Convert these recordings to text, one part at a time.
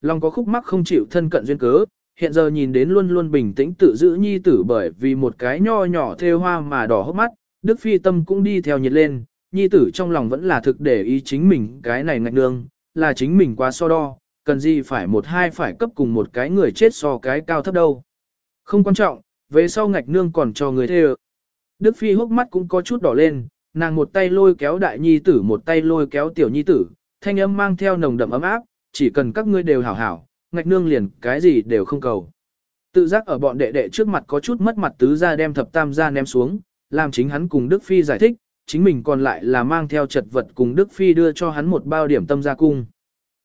lòng có khúc mắc không chịu thân cận duyên cớ, hiện giờ nhìn đến luôn luôn bình tĩnh tự giữ nhi tử bởi vì một cái nho nhỏ thêu hoa mà đỏ hốc mắt, Đức Phi tâm cũng đi theo nhiệt lên, nhi tử trong lòng vẫn là thực để ý chính mình cái này ngạch nương, là chính mình quá so đo, cần gì phải một hai phải cấp cùng một cái người chết so cái cao thấp đâu. Không quan trọng, về sau ngạch nương còn cho người thê Đức Phi hốc mắt cũng có chút đỏ lên, nàng một tay lôi kéo đại nhi tử một tay lôi kéo tiểu nhi tử, thanh âm mang theo nồng đậm ấm áp, chỉ cần các ngươi đều hảo hảo, ngạch nương liền cái gì đều không cầu. Tự giác ở bọn đệ đệ trước mặt có chút mất mặt tứ ra đem thập tam ra ném xuống, làm chính hắn cùng Đức Phi giải thích, chính mình còn lại là mang theo chật vật cùng Đức Phi đưa cho hắn một bao điểm tâm gia cung.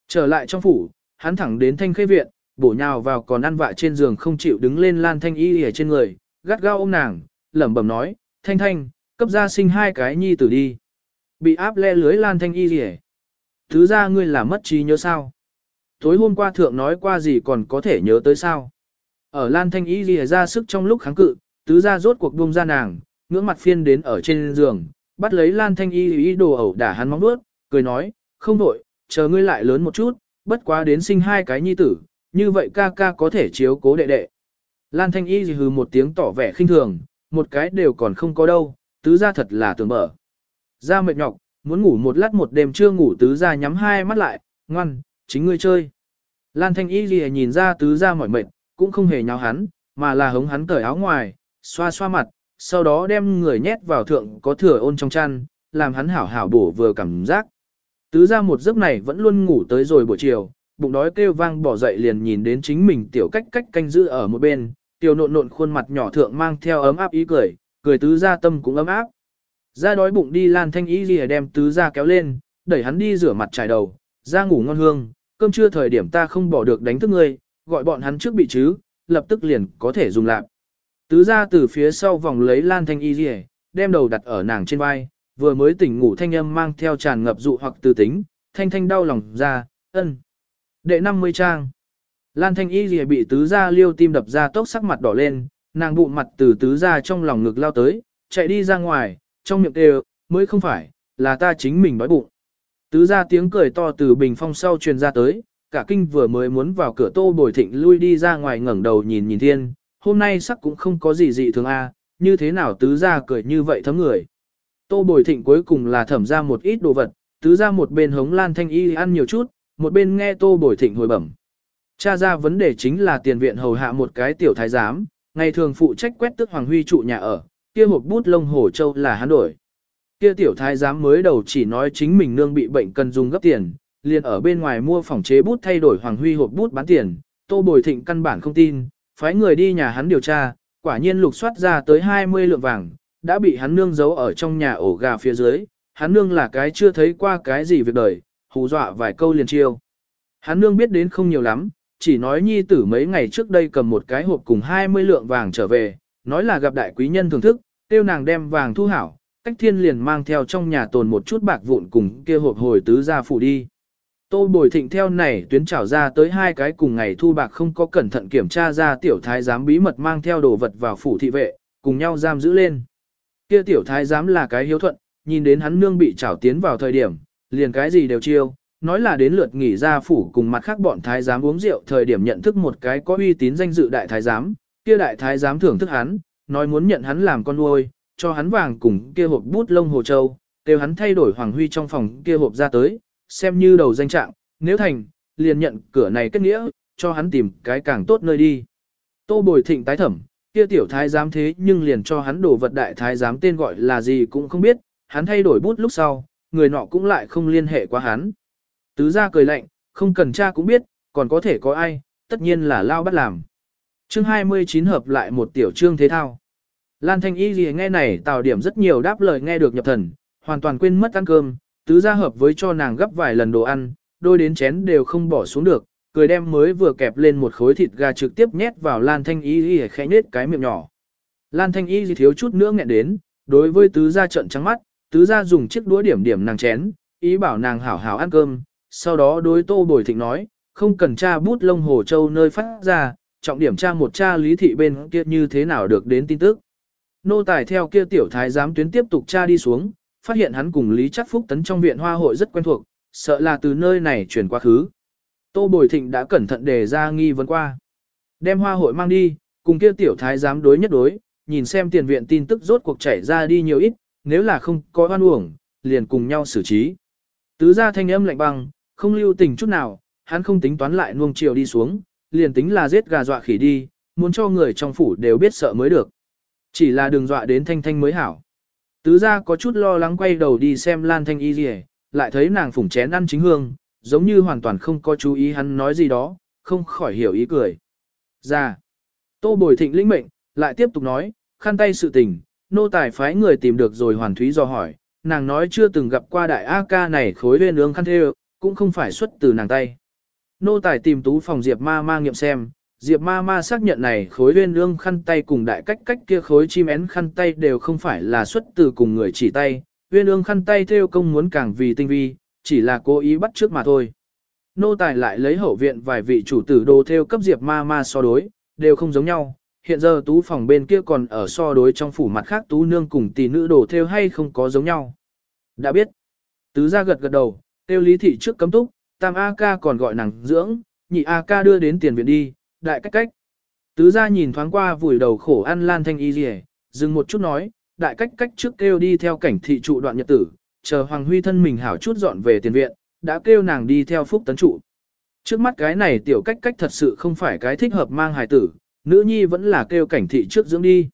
Trở lại trong phủ, hắn thẳng đến thanh khê viện, bổ nhào vào còn ăn vạ trên giường không chịu đứng lên lan thanh y ở trên người, gắt gao ôm nàng, lẩm bẩm nói, thanh thanh, cấp gia sinh hai cái nhi tử đi. Bị áp le lưới lan thanh y rỉ. Thứ ra ngươi là mất trí nhớ sao? Tối hôm qua thượng nói qua gì còn có thể nhớ tới sao? Ở lan thanh y lìa ra sức trong lúc kháng cự, tứ ra rốt cuộc buông ra nàng, ngưỡng mặt phiên đến ở trên giường, bắt lấy lan thanh y ý đồ ẩu đả hắn móng nuốt, cười nói, không đổi, chờ ngươi lại lớn một chút, bất quá đến sinh hai cái nhi tử, như vậy ca ca có thể chiếu cố đệ đệ. Lan thanh y hừ một tiếng tỏ vẻ khinh thường, một cái đều còn không có đâu, tứ ra thật là tưởng mở. Ra mệt nhọc, muốn ngủ một lát một đêm chưa ngủ tứ ra nhắm hai mắt lại, ngoan, chính ngươi chơi. Lan thanh y lìa nhìn ra tứ ra mỏi mệt, cũng không hề nháo hắn, mà là hống hắn cởi áo ngoài, xoa xoa mặt, sau đó đem người nhét vào thượng có thừa ôn trong chăn, làm hắn hảo hảo bổ vừa cảm giác. Tứ ra một giấc này vẫn luôn ngủ tới rồi buổi chiều, bụng đói kêu vang bỏ dậy liền nhìn đến chính mình tiểu cách cách canh giữ ở một bên, tiểu nộn nộn khuôn mặt nhỏ thượng mang theo ấm áp ý cười, cười tứ ra tâm cũng ấm áp. Ra đói bụng đi lan thanh Y lìa đem tứ ra kéo lên, đẩy hắn đi rửa mặt trải đầu, ra ngủ ngon hương, cơm trưa thời điểm ta không bỏ được đánh thức ngươi, gọi bọn hắn trước bị chứ, lập tức liền có thể dùng lạc. Tứ ra từ phía sau vòng lấy lan thanh y Dì đem đầu đặt ở nàng trên vai, vừa mới tỉnh ngủ thanh âm mang theo tràn ngập dụ hoặc từ tính, thanh thanh đau lòng ra, ân. Đệ 50 trang. Lan thanh y Dì bị tứ ra liêu tim đập ra tốc sắc mặt đỏ lên, nàng bụng mặt từ tứ ra trong lòng ngực lao tới, chạy đi ra ngoài, trong miệng đều, mới không phải, là ta chính mình đói bụng. Tứ ra tiếng cười to từ bình phong sau truyền ra tới, cả kinh vừa mới muốn vào cửa tô bồi thịnh lui đi ra ngoài ngẩng đầu nhìn nhìn thiên, hôm nay sắc cũng không có gì dị thường a, như thế nào tứ ra cười như vậy thấm người. Tô bồi thịnh cuối cùng là thẩm ra một ít đồ vật, tứ ra một bên hống lan thanh y ăn nhiều chút, một bên nghe tô bồi thịnh hồi bẩm. Cha ra vấn đề chính là tiền viện hầu hạ một cái tiểu thái giám, ngày thường phụ trách quét tức hoàng huy trụ nhà ở, kia hộp bút lông hổ châu là hắn đổi. Kia tiểu thái giám mới đầu chỉ nói chính mình nương bị bệnh cần dùng gấp tiền, liền ở bên ngoài mua phòng chế bút thay đổi hoàng huy hộp bút bán tiền, tô bồi thịnh căn bản không tin, phái người đi nhà hắn điều tra, quả nhiên lục soát ra tới 20 lượng vàng, đã bị hắn nương giấu ở trong nhà ổ gà phía dưới, hắn nương là cái chưa thấy qua cái gì việc đời, hù dọa vài câu liền chiêu. Hắn nương biết đến không nhiều lắm, chỉ nói nhi tử mấy ngày trước đây cầm một cái hộp cùng 20 lượng vàng trở về, nói là gặp đại quý nhân thưởng thức, tiêu nàng đem vàng thu hảo, cách thiên liền mang theo trong nhà tồn một chút bạc vụn cùng kia hộp hồi tứ gia phủ đi. Tô Bồi Thịnh theo này tuyến trảo ra tới hai cái cùng ngày thu bạc không có cẩn thận kiểm tra ra tiểu thái giám bí mật mang theo đồ vật vào phủ thị vệ, cùng nhau giam giữ lên. Kia tiểu thái giám là cái hiếu thuận, nhìn đến hắn nương bị trảo tiến vào thời điểm, liền cái gì đều chiêu, nói là đến lượt nghỉ ra phủ cùng mặt khác bọn thái giám uống rượu thời điểm nhận thức một cái có uy tín danh dự đại thái giám, kia đại thái giám thưởng thức hắn, nói muốn nhận hắn làm con nuôi, cho hắn vàng cùng kia hộp bút lông hồ châu, kêu hắn thay đổi hoàng huy trong phòng kia hộp ra tới, xem như đầu danh trạng, nếu thành, liền nhận cửa này kết nghĩa, cho hắn tìm cái càng tốt nơi đi. Tô bồi thịnh tái thẩm, kia tiểu thái giám thế nhưng liền cho hắn đổ vật đại thái giám tên gọi là gì cũng không biết, hắn thay đổi bút lúc sau, người nọ cũng lại không liên hệ qua hắn. Tứ ra cười lạnh, không cần cha cũng biết, còn có thể có ai, tất nhiên là lao bắt làm. Chương 29 hợp lại một tiểu chương thế thao. Lan Thanh Y gì nghe này tạo điểm rất nhiều đáp lời nghe được nhập thần, hoàn toàn quên mất ăn cơm, tứ gia hợp với cho nàng gấp vài lần đồ ăn, đôi đến chén đều không bỏ xuống được, cười đem mới vừa kẹp lên một khối thịt gà trực tiếp nhét vào Lan Thanh Y gì khẽ nhết cái miệng nhỏ. Lan Thanh Y gì thiếu chút nữa nghẹn đến, đối với tứ gia trận trắng mắt, tứ gia dùng chiếc đũa điểm điểm nàng chén, ý bảo nàng hảo hảo ăn cơm, sau đó đối tô bồi thịnh nói, không cần tra bút lông hồ châu nơi phát ra, trọng điểm tra một tra lý thị bên kia như thế nào được đến tin tức. Nô tài theo kia tiểu thái giám tuyến tiếp tục tra đi xuống, phát hiện hắn cùng Lý Chắc Phúc tấn trong viện hoa hội rất quen thuộc, sợ là từ nơi này chuyển quá khứ. Tô Bồi Thịnh đã cẩn thận đề ra nghi vấn qua. Đem hoa hội mang đi, cùng kia tiểu thái giám đối nhất đối, nhìn xem tiền viện tin tức rốt cuộc chảy ra đi nhiều ít, nếu là không có oan uổng, liền cùng nhau xử trí. Tứ gia thanh âm lạnh băng, không lưu tình chút nào, hắn không tính toán lại nuông chiều đi xuống, liền tính là giết gà dọa khỉ đi, muốn cho người trong phủ đều biết sợ mới được. Chỉ là đừng dọa đến thanh thanh mới hảo. Tứ gia có chút lo lắng quay đầu đi xem Lan Thanh Y gì, lại thấy nàng phủng chén ăn chính hương, giống như hoàn toàn không có chú ý hắn nói gì đó, không khỏi hiểu ý cười. Ra. Tô Bồi Thịnh lĩnh mệnh, lại tiếp tục nói, khăn tay sự tình, nô tài phái người tìm được rồi hoàn thúy do hỏi, nàng nói chưa từng gặp qua đại A ca này khối lên ương khăn thê cũng không phải xuất từ nàng tay. Nô tài tìm tú phòng Diệp ma ma nghiệm xem, Diệp ma ma xác nhận này khối huyên ương khăn tay cùng đại cách cách kia khối chim én khăn tay đều không phải là xuất từ cùng người chỉ tay, huyên ương khăn tay theo công muốn càng vì tinh vi, chỉ là cố ý bắt trước mà thôi. Nô tài lại lấy hậu viện vài vị chủ tử đồ theo cấp diệp ma ma so đối, đều không giống nhau. Hiện giờ tú phòng bên kia còn ở so đối trong phủ mặt khác tú nương cùng tỷ nữ đồ theo hay không có giống nhau. Đã biết. Tứ ra gật gật đầu, tiêu lý thị trước cấm túc, tam A ca còn gọi nàng dưỡng, nhị A ca đưa đến tiền viện đi, đại cách cách. Tứ ra nhìn thoáng qua vùi đầu khổ ăn lan thanh y rìa dừng một chút nói, đại cách cách trước kêu đi theo cảnh thị trụ đoạn nhật tử, chờ Hoàng Huy thân mình hảo chút dọn về tiền viện, đã kêu nàng đi theo phúc tấn trụ. Trước mắt cái này tiểu cách cách thật sự không phải cái thích hợp mang hài tử, nữ nhi vẫn là kêu cảnh thị trước dưỡng đi.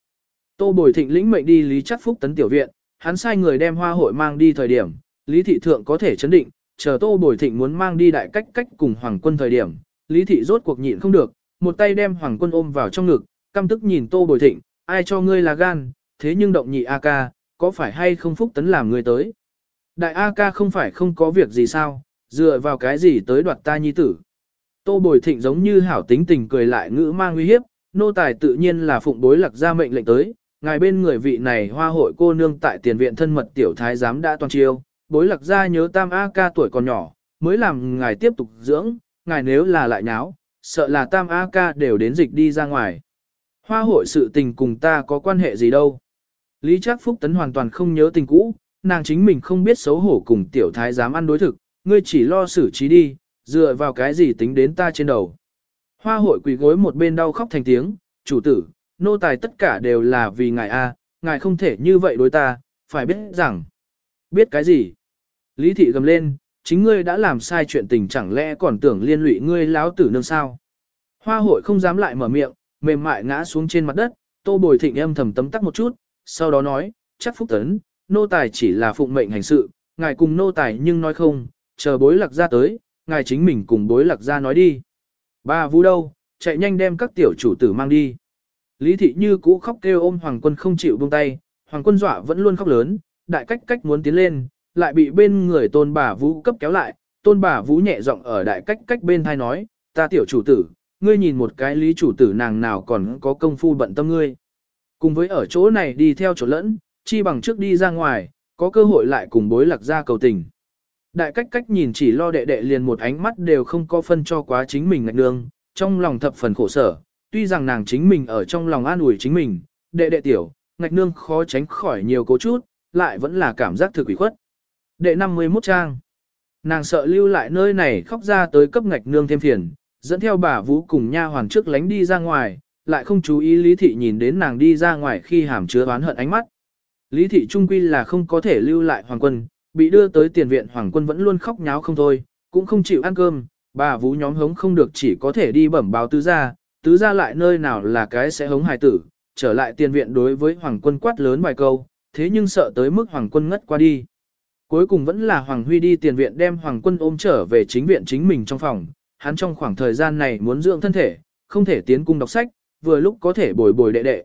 Tô Bồi Thịnh lĩnh mệnh đi lý chắc phúc tấn tiểu viện, hắn sai người đem hoa hội mang đi thời điểm, lý thị thượng có thể chấn định, chờ Tô Bồi Thịnh muốn mang đi đại cách cách cùng hoàng quân thời điểm, lý thị rốt cuộc nhịn không được, một tay đem hoàng quân ôm vào trong ngực, căm tức nhìn Tô Bồi Thịnh, ai cho ngươi là gan, thế nhưng động nhị A ca, có phải hay không phúc tấn làm người tới? Đại A ca không phải không có việc gì sao, dựa vào cái gì tới đoạt ta nhi tử? Tô Bồi Thịnh giống như hảo tính tình cười lại ngữ mang uy hiếp, nô tài tự nhiên là phụng bối lạc ra mệnh lệnh tới, ngài bên người vị này hoa hội cô nương tại tiền viện thân mật tiểu thái giám đã toàn chiêu, bối lạc ra nhớ tam A ca tuổi còn nhỏ, mới làm ngài tiếp tục dưỡng, ngài nếu là lại nháo, sợ là tam A ca đều đến dịch đi ra ngoài. Hoa hội sự tình cùng ta có quan hệ gì đâu. Lý Trác Phúc Tấn hoàn toàn không nhớ tình cũ, nàng chính mình không biết xấu hổ cùng tiểu thái dám ăn đối thực, ngươi chỉ lo xử trí đi, dựa vào cái gì tính đến ta trên đầu. Hoa hội quỳ gối một bên đau khóc thành tiếng, chủ tử, nô tài tất cả đều là vì ngài a, ngài không thể như vậy đối ta, phải biết rằng. Biết cái gì? Lý thị gầm lên, chính ngươi đã làm sai chuyện tình chẳng lẽ còn tưởng liên lụy ngươi láo tử nương sao? Hoa hội không dám lại mở miệng, mềm mại ngã xuống trên mặt đất, tô bồi thịnh âm thầm tấm tắc một chút, sau đó nói, chắc phúc tấn, nô tài chỉ là phụng mệnh hành sự, ngài cùng nô tài nhưng nói không, chờ bối lạc ra tới, ngài chính mình cùng bối lạc ra nói đi. Ba vũ đâu, chạy nhanh đem các tiểu chủ tử mang đi. Lý thị như cũ khóc kêu ôm hoàng quân không chịu buông tay, hoàng quân dọa vẫn luôn khóc lớn, đại cách cách muốn tiến lên, lại bị bên người tôn bà vũ cấp kéo lại, tôn bà vũ nhẹ giọng ở đại cách cách bên thai nói, ta tiểu chủ tử, ngươi nhìn một cái lý chủ tử nàng nào còn có công phu bận tâm ngươi. Cùng với ở chỗ này đi theo chỗ lẫn, chi bằng trước đi ra ngoài, có cơ hội lại cùng bối lạc ra cầu tình. Đại cách cách nhìn chỉ lo đệ đệ liền một ánh mắt đều không có phân cho quá chính mình ngạch nương, trong lòng thập phần khổ sở, tuy rằng nàng chính mình ở trong lòng an ủi chính mình, đệ đệ tiểu, ngạch nương khó tránh khỏi nhiều cố chút, lại vẫn là cảm giác thực ủy khuất. Đệ 51 trang, nàng sợ lưu lại nơi này khóc ra tới cấp ngạch nương thêm phiền, dẫn theo bà vũ cùng nha hoàn trước lánh đi ra ngoài, lại không chú ý Lý Thị nhìn đến nàng đi ra ngoài khi hàm chứa oán hận ánh mắt. Lý Thị trung quy là không có thể lưu lại Hoàng quân, bị đưa tới tiền viện Hoàng quân vẫn luôn khóc nháo không thôi, cũng không chịu ăn cơm, bà vũ nhóm hống không được chỉ có thể đi bẩm báo tứ gia, tứ gia lại nơi nào là cái sẽ hống hài tử, trở lại tiền viện đối với Hoàng quân quát lớn vài câu, thế nhưng sợ tới mức Hoàng quân ngất qua đi. Cuối cùng vẫn là Hoàng Huy đi tiền viện đem Hoàng quân ôm trở về chính viện chính mình trong phòng, hắn trong khoảng thời gian này muốn dưỡng thân thể, không thể tiến cung đọc sách, vừa lúc có thể bồi bồi đệ đệ.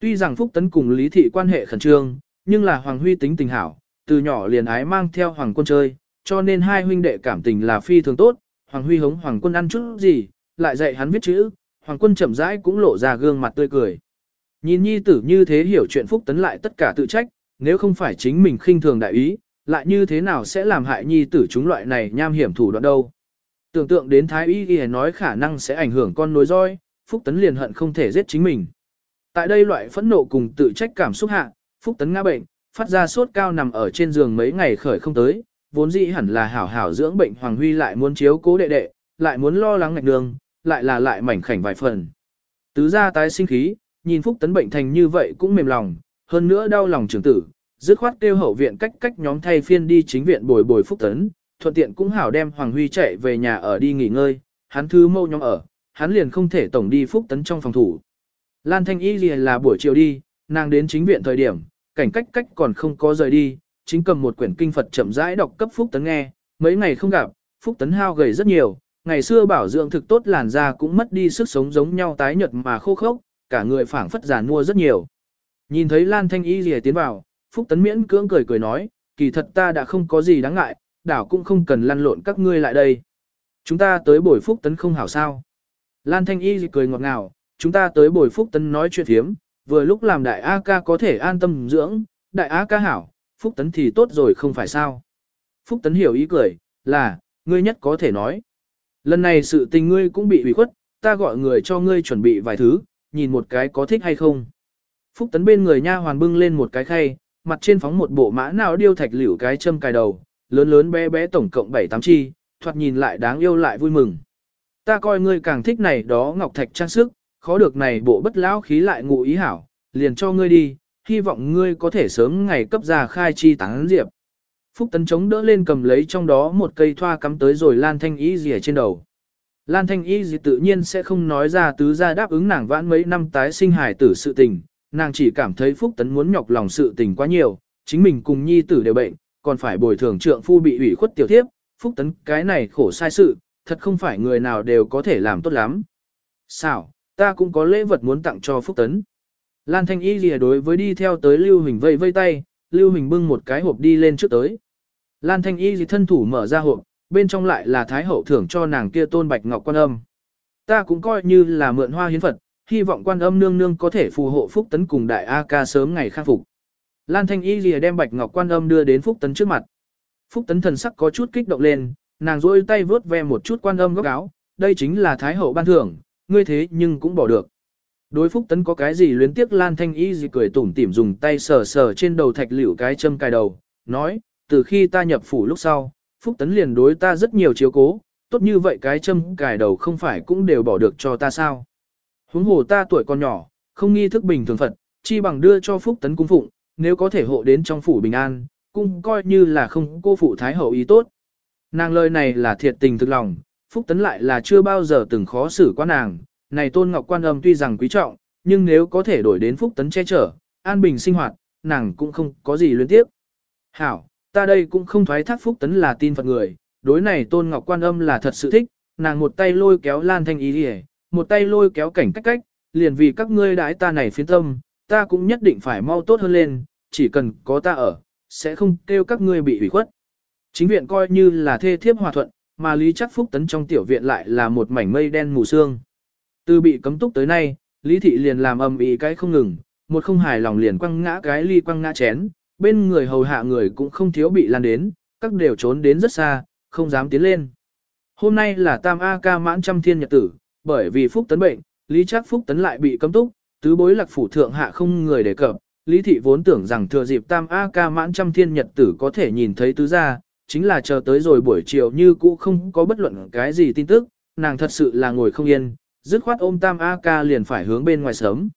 Tuy rằng Phúc Tấn cùng Lý Thị quan hệ khẩn trương, nhưng là Hoàng Huy tính tình hảo, từ nhỏ liền ái mang theo Hoàng quân chơi, cho nên hai huynh đệ cảm tình là phi thường tốt, Hoàng Huy hống Hoàng quân ăn chút gì, lại dạy hắn viết chữ, Hoàng quân chậm rãi cũng lộ ra gương mặt tươi cười. Nhìn nhi tử như thế hiểu chuyện Phúc Tấn lại tất cả tự trách, nếu không phải chính mình khinh thường đại ý, lại như thế nào sẽ làm hại nhi tử chúng loại này nham hiểm thủ đoạn đâu. Tưởng tượng đến Thái Y Y nói khả năng sẽ ảnh hưởng con nối roi, Phúc Tấn liền hận không thể giết chính mình. Tại đây loại phẫn nộ cùng tự trách cảm xúc hạ, Phúc Tấn ngã bệnh, phát ra sốt cao nằm ở trên giường mấy ngày khởi không tới, vốn dĩ hẳn là hảo hảo dưỡng bệnh Hoàng Huy lại muốn chiếu cố đệ đệ, lại muốn lo lắng ngạch đường, lại là lại mảnh khảnh vài phần. Tứ gia tái sinh khí, nhìn Phúc Tấn bệnh thành như vậy cũng mềm lòng, hơn nữa đau lòng trưởng tử, dứt khoát kêu hậu viện cách cách nhóm thay phiên đi chính viện bồi bồi Phúc Tấn, thuận tiện cũng hảo đem Hoàng Huy chạy về nhà ở đi nghỉ ngơi, hắn thứ mâu nhóm ở, hắn liền không thể tổng đi Phúc Tấn trong phòng thủ. Lan Thanh Y liền là buổi chiều đi, nàng đến chính viện thời điểm, cảnh cách cách còn không có rời đi, chính cầm một quyển kinh Phật chậm rãi đọc cấp Phúc Tấn nghe, mấy ngày không gặp, Phúc Tấn hao gầy rất nhiều, ngày xưa bảo dưỡng thực tốt làn da cũng mất đi sức sống giống nhau tái nhợt mà khô khốc, cả người phảng phất già nua rất nhiều. Nhìn thấy Lan Thanh Y lìa tiến vào, Phúc Tấn miễn cưỡng cười cười nói, kỳ thật ta đã không có gì đáng ngại, đảo cũng không cần lăn lộn các ngươi lại đây. Chúng ta tới bồi Phúc Tấn không hảo sao. Lan Thanh Y cười ngọt ngào, chúng ta tới bồi Phúc Tấn nói chuyện thiếm, vừa lúc làm đại A ca có thể an tâm dưỡng, đại A ca hảo, Phúc Tấn thì tốt rồi không phải sao. Phúc Tấn hiểu ý cười, là, ngươi nhất có thể nói. Lần này sự tình ngươi cũng bị ủy khuất, ta gọi người cho ngươi chuẩn bị vài thứ, nhìn một cái có thích hay không. Phúc Tấn bên người nha hoàn bưng lên một cái khay, mặt trên phóng một bộ mã nào điêu thạch liễu cái châm cài đầu, lớn lớn bé bé tổng cộng 7-8 chi, thoạt nhìn lại đáng yêu lại vui mừng. Ta coi ngươi càng thích này đó ngọc thạch trang sức, khó được này bộ bất lão khí lại ngụ ý hảo, liền cho ngươi đi, hy vọng ngươi có thể sớm ngày cấp ra khai chi tán diệp. Phúc Tấn chống đỡ lên cầm lấy trong đó một cây thoa cắm tới rồi Lan Thanh Y gì ở trên đầu. Lan Thanh Y gì tự nhiên sẽ không nói ra tứ ra đáp ứng nàng vãn mấy năm tái sinh hài tử sự tình, nàng chỉ cảm thấy Phúc Tấn muốn nhọc lòng sự tình quá nhiều, chính mình cùng nhi tử đều bệnh, còn phải bồi thường trượng phu bị ủy khuất tiểu thiếp, Phúc Tấn cái này khổ sai sự, thật không phải người nào đều có thể làm tốt lắm. Sao, ta cũng có lễ vật muốn tặng cho Phúc Tấn. Lan Thanh Y lìa đối với đi theo tới Lưu Hình vây vây tay, Lưu Hình bưng một cái hộp đi lên trước tới. Lan Thanh Y gì thân thủ mở ra hộp, bên trong lại là Thái Hậu thưởng cho nàng kia tôn bạch ngọc quan âm. Ta cũng coi như là mượn hoa hiến Phật, hy vọng quan âm nương nương có thể phù hộ Phúc Tấn cùng đại A ca sớm ngày khang phục. Lan Thanh Y lìa đem bạch ngọc quan âm đưa đến Phúc Tấn trước mặt. Phúc Tấn thần sắc có chút kích động lên, nàng rôi tay vớt ve một chút quan âm góc áo, đây chính là Thái Hậu ban thưởng, ngươi thế nhưng cũng bỏ được. Đối Phúc Tấn có cái gì luyến tiếc Lan Thanh Y gì cười tủm tỉm dùng tay sờ sờ trên đầu thạch liễu cái châm cài đầu, nói, từ khi ta nhập phủ lúc sau, Phúc Tấn liền đối ta rất nhiều chiếu cố, tốt như vậy cái châm cài đầu không phải cũng đều bỏ được cho ta sao. Huống hồ ta tuổi còn nhỏ, không nghi thức bình thường Phật, chi bằng đưa cho Phúc Tấn cung phụng, nếu có thể hộ đến trong phủ bình an, cũng coi như là không cô phụ Thái Hậu ý tốt. Nàng lời này là thiệt tình thực lòng, Phúc Tấn lại là chưa bao giờ từng khó xử qua nàng, này Tôn Ngọc Quan Âm tuy rằng quý trọng, nhưng nếu có thể đổi đến Phúc Tấn che chở, an bình sinh hoạt, nàng cũng không có gì luyến tiếp. Hảo, ta đây cũng không thoái thác Phúc Tấn là tin Phật người, đối này Tôn Ngọc Quan Âm là thật sự thích, nàng một tay lôi kéo Lan Thanh Ý đi một tay lôi kéo cảnh cách cách, liền vì các ngươi đãi ta này phiến tâm, ta cũng nhất định phải mau tốt hơn lên, chỉ cần có ta ở, sẽ không kêu các ngươi bị hủy khuất. Chính viện coi như là thê thiếp hòa thuận, mà Lý Chắc Phúc Tấn trong tiểu viện lại là một mảnh mây đen mù sương. Từ bị cấm túc tới nay, Lý Thị liền làm ầm ĩ cái không ngừng, một không hài lòng liền quăng ngã cái ly quăng ngã chén, bên người hầu hạ người cũng không thiếu bị lan đến, các đều trốn đến rất xa, không dám tiến lên. Hôm nay là tam A ca mãn trăm thiên nhật tử, bởi vì Phúc Tấn bệnh, Lý Trác Phúc Tấn lại bị cấm túc, tứ bối lạc phủ thượng hạ không người đề cập. Lý Thị vốn tưởng rằng thừa dịp tam A ca mãn trăm thiên nhật tử có thể nhìn thấy tứ gia, chính là chờ tới rồi buổi chiều như cũ không có bất luận cái gì tin tức, nàng thật sự là ngồi không yên, dứt khoát ôm tam A ca liền phải hướng bên ngoài sớm.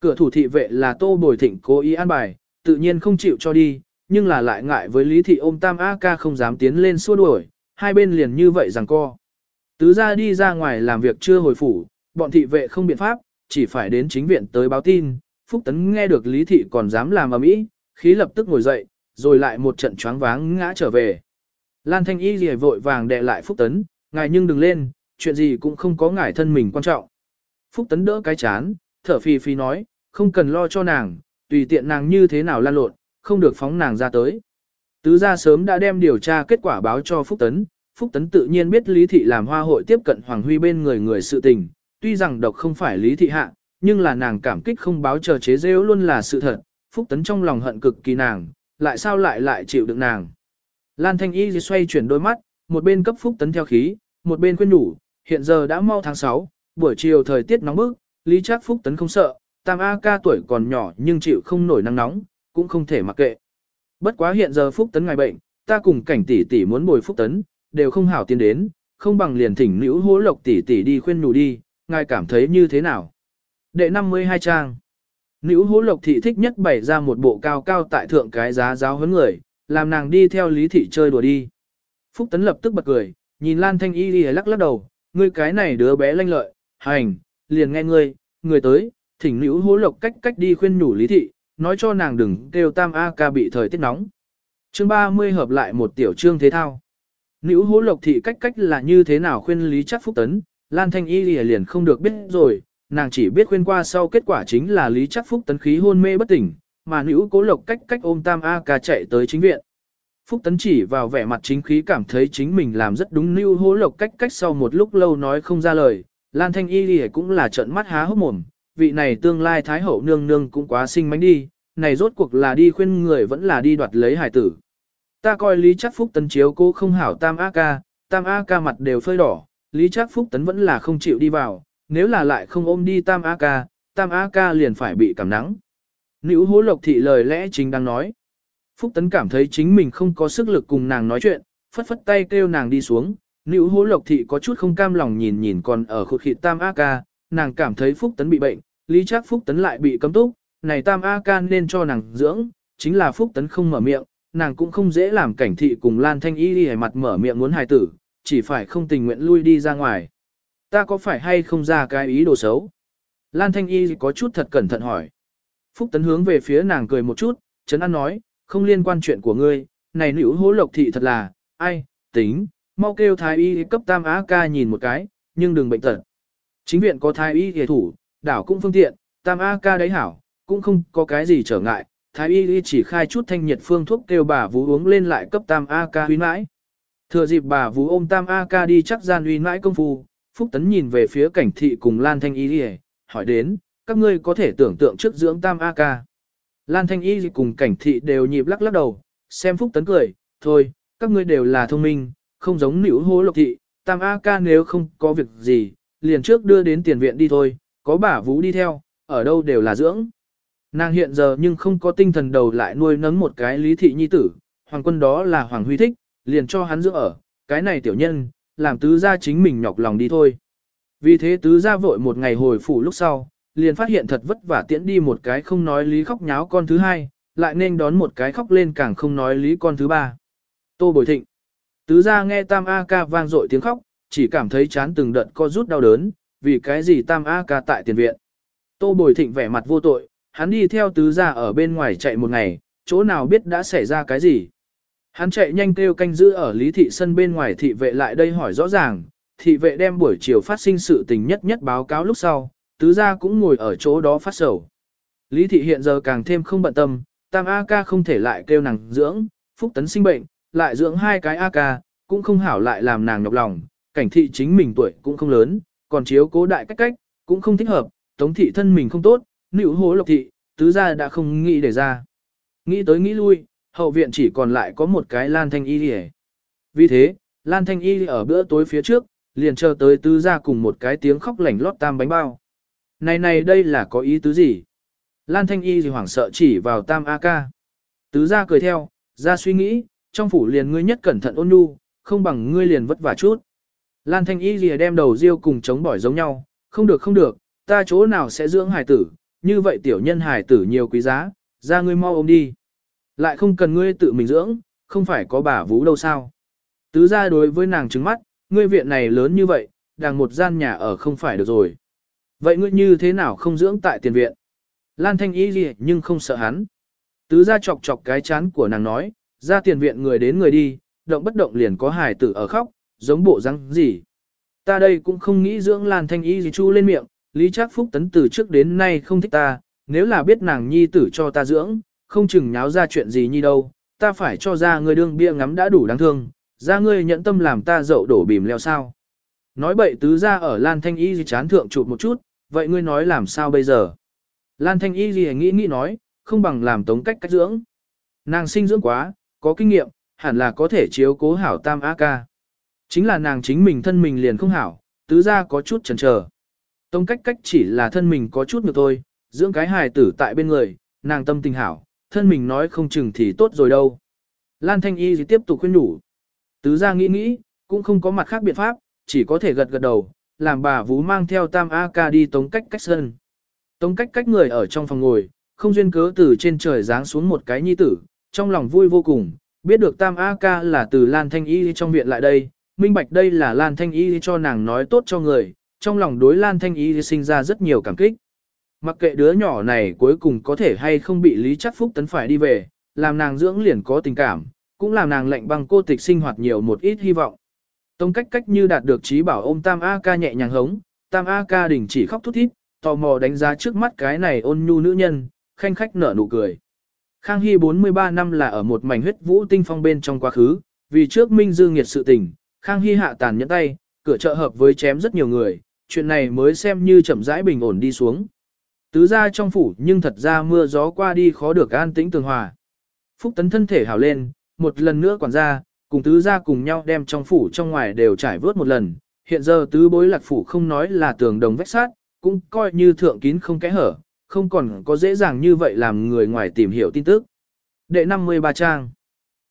Cửa thủ thị vệ là tô bồi thịnh cố ý an bài, tự nhiên không chịu cho đi, nhưng là lại ngại với lý thị ôm tam A ca không dám tiến lên xua đuổi, hai bên liền như vậy rằng co. Tứ ra đi ra ngoài làm việc chưa hồi phủ, bọn thị vệ không biện pháp, chỉ phải đến chính viện tới báo tin, Phúc Tấn nghe được lý thị còn dám làm ở mỹ, khí lập tức ngồi dậy, rồi lại một trận choáng váng ngã trở về. Lan Thanh Y lìa vội vàng đè lại Phúc Tấn, ngài nhưng đừng lên, chuyện gì cũng không có ngài thân mình quan trọng. Phúc Tấn đỡ cái chán, thở phì phì nói, không cần lo cho nàng, tùy tiện nàng như thế nào lan lộn, không được phóng nàng ra tới. Tứ gia sớm đã đem điều tra kết quả báo cho Phúc Tấn, Phúc Tấn tự nhiên biết Lý Thị làm hoa hội tiếp cận Hoàng Huy bên người người sự tình, tuy rằng độc không phải Lý Thị hạ, nhưng là nàng cảm kích không báo chờ chế rêu luôn là sự thật, Phúc Tấn trong lòng hận cực kỳ nàng, lại sao lại lại chịu đựng nàng. Lan Thanh Y xoay chuyển đôi mắt, một bên cấp Phúc Tấn theo khí, một bên khuyên nhủ, hiện giờ đã mau tháng 6, buổi chiều thời tiết nóng bức, Lý Trác Phúc Tấn không sợ, Tam A ca tuổi còn nhỏ nhưng chịu không nổi nắng nóng, cũng không thể mặc kệ. Bất quá hiện giờ Phúc Tấn ngài bệnh, ta cùng cảnh tỷ tỷ muốn bồi Phúc Tấn, đều không hảo tiến đến, không bằng liền thỉnh nữ hố lộc tỷ tỷ đi khuyên nhủ đi, ngài cảm thấy như thế nào. Đệ 52 trang Nữ hố lộc thị thích nhất bày ra một bộ cao cao tại thượng cái giá giáo huấn người, làm nàng đi theo lý thị chơi đùa đi. Phúc Tấn lập tức bật cười, nhìn Lan Thanh Y đi lắc lắc đầu, ngươi cái này đứa bé lanh lợi, hành, liền nghe ngươi, ngươi tới, thỉnh nữ hố lộc cách cách đi khuyên nhủ lý thị, nói cho nàng đừng kêu tam A ca bị thời tiết nóng. Chương 30 hợp lại một tiểu chương thế thao. Nữ hố lộc thị cách cách là như thế nào khuyên lý chắc Phúc Tấn, Lan Thanh Y lìa liền không được biết rồi, nàng chỉ biết khuyên qua sau kết quả chính là lý chắc Phúc Tấn khí hôn mê bất tỉnh, mà nữ cố lộc cách cách ôm tam A ca chạy tới chính viện. Phúc Tấn chỉ vào vẻ mặt chính khí cảm thấy chính mình làm rất đúng nữ hố lộc cách cách sau một lúc lâu nói không ra lời, Lan Thanh Y lìa cũng là trợn mắt há hốc mồm, vị này tương lai Thái Hậu nương nương cũng quá sinh mánh đi, này rốt cuộc là đi khuyên người vẫn là đi đoạt lấy hải tử. Ta coi Lý Trác Phúc Tấn chiếu cô không hảo Tam A Ca, Tam A Ca mặt đều phơi đỏ, Lý Trác Phúc Tấn vẫn là không chịu đi vào, nếu là lại không ôm đi Tam A Ca, Tam A Ca liền phải bị cảm nắng. Nữ hố lộc thị lời lẽ chính đang nói. Phúc Tấn cảm thấy chính mình không có sức lực cùng nàng nói chuyện, phất phất tay kêu nàng đi xuống. Nữ hố lộc thị có chút không cam lòng nhìn nhìn còn ở khụt khịt tam A ca, nàng cảm thấy Phúc Tấn bị bệnh, lý Trác Phúc Tấn lại bị cấm túc, này tam A ca nên cho nàng dưỡng, chính là Phúc Tấn không mở miệng, nàng cũng không dễ làm cảnh thị cùng Lan Thanh Y đi mặt mở miệng muốn hài tử, chỉ phải không tình nguyện lui đi ra ngoài. Ta có phải hay không ra cái ý đồ xấu? Lan Thanh Y có chút thật cẩn thận hỏi. Phúc Tấn hướng về phía nàng cười một chút, Trấn An nói, không liên quan chuyện của ngươi, này nữ hố lộc thị thật là, ai, tính, mau kêu thái y cấp tam á ca nhìn một cái, nhưng đừng bệnh tật. Chính viện có thái y hề thủ, đảo cũng phương tiện, tam á ca đấy hảo, cũng không có cái gì trở ngại, thái y chỉ khai chút thanh nhiệt phương thuốc kêu bà vú uống lên lại cấp tam a ca huy mãi. Thừa dịp bà vú ôm tam a ca đi chắc gian huy mãi công phu, Phúc Tấn nhìn về phía cảnh thị cùng Lan Thanh y hỏi đến, các ngươi có thể tưởng tượng trước dưỡng tam a ca. Lan Thanh Y cùng cảnh thị đều nhịp lắc lắc đầu, xem Phúc Tấn cười, thôi, các ngươi đều là thông minh, không giống nữ hô lộc thị, tam A ca nếu không có việc gì, liền trước đưa đến tiền viện đi thôi, có bà vũ đi theo, ở đâu đều là dưỡng. Nàng hiện giờ nhưng không có tinh thần đầu lại nuôi nấng một cái lý thị nhi tử, hoàng quân đó là hoàng huy thích, liền cho hắn dưỡng ở, cái này tiểu nhân, làm tứ gia chính mình nhọc lòng đi thôi. Vì thế tứ gia vội một ngày hồi phủ lúc sau, liền phát hiện thật vất vả tiễn đi một cái không nói lý khóc nháo con thứ hai, lại nên đón một cái khóc lên càng không nói lý con thứ ba. Tô Bồi Thịnh. Tứ gia nghe Tam A ca vang dội tiếng khóc, chỉ cảm thấy chán từng đợt co rút đau đớn, vì cái gì Tam A ca tại tiền viện. Tô Bồi Thịnh vẻ mặt vô tội, hắn đi theo tứ gia ở bên ngoài chạy một ngày, chỗ nào biết đã xảy ra cái gì. Hắn chạy nhanh kêu canh giữ ở lý thị sân bên ngoài thị vệ lại đây hỏi rõ ràng, thị vệ đem buổi chiều phát sinh sự tình nhất nhất báo cáo lúc sau, tứ gia cũng ngồi ở chỗ đó phát sầu. Lý thị hiện giờ càng thêm không bận tâm, tam A ca không thể lại kêu nàng dưỡng, phúc tấn sinh bệnh, lại dưỡng hai cái A ca, cũng không hảo lại làm nàng nhọc lòng, cảnh thị chính mình tuổi cũng không lớn, còn chiếu cố đại cách cách, cũng không thích hợp, tống thị thân mình không tốt, nữ hố lộc thị, tứ gia đã không nghĩ để ra. Nghĩ tới nghĩ lui, hậu viện chỉ còn lại có một cái lan thanh y đi Vì thế, lan thanh y ở bữa tối phía trước, liền chờ tới tứ gia cùng một cái tiếng khóc lảnh lót tam bánh bao. Này này đây là có ý tứ gì? Lan Thanh Y thì hoảng sợ chỉ vào Tam A Ca. Tứ gia cười theo, ra suy nghĩ, trong phủ liền ngươi nhất cẩn thận ôn nhu, không bằng ngươi liền vất vả chút. Lan Thanh Y gì đem đầu riêu cùng chống bỏi giống nhau, không được không được, ta chỗ nào sẽ dưỡng hải tử, như vậy tiểu nhân hải tử nhiều quý giá, ra ngươi mau ôm đi. Lại không cần ngươi tự mình dưỡng, không phải có bà vú đâu sao. Tứ ra đối với nàng trứng mắt, ngươi viện này lớn như vậy, đằng một gian nhà ở không phải được rồi. Vậy ngươi như thế nào không dưỡng tại tiền viện? Lan Thanh Y gì nhưng không sợ hắn. Tứ ra chọc chọc cái chán của nàng nói, ra tiền viện người đến người đi, động bất động liền có hài tử ở khóc, giống bộ răng gì. Ta đây cũng không nghĩ dưỡng Lan Thanh Y gì chu lên miệng, Lý Trác Phúc tấn từ trước đến nay không thích ta, nếu là biết nàng nhi tử cho ta dưỡng, không chừng nháo ra chuyện gì nhi đâu, ta phải cho ra người đương bia ngắm đã đủ đáng thương, ra ngươi nhận tâm làm ta dậu đổ bìm leo sao. Nói bậy tứ ra ở Lan Thanh Y gì chán thượng chụp một chút, vậy ngươi nói làm sao bây giờ? Lan Thanh Y gì nghĩ nghĩ nói, không bằng làm tống cách cách dưỡng. Nàng sinh dưỡng quá, có kinh nghiệm, hẳn là có thể chiếu cố hảo tam A ca. Chính là nàng chính mình thân mình liền không hảo, tứ ra có chút chần chờ. Tống cách cách chỉ là thân mình có chút được thôi, dưỡng cái hài tử tại bên người, nàng tâm tình hảo, thân mình nói không chừng thì tốt rồi đâu. Lan Thanh Y thì tiếp tục khuyên nhủ. Tứ ra nghĩ nghĩ, cũng không có mặt khác biện pháp, chỉ có thể gật gật đầu, làm bà vú mang theo tam A ca đi tống cách cách sân. Tống cách cách người ở trong phòng ngồi, không duyên cớ từ trên trời giáng xuống một cái nhi tử, trong lòng vui vô cùng, biết được tam A ca là từ Lan Thanh Y trong viện lại đây, minh bạch đây là Lan Thanh Y cho nàng nói tốt cho người, trong lòng đối Lan Thanh Y sinh ra rất nhiều cảm kích. Mặc kệ đứa nhỏ này cuối cùng có thể hay không bị Lý Chắc Phúc tấn phải đi về, làm nàng dưỡng liền có tình cảm, cũng làm nàng lệnh băng cô tịch sinh hoạt nhiều một ít hy vọng. Tông cách cách như đạt được trí bảo ôm Tam A ca nhẹ nhàng hống, Tam A ca đình chỉ khóc thút thít, tò mò đánh giá trước mắt cái này ôn nhu nữ nhân, khanh khách nở nụ cười. Khang Hy 43 năm là ở một mảnh huyết vũ tinh phong bên trong quá khứ, vì trước minh dư nghiệt sự tình, Khang Hy hạ tàn nhẫn tay, cửa chợ hợp với chém rất nhiều người, chuyện này mới xem như chậm rãi bình ổn đi xuống. Tứ ra trong phủ nhưng thật ra mưa gió qua đi khó được an tĩnh tường hòa. Phúc tấn thân thể hào lên, một lần nữa quản gia, cùng tứ ra cùng nhau đem trong phủ trong ngoài đều trải vớt một lần. Hiện giờ tứ bối lạc phủ không nói là tường đồng vách sát, cũng coi như thượng kín không kẽ hở, không còn có dễ dàng như vậy làm người ngoài tìm hiểu tin tức. Đệ 53 trang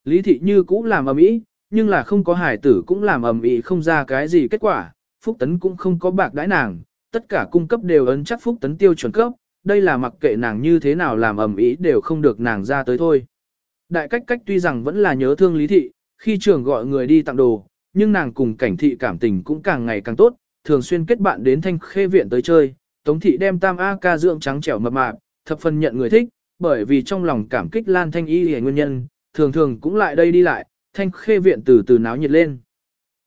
Lý thị như cũ làm ầm ĩ, nhưng là không có hải tử cũng làm ầm ĩ không ra cái gì kết quả, Phúc Tấn cũng không có bạc đãi nàng, tất cả cung cấp đều ấn chắc Phúc Tấn tiêu chuẩn cấp, đây là mặc kệ nàng như thế nào làm ầm ý đều không được nàng ra tới thôi. Đại cách cách tuy rằng vẫn là nhớ thương Lý thị, khi trường gọi người đi tặng đồ, nhưng nàng cùng cảnh thị cảm tình cũng càng ngày càng tốt, thường xuyên kết bạn đến thanh khê viện tới chơi, Tống thị đem tam A ca dưỡng trắng trẻo mập mạp, thập phần nhận người thích, bởi vì trong lòng cảm kích Lan Thanh Y hề nguyên nhân, thường thường cũng lại đây đi lại, thanh khê viện từ từ náo nhiệt lên.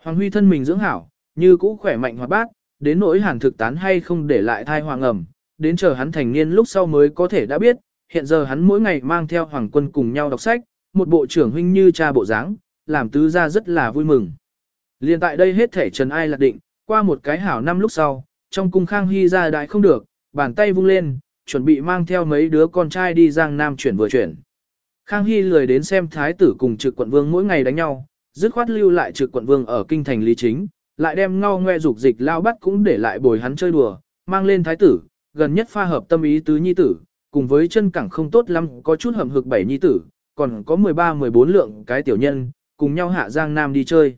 Hoàng Huy thân mình dưỡng hảo, như cũ khỏe mạnh hoạt bát, đến nỗi hàn thực tán hay không để lại thai hoàng ẩm, đến chờ hắn thành niên lúc sau mới có thể đã biết, hiện giờ hắn mỗi ngày mang theo hoàng quân cùng nhau đọc sách, một bộ trưởng huynh như cha bộ dáng, làm tứ gia rất là vui mừng. Liên tại đây hết thể trần ai lạc định, qua một cái hảo năm lúc sau, trong cung khang hy ra đại không được, bàn tay vung lên, chuẩn bị mang theo mấy đứa con trai đi giang nam chuyển vừa chuyển. Khang Hy lười đến xem thái tử cùng trực quận vương mỗi ngày đánh nhau, dứt khoát lưu lại trực quận vương ở kinh thành lý chính, lại đem ngao ngoe dục dịch lao bắt cũng để lại bồi hắn chơi đùa, mang lên thái tử, gần nhất pha hợp tâm ý tứ nhi tử, cùng với chân cẳng không tốt lắm có chút hầm hực bảy nhi tử, còn có 13-14 lượng cái tiểu nhân, cùng nhau hạ giang nam đi chơi.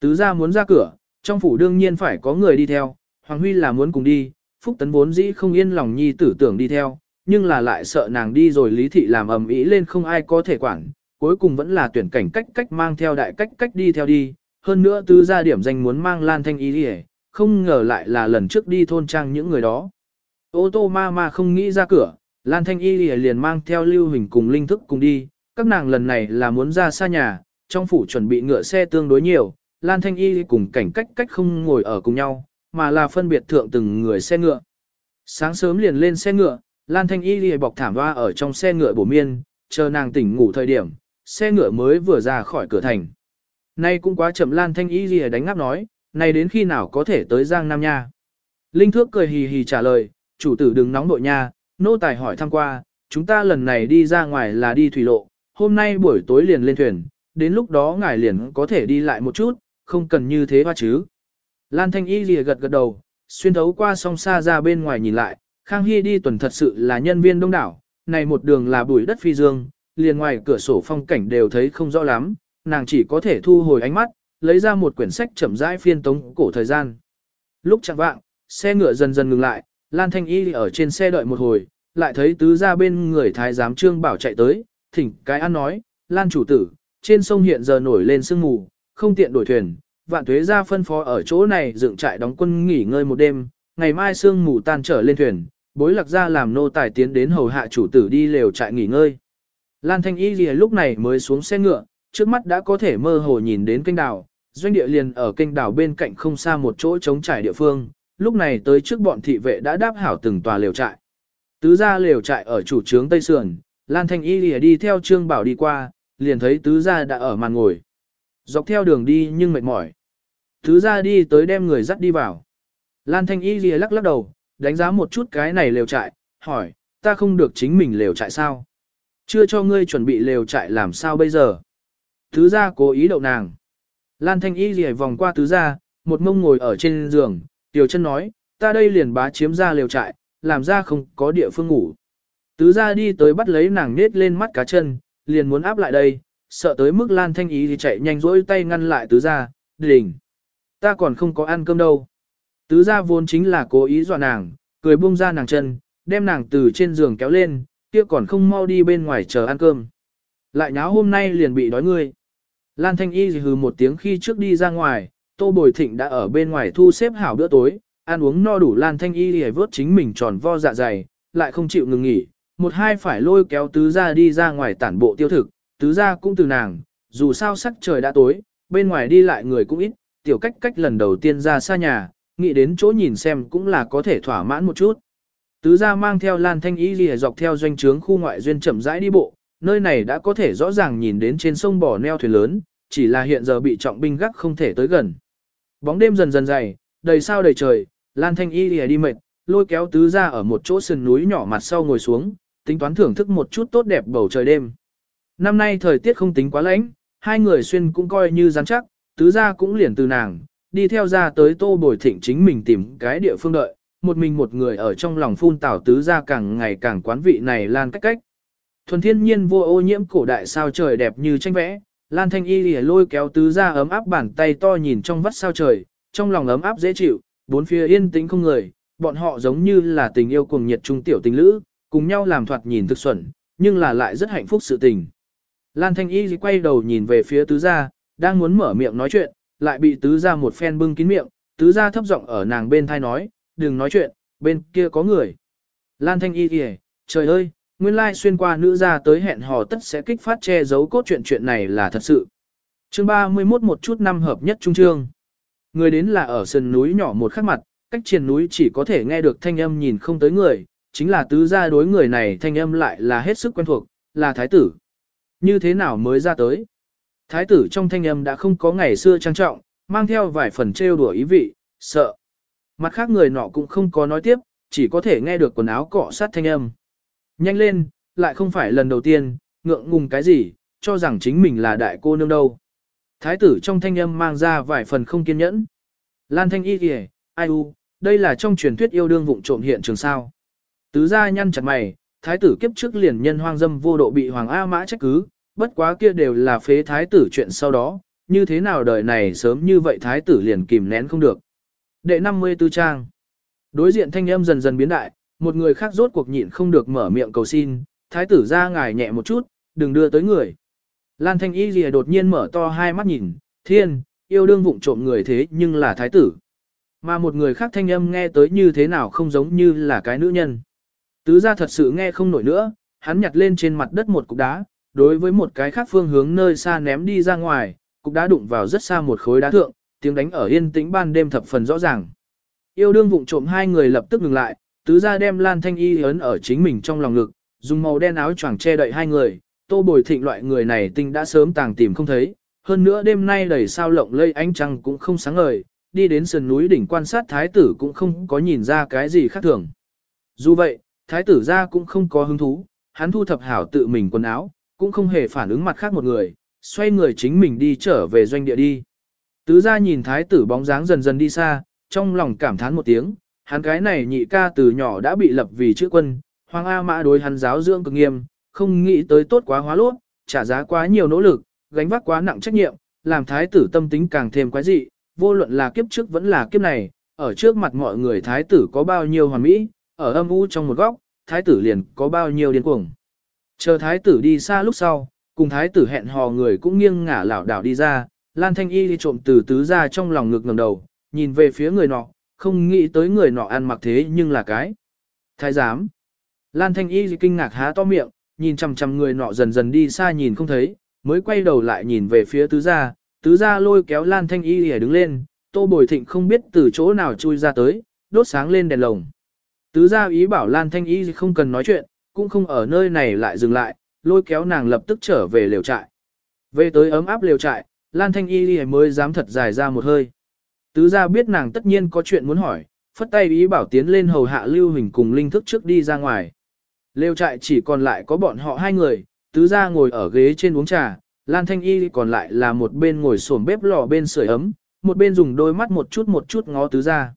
Tứ ra muốn ra cửa, trong phủ đương nhiên phải có người đi theo, Hoàng Huy là muốn cùng đi, Phúc Tấn vốn dĩ không yên lòng nhi tử tưởng đi theo, nhưng là lại sợ nàng đi rồi lý thị làm ầm ĩ lên không ai có thể quản, cuối cùng vẫn là tuyển cảnh cách cách mang theo đại cách cách đi theo đi, hơn nữa tứ gia điểm danh muốn mang Lan Thanh Y đi không ngờ lại là lần trước đi thôn trang những người đó. Ô tô ma ma không nghĩ ra cửa, Lan Thanh Y liền mang theo Lưu Hình cùng Linh Thức cùng đi, các nàng lần này là muốn ra xa nhà, trong phủ chuẩn bị ngựa xe tương đối nhiều, Lan Thanh Y cùng cảnh cách cách không ngồi ở cùng nhau, mà là phân biệt thượng từng người xe ngựa. Sáng sớm liền lên xe ngựa, Lan Thanh Y lìa bọc thảm hoa ở trong xe ngựa bổ miên, chờ nàng tỉnh ngủ thời điểm, xe ngựa mới vừa ra khỏi cửa thành. Nay cũng quá chậm Lan Thanh Y gì đánh ngáp nói, này đến khi nào có thể tới Giang Nam Nha. Linh Thước cười hì hì trả lời, chủ tử đừng nóng nội nha, nô tài hỏi thăm qua, chúng ta lần này đi ra ngoài là đi thủy lộ, hôm nay buổi tối liền lên thuyền, đến lúc đó ngài liền có thể đi lại một chút, không cần như thế hoa chứ. Lan Thanh Y lìa gật gật đầu, xuyên thấu qua song xa ra bên ngoài nhìn lại, Khang Hy đi tuần thật sự là nhân viên đông đảo, này một đường là bụi đất phi dương, liền ngoài cửa sổ phong cảnh đều thấy không rõ lắm, nàng chỉ có thể thu hồi ánh mắt, lấy ra một quyển sách chậm rãi phiên tống cổ thời gian. Lúc chẳng vạng, xe ngựa dần dần ngừng lại, Lan Thanh Y ở trên xe đợi một hồi, lại thấy tứ ra bên người thái giám trương bảo chạy tới, thỉnh cái ăn nói, Lan chủ tử, trên sông hiện giờ nổi lên sương mù, không tiện đổi thuyền, vạn tuế ra phân phó ở chỗ này dựng trại đóng quân nghỉ ngơi một đêm, ngày mai sương mù tan trở lên thuyền, bối lạc ra làm nô tài tiến đến hầu hạ chủ tử đi lều trại nghỉ ngơi. Lan Thanh Y lìa lúc này mới xuống xe ngựa, trước mắt đã có thể mơ hồ nhìn đến kênh đảo, doanh địa liền ở kênh đảo bên cạnh không xa một chỗ trống trải địa phương, lúc này tới trước bọn thị vệ đã đáp hảo từng tòa lều trại. Tứ gia lều trại ở chủ trướng Tây Sườn, Lan Thanh Y lìa đi theo Trương Bảo đi qua, liền thấy tứ gia đã ở màn ngồi. Dọc theo đường đi nhưng mệt mỏi. Tứ gia đi tới đem người dắt đi vào. Lan Thanh Y lìa lắc lắc đầu, đánh giá một chút cái này lều trại, hỏi, ta không được chính mình lều trại sao? Chưa cho ngươi chuẩn bị lều trại làm sao bây giờ? Tứ gia cố ý đậu nàng. Lan Thanh Y lìa vòng qua tứ gia, một mông ngồi ở trên giường, tiểu chân nói, ta đây liền bá chiếm ra lều trại, làm ra không có địa phương ngủ. Tứ gia đi tới bắt lấy nàng nết lên mắt cá chân, liền muốn áp lại đây, sợ tới mức Lan Thanh Ý thì chạy nhanh rỗi tay ngăn lại tứ gia, đỉnh. Ta còn không có ăn cơm đâu. Tứ gia vốn chính là cố ý dọa nàng, cười buông ra nàng chân, đem nàng từ trên giường kéo lên, kia còn không mau đi bên ngoài chờ ăn cơm. Lại nháo hôm nay liền bị đói ngươi. Lan Thanh Y hừ một tiếng khi trước đi ra ngoài, Tô Bồi Thịnh đã ở bên ngoài thu xếp hảo bữa tối, ăn uống no đủ Lan Thanh Y hề vớt chính mình tròn vo dạ dày, lại không chịu ngừng nghỉ, một hai phải lôi kéo tứ gia đi ra ngoài tản bộ tiêu thực, tứ gia cũng từ nàng, dù sao sắc trời đã tối, bên ngoài đi lại người cũng ít, tiểu cách cách lần đầu tiên ra xa nhà, nghĩ đến chỗ nhìn xem cũng là có thể thỏa mãn một chút. Tứ gia mang theo Lan Thanh Y lìa dọc theo doanh trướng khu ngoại duyên chậm rãi đi bộ, nơi này đã có thể rõ ràng nhìn đến trên sông bò neo thuyền lớn, chỉ là hiện giờ bị trọng binh gác không thể tới gần. Bóng đêm dần dần dày, đầy sao đầy trời, Lan Thanh Y lìa đi mệt, lôi kéo tứ gia ở một chỗ sườn núi nhỏ mặt sau ngồi xuống, tính toán thưởng thức một chút tốt đẹp bầu trời đêm. Năm nay thời tiết không tính quá lạnh, hai người xuyên cũng coi như rắn chắc, tứ gia cũng liền từ nàng, đi theo ra tới tô bồi thịnh chính mình tìm cái địa phương đợi, một mình một người ở trong lòng phun tảo tứ gia càng ngày càng quán vị này lan cách cách. Thuần thiên nhiên vô ô nhiễm cổ đại sao trời đẹp như tranh vẽ, Lan Thanh Y lìa lôi kéo tứ gia ấm áp bàn tay to nhìn trong vắt sao trời, trong lòng ấm áp dễ chịu, bốn phía yên tĩnh không người, bọn họ giống như là tình yêu cuồng nhiệt trung tiểu tình lữ, cùng nhau làm thoạt nhìn thực xuẩn, nhưng là lại rất hạnh phúc sự tình. Lan Thanh Y quay đầu nhìn về phía tứ gia, đang muốn mở miệng nói chuyện, lại bị tứ gia một phen bưng kín miệng, tứ gia thấp giọng ở nàng bên thai nói, đừng nói chuyện, bên kia có người. Lan Thanh Y kìa, trời ơi, nguyên lai xuyên qua nữ gia tới hẹn hò tất sẽ kích phát che giấu cốt chuyện chuyện này là thật sự. Chương 31 một chút năm hợp nhất trung trương. Người đến là ở sườn núi nhỏ một khắc mặt, cách triền núi chỉ có thể nghe được thanh âm nhìn không tới người, chính là tứ gia đối người này thanh âm lại là hết sức quen thuộc, là thái tử. Như thế nào mới ra tới? Thái tử trong thanh âm đã không có ngày xưa trang trọng, mang theo vài phần trêu đùa ý vị, sợ. Mặt khác người nọ cũng không có nói tiếp, chỉ có thể nghe được quần áo cọ sát thanh âm. Nhanh lên, lại không phải lần đầu tiên, ngượng ngùng cái gì, cho rằng chính mình là đại cô nương đâu. Thái tử trong thanh âm mang ra vài phần không kiên nhẫn. Lan thanh y kìa, ai u, đây là trong truyền thuyết yêu đương vụng trộm hiện trường sao. Tứ gia nhăn chặt mày, thái tử kiếp trước liền nhân hoang dâm vô độ bị hoàng A mã trách cứ, bất quá kia đều là phế thái tử chuyện sau đó, như thế nào đời này sớm như vậy thái tử liền kìm nén không được. Đệ 54 trang. Đối diện thanh âm dần dần biến đại, một người khác rốt cuộc nhịn không được mở miệng cầu xin, thái tử ra ngài nhẹ một chút, đừng đưa tới người. Lan thanh y lìa đột nhiên mở to hai mắt nhìn, thiên, yêu đương vụng trộm người thế nhưng là thái tử. Mà một người khác thanh âm nghe tới như thế nào không giống như là cái nữ nhân. Tứ ra thật sự nghe không nổi nữa, hắn nhặt lên trên mặt đất một cục đá, đối với một cái khác phương hướng nơi xa ném đi ra ngoài, cục đá đụng vào rất xa một khối đá thượng, tiếng đánh ở yên tĩnh ban đêm thập phần rõ ràng. Yêu đương vụng trộm hai người lập tức ngừng lại, tứ gia đem Lan Thanh Y ấn ở chính mình trong lòng ngực, dùng màu đen áo choàng che đậy hai người, tô bồi thịnh loại người này tinh đã sớm tàng tìm không thấy, hơn nữa đêm nay đầy sao lộng lây ánh trăng cũng không sáng ngời, đi đến sườn núi đỉnh quan sát thái tử cũng không có nhìn ra cái gì khác thường. Dù vậy, thái tử gia cũng không có hứng thú, hắn thu thập hảo tự mình quần áo, cũng không hề phản ứng mặt khác một người, xoay người chính mình đi trở về doanh địa đi. Tứ gia nhìn thái tử bóng dáng dần dần đi xa, trong lòng cảm thán một tiếng, hắn cái này nhị ca từ nhỏ đã bị lập vì chữ quân, hoàng A mã đối hắn giáo dưỡng cực nghiêm, không nghĩ tới tốt quá hóa lốt, trả giá quá nhiều nỗ lực, gánh vác quá nặng trách nhiệm, làm thái tử tâm tính càng thêm quái dị, vô luận là kiếp trước vẫn là kiếp này, ở trước mặt mọi người thái tử có bao nhiêu hoàn mỹ, ở âm u trong một góc, thái tử liền có bao nhiêu điên cuồng. Chờ thái tử đi xa lúc sau, cùng thái tử hẹn hò người cũng nghiêng ngả lảo đảo đi ra, Lan Thanh Y đi trộm từ tứ ra trong lòng ngực ngẩng đầu, nhìn về phía người nọ, không nghĩ tới người nọ ăn mặc thế nhưng là cái. Thái giám. Lan Thanh Y kinh ngạc há to miệng, nhìn chằm chằm người nọ dần dần đi xa nhìn không thấy, mới quay đầu lại nhìn về phía tứ gia, tứ gia lôi kéo Lan Thanh Y để đứng lên, Tô Bồi Thịnh không biết từ chỗ nào chui ra tới, đốt sáng lên đèn lồng. Tứ gia ý bảo Lan Thanh Y không cần nói chuyện, cũng không ở nơi này lại dừng lại, lôi kéo nàng lập tức trở về lều trại. Về tới ấm áp lều trại, Lan Thanh Y mới dám thật dài ra một hơi. Tứ gia biết nàng tất nhiên có chuyện muốn hỏi, phất tay ý bảo tiến lên hầu hạ Lưu Hình cùng Linh Thức trước đi ra ngoài. Lều trại chỉ còn lại có bọn họ hai người, tứ gia ngồi ở ghế trên uống trà, Lan Thanh Y còn lại là một bên ngồi xổm bếp lò bên sưởi ấm, một bên dùng đôi mắt một chút một chút ngó tứ gia.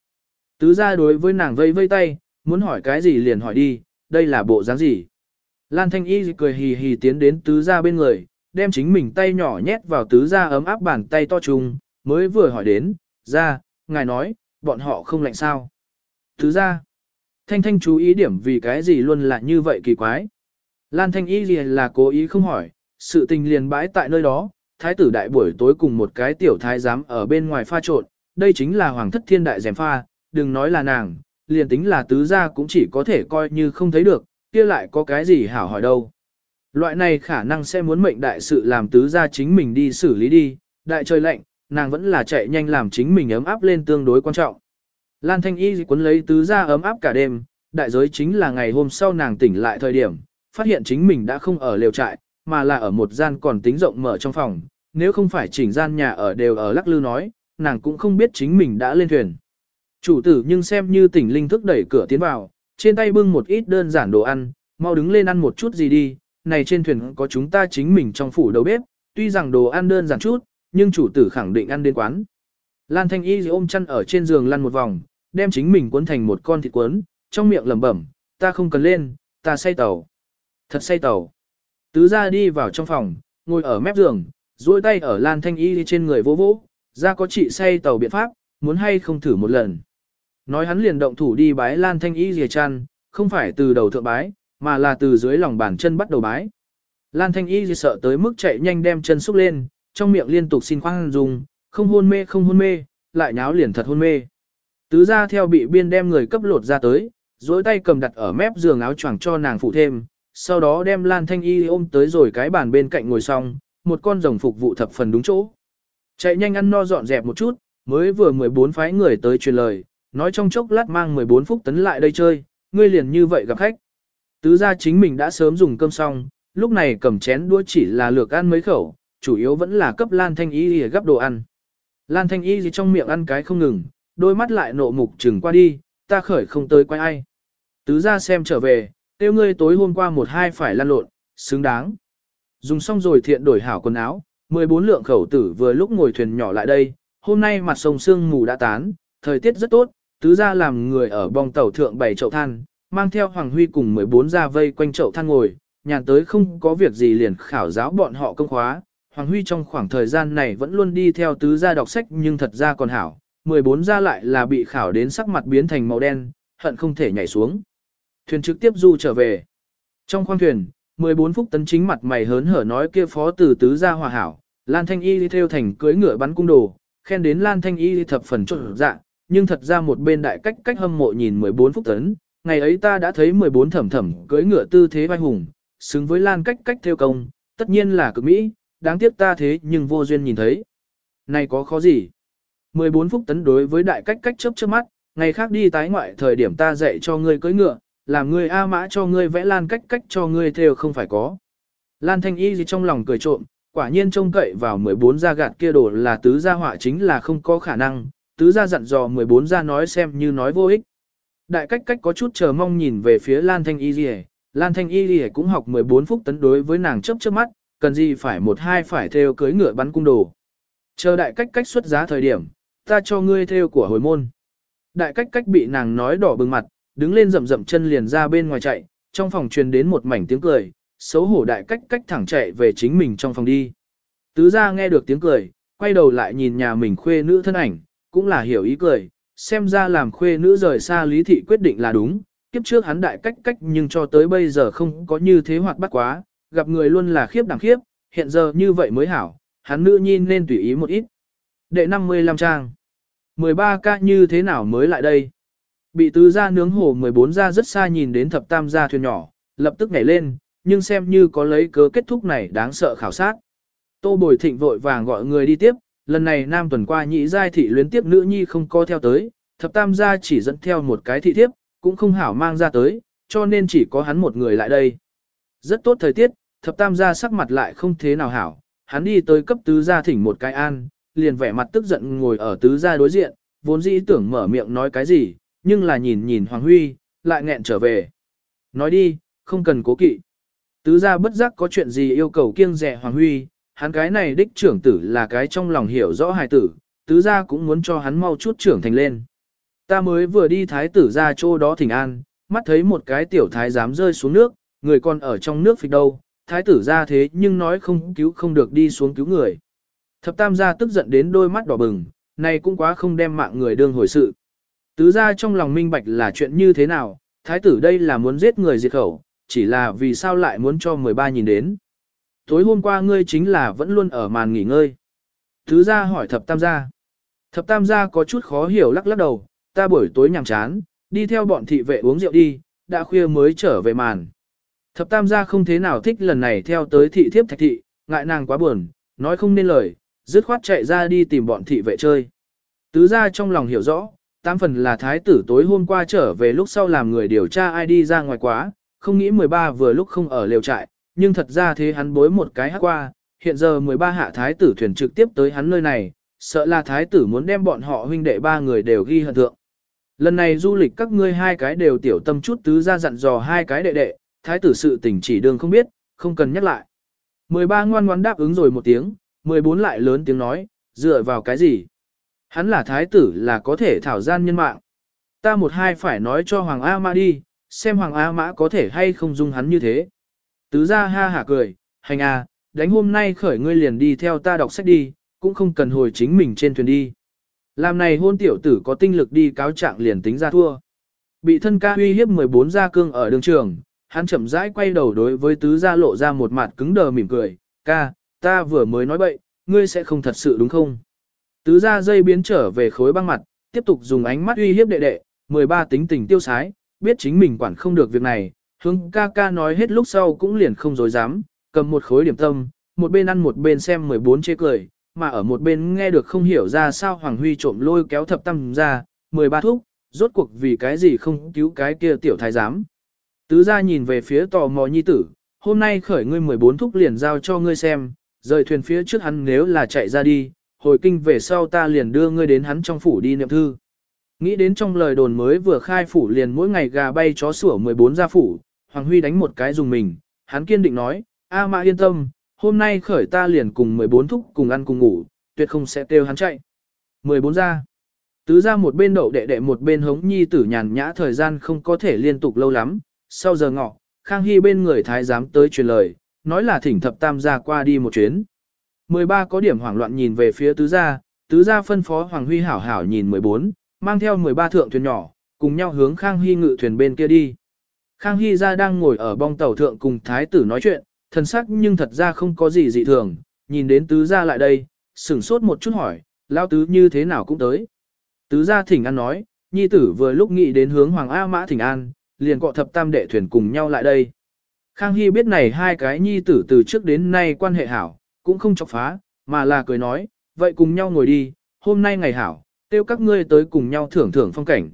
Tứ gia đối với nàng vây vây tay, muốn hỏi cái gì liền hỏi đi, đây là bộ dáng gì. Lan Thanh Y cười hì hì tiến đến tứ gia bên người, đem chính mình tay nhỏ nhét vào tứ gia ấm áp bàn tay to trùng, mới vừa hỏi đến, ra, ngài nói, bọn họ không lạnh sao. Thứ ra, Thanh Thanh chú ý điểm vì cái gì luôn là như vậy kỳ quái. Lan Thanh Y liền là cố ý không hỏi, sự tình liền bãi tại nơi đó, thái tử đại buổi tối cùng một cái tiểu thái giám ở bên ngoài pha trộn, đây chính là hoàng thất thiên đại dèm pha, đừng nói là nàng, liền tính là tứ gia cũng chỉ có thể coi như không thấy được, kia lại có cái gì hảo hỏi đâu. Loại này khả năng sẽ muốn mệnh đại sự làm tứ gia chính mình đi xử lý đi, đại trời lạnh, nàng vẫn là chạy nhanh làm chính mình ấm áp lên tương đối quan trọng. Lan Thanh Y cuốn lấy tứ gia ấm áp cả đêm, đại giới chính là ngày hôm sau nàng tỉnh lại thời điểm, phát hiện chính mình đã không ở lều trại, mà là ở một gian còn tính rộng mở trong phòng, nếu không phải chỉnh gian nhà ở đều ở lắc lư nói, nàng cũng không biết chính mình đã lên thuyền. Chủ tử nhưng xem như tỉnh linh thức đẩy cửa tiến vào, trên tay bưng một ít đơn giản đồ ăn, mau đứng lên ăn một chút gì đi, này trên thuyền có chúng ta chính mình trong phủ đầu bếp, tuy rằng đồ ăn đơn giản chút, nhưng chủ tử khẳng định ăn đến quán. Lan Thanh Y ôm chăn ở trên giường lăn một vòng, đem chính mình cuốn thành một con thịt cuốn, trong miệng lẩm bẩm, ta không cần lên, ta say tàu. Thật say tàu. Tứ ra đi vào trong phòng, ngồi ở mép giường, duỗi tay ở Lan Thanh Y trên người vô vỗ, ra có chị say tàu biện pháp, muốn hay không thử một lần. Nói hắn liền động thủ đi bái Lan Thanh Y rìa chăn, không phải từ đầu thượng bái, mà là từ dưới lòng bàn chân bắt đầu bái. Lan Thanh Y sợ tới mức chạy nhanh đem chân xúc lên, trong miệng liên tục xin khoan dung, không hôn mê không hôn mê, lại nháo liền thật hôn mê. Tứ ra theo bị biên đem người cấp lột ra tới, dối tay cầm đặt ở mép giường áo choàng cho nàng phụ thêm, sau đó đem Lan Thanh Y ôm tới rồi cái bàn bên cạnh ngồi xong, một con rồng phục vụ thập phần đúng chỗ. Chạy nhanh ăn no dọn dẹp một chút, mới vừa 14 phái người tới truyền lời, nói trong chốc lát mang 14 phút tấn lại đây chơi, ngươi liền như vậy gặp khách. Tứ ra chính mình đã sớm dùng cơm xong, lúc này cầm chén đũa chỉ là lược ăn mấy khẩu, chủ yếu vẫn là cấp Lan Thanh Y để gấp đồ ăn. Lan Thanh Y gì trong miệng ăn cái không ngừng, đôi mắt lại nộ mục chừng qua đi, ta khởi không tới quay ai. Tứ ra xem trở về, tiêu ngươi tối hôm qua một hai phải lan lộn, xứng đáng. Dùng xong rồi thiện đổi hảo quần áo, 14 lượng khẩu tử vừa lúc ngồi thuyền nhỏ lại đây, hôm nay mặt sông sương mù đã tán, thời tiết rất tốt, tứ ra làm người ở bong tàu thượng bày chậu than, mang theo Hoàng Huy cùng 14 gia vây quanh chậu than ngồi, nhàn tới không có việc gì liền khảo giáo bọn họ công khóa. Hoàng Huy trong khoảng thời gian này vẫn luôn đi theo tứ gia đọc sách nhưng thật ra còn hảo, 14 gia lại là bị khảo đến sắc mặt biến thành màu đen, hận không thể nhảy xuống. Thuyền trực tiếp du trở về. Trong khoang thuyền, 14 phút tấn chính mặt mày hớn hở nói kia phó từ tứ gia hòa hảo, Lan Thanh Y đi theo thành cưới ngựa bắn cung đồ, khen đến Lan Thanh Y thập phần trộn dạ, nhưng thật ra một bên đại cách cách hâm mộ nhìn 14 phút tấn, ngày ấy ta đã thấy 14 thẩm thẩm cưới ngựa tư thế vai hùng, xứng với Lan cách cách theo công, tất nhiên là cực mỹ, đáng tiếc ta thế nhưng vô duyên nhìn thấy. Này có khó gì? 14 phút tấn đối với đại cách cách chớp chớp mắt, ngày khác đi tái ngoại thời điểm ta dạy cho ngươi cưỡi ngựa, làm ngươi A mã cho ngươi vẽ lan cách cách cho ngươi theo không phải có. Lan thanh y gì trong lòng cười trộm, quả nhiên trông cậy vào 14 gia gạt kia đồ là tứ gia họa chính là không có khả năng, tứ gia dặn dò 14 gia nói xem như nói vô ích. Đại cách cách có chút chờ mong nhìn về phía Lan thanh y lì Lan thanh y lì cũng học 14 phút tấn đối với nàng chấp trước mắt, cần gì phải một hai phải theo cưới ngựa bắn cung đồ. Chờ đại cách cách xuất giá thời điểm, ta cho ngươi theo của hồi môn. Đại cách cách bị nàng nói đỏ bừng mặt, đứng lên rậm rậm chân liền ra bên ngoài chạy, trong phòng truyền đến một mảnh tiếng cười, xấu hổ đại cách cách thẳng chạy về chính mình trong phòng đi. Tứ gia nghe được tiếng cười, quay đầu lại nhìn nhà mình khuê nữ thân ảnh, cũng là hiểu ý cười, xem ra làm khuê nữ rời xa lý thị quyết định là đúng, kiếp trước hắn đại cách cách nhưng cho tới bây giờ không có như thế hoạt bắt quá, gặp người luôn là khiếp đẳng khiếp, hiện giờ như vậy mới hảo, hắn nữ nhi nên tùy ý một ít. Đệ 55 trang 13 ca như thế nào mới lại đây? Bị tứ gia nướng hổ 14 gia rất xa nhìn đến thập tam gia thuyền nhỏ, lập tức nhảy lên, nhưng xem như có lấy cớ kết thúc này đáng sợ khảo sát. Tô Bồi Thịnh vội vàng gọi người đi tiếp, lần này nam tuần qua nhị giai thị luyến tiếp nữ nhi không co theo tới, thập tam gia chỉ dẫn theo một cái thị thiếp, cũng không hảo mang ra tới, cho nên chỉ có hắn một người lại đây. Rất tốt thời tiết, thập tam gia sắc mặt lại không thế nào hảo, hắn đi tới cấp tứ gia thỉnh một cái an, liền vẻ mặt tức giận ngồi ở tứ gia đối diện, vốn dĩ tưởng mở miệng nói cái gì, nhưng là nhìn nhìn Hoàng Huy, lại nghẹn trở về. Nói đi, không cần cố kỵ. Tứ gia bất giác có chuyện gì yêu cầu kiêng rẻ Hoàng Huy, hắn cái này đích trưởng tử là cái trong lòng hiểu rõ hài tử, tứ gia cũng muốn cho hắn mau chút trưởng thành lên. Ta mới vừa đi thái tử ra chỗ đó thỉnh an, mắt thấy một cái tiểu thái dám rơi xuống nước, người còn ở trong nước phịch đâu, thái tử ra thế nhưng nói không cứu không được đi xuống cứu người. Thập tam gia tức giận đến đôi mắt đỏ bừng, này cũng quá không đem mạng người đương hồi sự. Tứ ra trong lòng minh bạch là chuyện như thế nào, thái tử đây là muốn giết người diệt khẩu, chỉ là vì sao lại muốn cho 13 nhìn đến. Tối hôm qua ngươi chính là vẫn luôn ở màn nghỉ ngơi. Tứ ra hỏi thập tam gia. Thập tam gia có chút khó hiểu lắc lắc đầu, ta buổi tối nhàm chán, đi theo bọn thị vệ uống rượu đi, đã khuya mới trở về màn. Thập tam gia không thế nào thích lần này theo tới thị thiếp thạch thị, ngại nàng quá buồn, nói không nên lời, dứt khoát chạy ra đi tìm bọn thị vệ chơi. Tứ gia trong lòng hiểu rõ, tam phần là thái tử tối hôm qua trở về lúc sau làm người điều tra ai đi ra ngoài quá, không nghĩ 13 vừa lúc không ở lều trại, nhưng thật ra thế hắn bối một cái hát qua, hiện giờ 13 hạ thái tử thuyền trực tiếp tới hắn nơi này, sợ là thái tử muốn đem bọn họ huynh đệ ba người đều ghi hận thượng. Lần này du lịch các ngươi hai cái đều tiểu tâm chút tứ ra dặn dò hai cái đệ đệ, thái tử sự tình chỉ đường không biết, không cần nhắc lại. 13 ngoan ngoan đáp ứng rồi một tiếng, 14 lại lớn tiếng nói, dựa vào cái gì? Hắn là thái tử là có thể thảo gian nhân mạng. Ta một hai phải nói cho Hoàng A Mã đi, xem Hoàng A Mã có thể hay không dung hắn như thế. Tứ ra ha hả cười, hành à, đánh hôm nay khởi ngươi liền đi theo ta đọc sách đi, cũng không cần hồi chính mình trên thuyền đi. Làm này hôn tiểu tử có tinh lực đi cáo trạng liền tính ra thua. Bị thân ca uy hiếp 14 gia cương ở đường trường, hắn chậm rãi quay đầu đối với tứ gia lộ ra một mặt cứng đờ mỉm cười, ca, ta vừa mới nói bậy, ngươi sẽ không thật sự đúng không? Tứ gia dây biến trở về khối băng mặt, tiếp tục dùng ánh mắt uy hiếp đệ đệ, 13 tính tình tiêu sái, biết chính mình quản không được việc này, hướng ca ca nói hết lúc sau cũng liền không dối dám, cầm một khối điểm tâm, một bên ăn một bên xem 14 chê cười, mà ở một bên nghe được không hiểu ra sao Hoàng Huy trộm lôi kéo thập tâm ra, 13 thuốc, rốt cuộc vì cái gì không cứu cái kia tiểu thái giám. Tứ gia nhìn về phía tò mò nhi tử, hôm nay khởi ngươi 14 thúc liền giao cho ngươi xem, rời thuyền phía trước hắn nếu là chạy ra đi, hồi kinh về sau ta liền đưa ngươi đến hắn trong phủ đi niệm thư. Nghĩ đến trong lời đồn mới vừa khai phủ liền mỗi ngày gà bay chó sủa 14 gia phủ, Hoàng Huy đánh một cái dùng mình, hắn kiên định nói, A Mã yên tâm, hôm nay khởi ta liền cùng 14 thúc cùng ăn cùng ngủ, tuyệt không sẽ kêu hắn chạy. 14 gia, Tứ gia một bên đậu đệ đệ một bên hống nhi tử nhàn nhã thời gian không có thể liên tục lâu lắm, sau giờ ngọ, Khang Hy bên người thái giám tới truyền lời, nói là thỉnh thập tam gia qua đi một chuyến. 13 có điểm hoảng loạn nhìn về phía tứ gia, tứ gia phân phó Hoàng Huy hảo hảo nhìn 14, mang theo 13 thượng thuyền nhỏ, cùng nhau hướng Khang Hy ngự thuyền bên kia đi. Khang Hy ra đang ngồi ở bong tàu thượng cùng thái tử nói chuyện, thần sắc nhưng thật ra không có gì dị thường, nhìn đến tứ gia lại đây, sửng sốt một chút hỏi, lao tứ như thế nào cũng tới. Tứ gia thỉnh an nói, nhi tử vừa lúc nghĩ đến hướng Hoàng A Mã thỉnh an, liền cọ thập tam đệ thuyền cùng nhau lại đây. Khang Hy biết này hai cái nhi tử từ trước đến nay quan hệ hảo, cũng không chọc phá, mà là cười nói, vậy cùng nhau ngồi đi, hôm nay ngày hảo, tiêu các ngươi tới cùng nhau thưởng thưởng phong cảnh.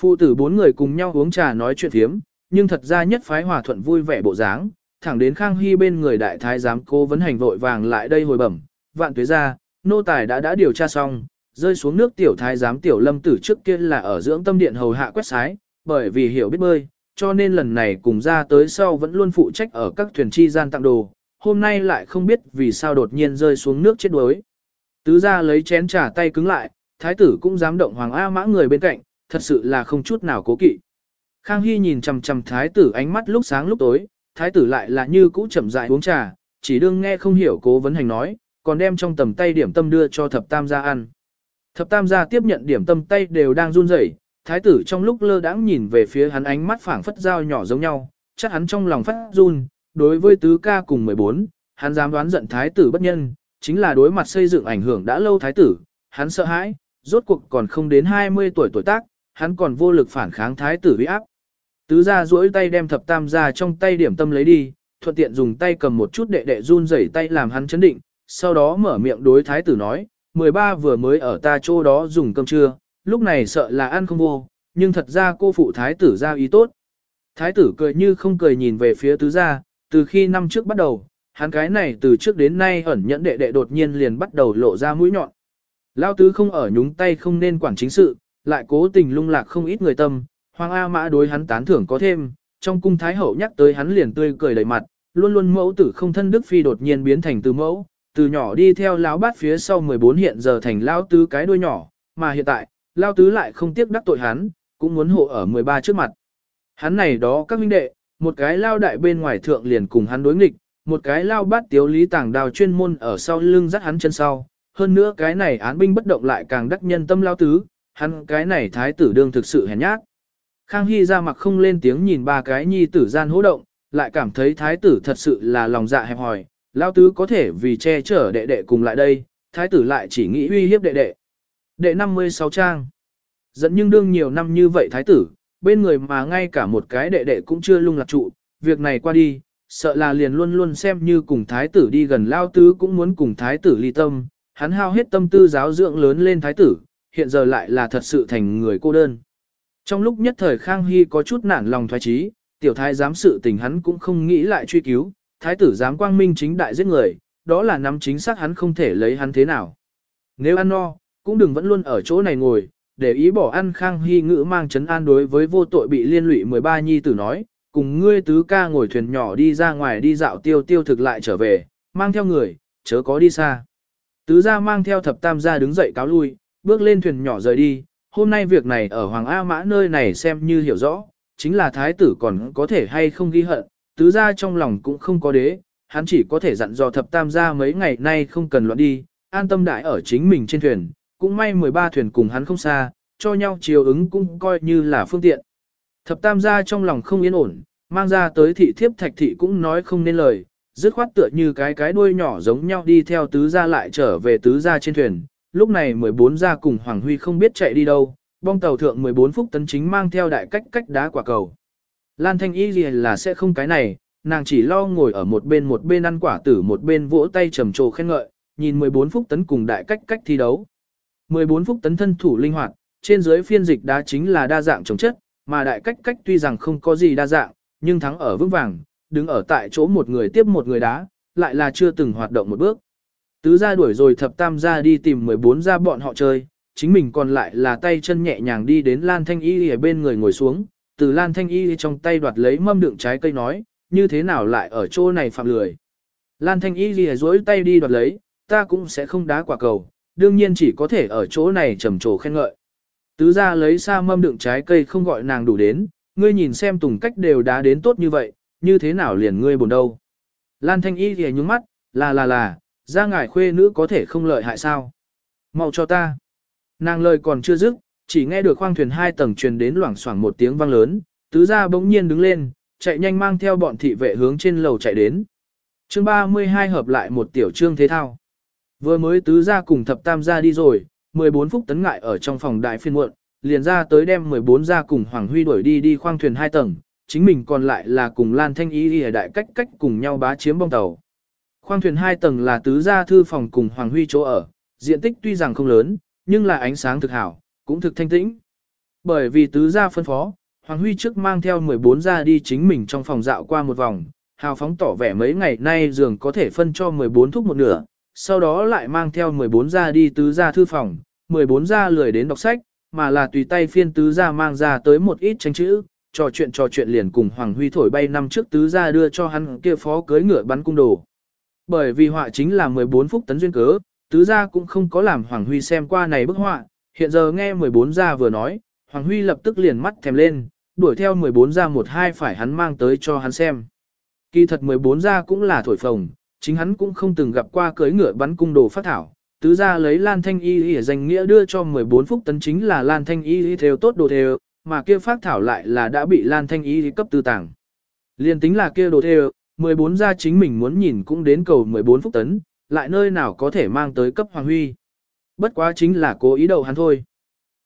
Phụ tử bốn người cùng nhau uống trà nói chuyện thiếm, nhưng thật ra nhất phái hòa thuận vui vẻ bộ dáng, thẳng đến Khang Hy bên người đại thái giám cô vấn hành vội vàng lại đây hồi bẩm, vạn tuế ra, nô tài đã đã điều tra xong, rơi xuống nước tiểu thái giám tiểu lâm tử trước kia là ở dưỡng tâm điện hầu hạ quét sái, bởi vì hiểu biết bơi, cho nên lần này cùng ra tới sau vẫn luôn phụ trách ở các thuyền chi gian tặng đồ, hôm nay lại không biết vì sao đột nhiên rơi xuống nước chết đuối. Tứ ra lấy chén trà tay cứng lại, thái tử cũng dám động hoàng A mã người bên cạnh, thật sự là không chút nào cố kỵ. Khang Hy nhìn chằm chằm thái tử ánh mắt lúc sáng lúc tối, thái tử lại là như cũ chậm dại uống trà, chỉ đương nghe không hiểu cố vấn hành nói, còn đem trong tầm tay điểm tâm đưa cho thập tam gia ăn. Thập tam gia tiếp nhận điểm tâm tay đều đang run rẩy, thái tử trong lúc lơ đãng nhìn về phía hắn ánh mắt phảng phất dao nhỏ giống nhau, chắc hắn trong lòng phát run, đối với tứ ca cùng 14, hắn dám đoán giận thái tử bất nhân, chính là đối mặt xây dựng ảnh hưởng đã lâu thái tử, hắn sợ hãi, rốt cuộc còn không đến 20 tuổi tuổi tác, hắn còn vô lực phản kháng thái tử uy áp. Tứ gia duỗi tay đem thập tam gia trong tay điểm tâm lấy đi, thuận tiện dùng tay cầm một chút đệ đệ run rẩy tay làm hắn chấn định, sau đó mở miệng đối thái tử nói, 13 vừa mới ở ta chỗ đó dùng cơm trưa, lúc này sợ là ăn không vô, nhưng thật ra cô phụ thái tử ra ý tốt. Thái tử cười như không cười nhìn về phía tứ gia, từ khi năm trước bắt đầu, hắn cái này từ trước đến nay ẩn nhẫn đệ đệ đột nhiên liền bắt đầu lộ ra mũi nhọn. Lao tứ không ở nhúng tay không nên quản chính sự, lại cố tình lung lạc không ít người tâm, Hoàng A Mã đối hắn tán thưởng có thêm, trong cung thái hậu nhắc tới hắn liền tươi cười đầy mặt, luôn luôn mẫu tử không thân Đức Phi đột nhiên biến thành từ mẫu, từ nhỏ đi theo lão bát phía sau 14 hiện giờ thành lão tứ cái đuôi nhỏ, mà hiện tại, lão tứ lại không tiếc đắc tội hắn, cũng muốn hộ ở 13 trước mặt. Hắn này đó các huynh đệ, một cái lao đại bên ngoài thượng liền cùng hắn đối nghịch, một cái lao bát tiếu lý tàng đào chuyên môn ở sau lưng dắt hắn chân sau, hơn nữa cái này án binh bất động lại càng đắc nhân tâm lao tứ, hắn cái này thái tử đương thực sự hèn nhát. Khang Hy ra mặt không lên tiếng nhìn ba cái nhi tử gian hỗ động, lại cảm thấy thái tử thật sự là lòng dạ hẹp hòi, lao tứ có thể vì che chở đệ đệ cùng lại đây, thái tử lại chỉ nghĩ uy hiếp đệ đệ. Đệ 56 trang. Dẫn nhưng đương nhiều năm như vậy thái tử, bên người mà ngay cả một cái đệ đệ cũng chưa lung lạc trụ, việc này qua đi, sợ là liền luôn luôn xem như cùng thái tử đi gần lao tứ cũng muốn cùng thái tử ly tâm, hắn hao hết tâm tư giáo dưỡng lớn lên thái tử, hiện giờ lại là thật sự thành người cô đơn. Trong lúc nhất thời Khang Hy có chút nản lòng thoái trí, tiểu thái giám sự tình hắn cũng không nghĩ lại truy cứu, thái tử giám quang minh chính đại giết người, đó là nắm chính xác hắn không thể lấy hắn thế nào. Nếu ăn no, cũng đừng vẫn luôn ở chỗ này ngồi, để ý bỏ ăn Khang Hy ngữ mang chấn an đối với vô tội bị liên lụy 13 nhi tử nói, cùng ngươi tứ ca ngồi thuyền nhỏ đi ra ngoài đi dạo tiêu tiêu thực lại trở về, mang theo người, chớ có đi xa. Tứ gia mang theo thập tam gia đứng dậy cáo lui, bước lên thuyền nhỏ rời đi, hôm nay việc này ở Hoàng A Mã nơi này xem như hiểu rõ, chính là thái tử còn có thể hay không ghi hận, tứ gia trong lòng cũng không có đế, hắn chỉ có thể dặn dò thập tam gia mấy ngày nay không cần loạn đi, an tâm đại ở chính mình trên thuyền, cũng may 13 thuyền cùng hắn không xa, cho nhau chiều ứng cũng coi như là phương tiện. Thập tam gia trong lòng không yên ổn, mang ra tới thị thiếp thạch thị cũng nói không nên lời, dứt khoát tựa như cái cái đuôi nhỏ giống nhau đi theo tứ gia lại trở về tứ gia trên thuyền. Lúc này 14 gia cùng Hoàng Huy không biết chạy đi đâu, bong tàu thượng 14 phút tấn chính mang theo đại cách cách đá quả cầu. Lan Thanh Y gì là sẽ không cái này, nàng chỉ lo ngồi ở một bên một bên ăn quả tử một bên vỗ tay trầm trồ khen ngợi, nhìn 14 phút tấn cùng đại cách cách thi đấu. 14 phút tấn thân thủ linh hoạt, trên dưới phiên dịch đá chính là đa dạng chống chất, mà đại cách cách tuy rằng không có gì đa dạng, nhưng thắng ở vững vàng, đứng ở tại chỗ một người tiếp một người đá, lại là chưa từng hoạt động một bước. Tứ ra đuổi rồi thập tam ra đi tìm 14 ra bọn họ chơi, chính mình còn lại là tay chân nhẹ nhàng đi đến Lan Thanh Y ở bên người ngồi xuống, từ Lan Thanh Y trong tay đoạt lấy mâm đựng trái cây nói, như thế nào lại ở chỗ này phạm lười. Lan Thanh Y lìa dối tay đi đoạt lấy, ta cũng sẽ không đá quả cầu, đương nhiên chỉ có thể ở chỗ này trầm trồ khen ngợi. Tứ ra lấy xa mâm đựng trái cây không gọi nàng đủ đến, ngươi nhìn xem tùng cách đều đá đến tốt như vậy, như thế nào liền ngươi buồn đâu. Lan Thanh Y thì nhúng mắt, là là là, ra ngải khuê nữ có thể không lợi hại sao. Mau cho ta. Nàng lời còn chưa dứt, chỉ nghe được khoang thuyền hai tầng truyền đến loảng xoảng một tiếng vang lớn, tứ gia bỗng nhiên đứng lên, chạy nhanh mang theo bọn thị vệ hướng trên lầu chạy đến. Chương 32 hợp lại một tiểu trương thế thao. Vừa mới tứ gia cùng thập tam gia đi rồi, 14 phút tấn ngại ở trong phòng đại phiên muộn, liền ra tới đem 14 gia cùng Hoàng Huy đuổi đi đi khoang thuyền hai tầng, chính mình còn lại là cùng Lan Thanh Ý ở đại cách cách cùng nhau bá chiếm bong tàu. Khoang thuyền hai tầng là tứ gia thư phòng cùng Hoàng Huy chỗ ở, diện tích tuy rằng không lớn, nhưng là ánh sáng thực hảo, cũng thực thanh tĩnh. Bởi vì tứ gia phân phó, Hoàng Huy trước mang theo 14 gia đi chính mình trong phòng dạo qua một vòng, hào phóng tỏ vẻ mấy ngày nay giường có thể phân cho 14 thuốc một nửa, sau đó lại mang theo 14 gia đi tứ gia thư phòng, 14 gia lười đến đọc sách, mà là tùy tay phiên tứ gia mang ra tới một ít tranh chữ, trò chuyện trò chuyện liền cùng Hoàng Huy thổi bay năm trước tứ gia đưa cho hắn kia phó cưới ngựa bắn cung đồ. Bởi vì họa chính là 14 phút tấn duyên cớ, tứ gia cũng không có làm Hoàng Huy xem qua này bức họa, hiện giờ nghe 14 gia vừa nói, Hoàng Huy lập tức liền mắt thèm lên, đuổi theo 14 gia một hai phải hắn mang tới cho hắn xem. Kỳ thật 14 gia cũng là thổi phồng, chính hắn cũng không từng gặp qua cưới ngựa bắn cung đồ phát thảo. Tứ gia lấy Lan Thanh Y Y danh nghĩa đưa cho 14 phúc tấn chính là Lan Thanh Y Y theo tốt đồ theo, mà kia phát thảo lại là đã bị Lan Thanh Y Y cấp tư tàng. Liên tính là kia đồ theo, 14 gia chính mình muốn nhìn cũng đến cầu 14 phúc tấn, lại nơi nào có thể mang tới cấp Hoàng Huy. Bất quá chính là cố ý đầu hắn thôi.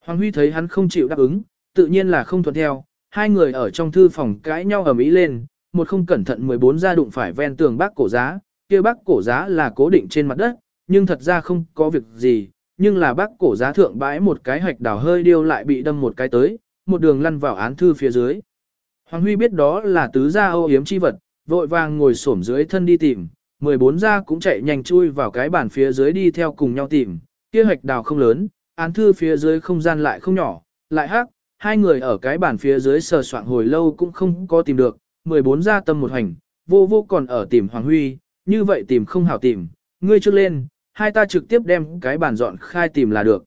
Hoàng Huy thấy hắn không chịu đáp ứng, tự nhiên là không thuận theo, hai người ở trong thư phòng cãi nhau ở mỹ lên, một không cẩn thận 14 gia đụng phải ven tường bác cổ giá, kia bác cổ giá là cố định trên mặt đất, nhưng thật ra không có việc gì, nhưng là bác cổ giá thượng bãi một cái hạch đào hơi điêu lại bị đâm một cái tới, một đường lăn vào án thư phía dưới. Hoàng Huy biết đó là tứ gia ô yếm chi vật, vội vàng ngồi xổm dưới thân đi tìm, 14 gia cũng chạy nhanh chui vào cái bàn phía dưới đi theo cùng nhau tìm, kia hạch đào không lớn, án thư phía dưới không gian lại không nhỏ, lại hắc, hai người ở cái bàn phía dưới sờ soạn hồi lâu cũng không có tìm được, 14 gia tâm một hành, vô vô còn ở tìm Hoàng Huy, như vậy tìm không hảo tìm, ngươi trước lên, hai ta trực tiếp đem cái bàn dọn khai tìm là được.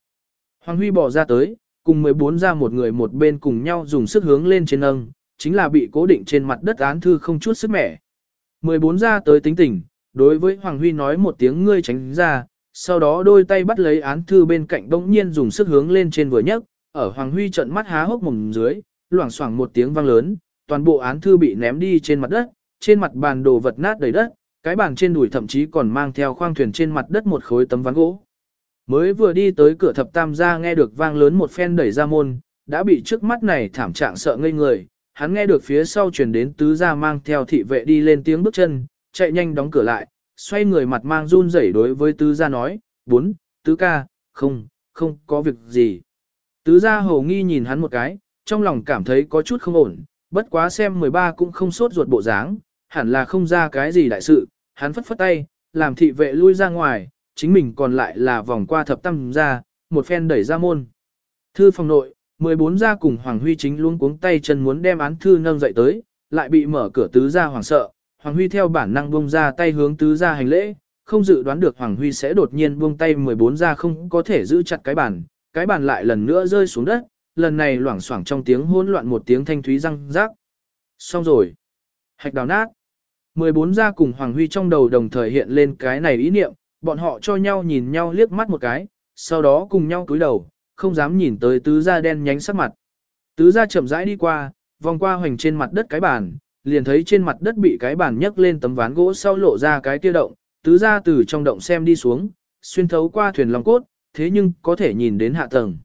Hoàng Huy bỏ ra tới, cùng 14 ra một người một bên cùng nhau dùng sức hướng lên trên nâng, chính là bị cố định trên mặt đất án thư không chút sức mẻ. 14 ra tới tính tình, đối với Hoàng Huy nói một tiếng ngươi tránh ra, sau đó đôi tay bắt lấy án thư bên cạnh bỗng nhiên dùng sức hướng lên trên vừa nhấc, ở Hoàng Huy trận mắt há hốc mồm dưới, loảng xoảng một tiếng vang lớn, toàn bộ án thư bị ném đi trên mặt đất, trên mặt bàn đồ vật nát đầy đất, cái bàn trên đùi thậm chí còn mang theo khoang thuyền trên mặt đất một khối tấm ván gỗ. Mới vừa đi tới cửa thập tam gia nghe được vang lớn một phen đẩy ra môn, đã bị trước mắt này thảm trạng sợ ngây người, hắn nghe được phía sau truyền đến tứ gia mang theo thị vệ đi lên tiếng bước chân, chạy nhanh đóng cửa lại, xoay người mặt mang run rẩy đối với tứ gia nói, bốn, tứ ca, không, không có việc gì. Tứ gia hầu nghi nhìn hắn một cái, trong lòng cảm thấy có chút không ổn, bất quá xem 13 cũng không sốt ruột bộ dáng, hẳn là không ra cái gì đại sự, hắn phất phất tay, làm thị vệ lui ra ngoài, chính mình còn lại là vòng qua thập tam ra, một phen đẩy ra môn. Thư phòng nội, 14 gia cùng Hoàng Huy chính luôn cuống tay chân muốn đem án thư nâng dậy tới, lại bị mở cửa tứ gia hoàng sợ, Hoàng Huy theo bản năng buông ra tay hướng tứ gia hành lễ, không dự đoán được Hoàng Huy sẽ đột nhiên buông tay 14 gia không có thể giữ chặt cái bàn, cái bàn lại lần nữa rơi xuống đất, lần này loảng xoảng trong tiếng hỗn loạn một tiếng thanh thúy răng rác. Xong rồi. Hạch đào nát. 14 gia cùng Hoàng Huy trong đầu đồng thời hiện lên cái này ý niệm, bọn họ cho nhau nhìn nhau liếc mắt một cái, sau đó cùng nhau cúi đầu, không dám nhìn tới tứ gia đen nhánh sắc mặt. Tứ gia chậm rãi đi qua, vòng qua hoành trên mặt đất cái bàn, liền thấy trên mặt đất bị cái bàn nhấc lên tấm ván gỗ sau lộ ra cái kia động, tứ gia từ trong động xem đi xuống, xuyên thấu qua thuyền lòng cốt, thế nhưng có thể nhìn đến hạ tầng.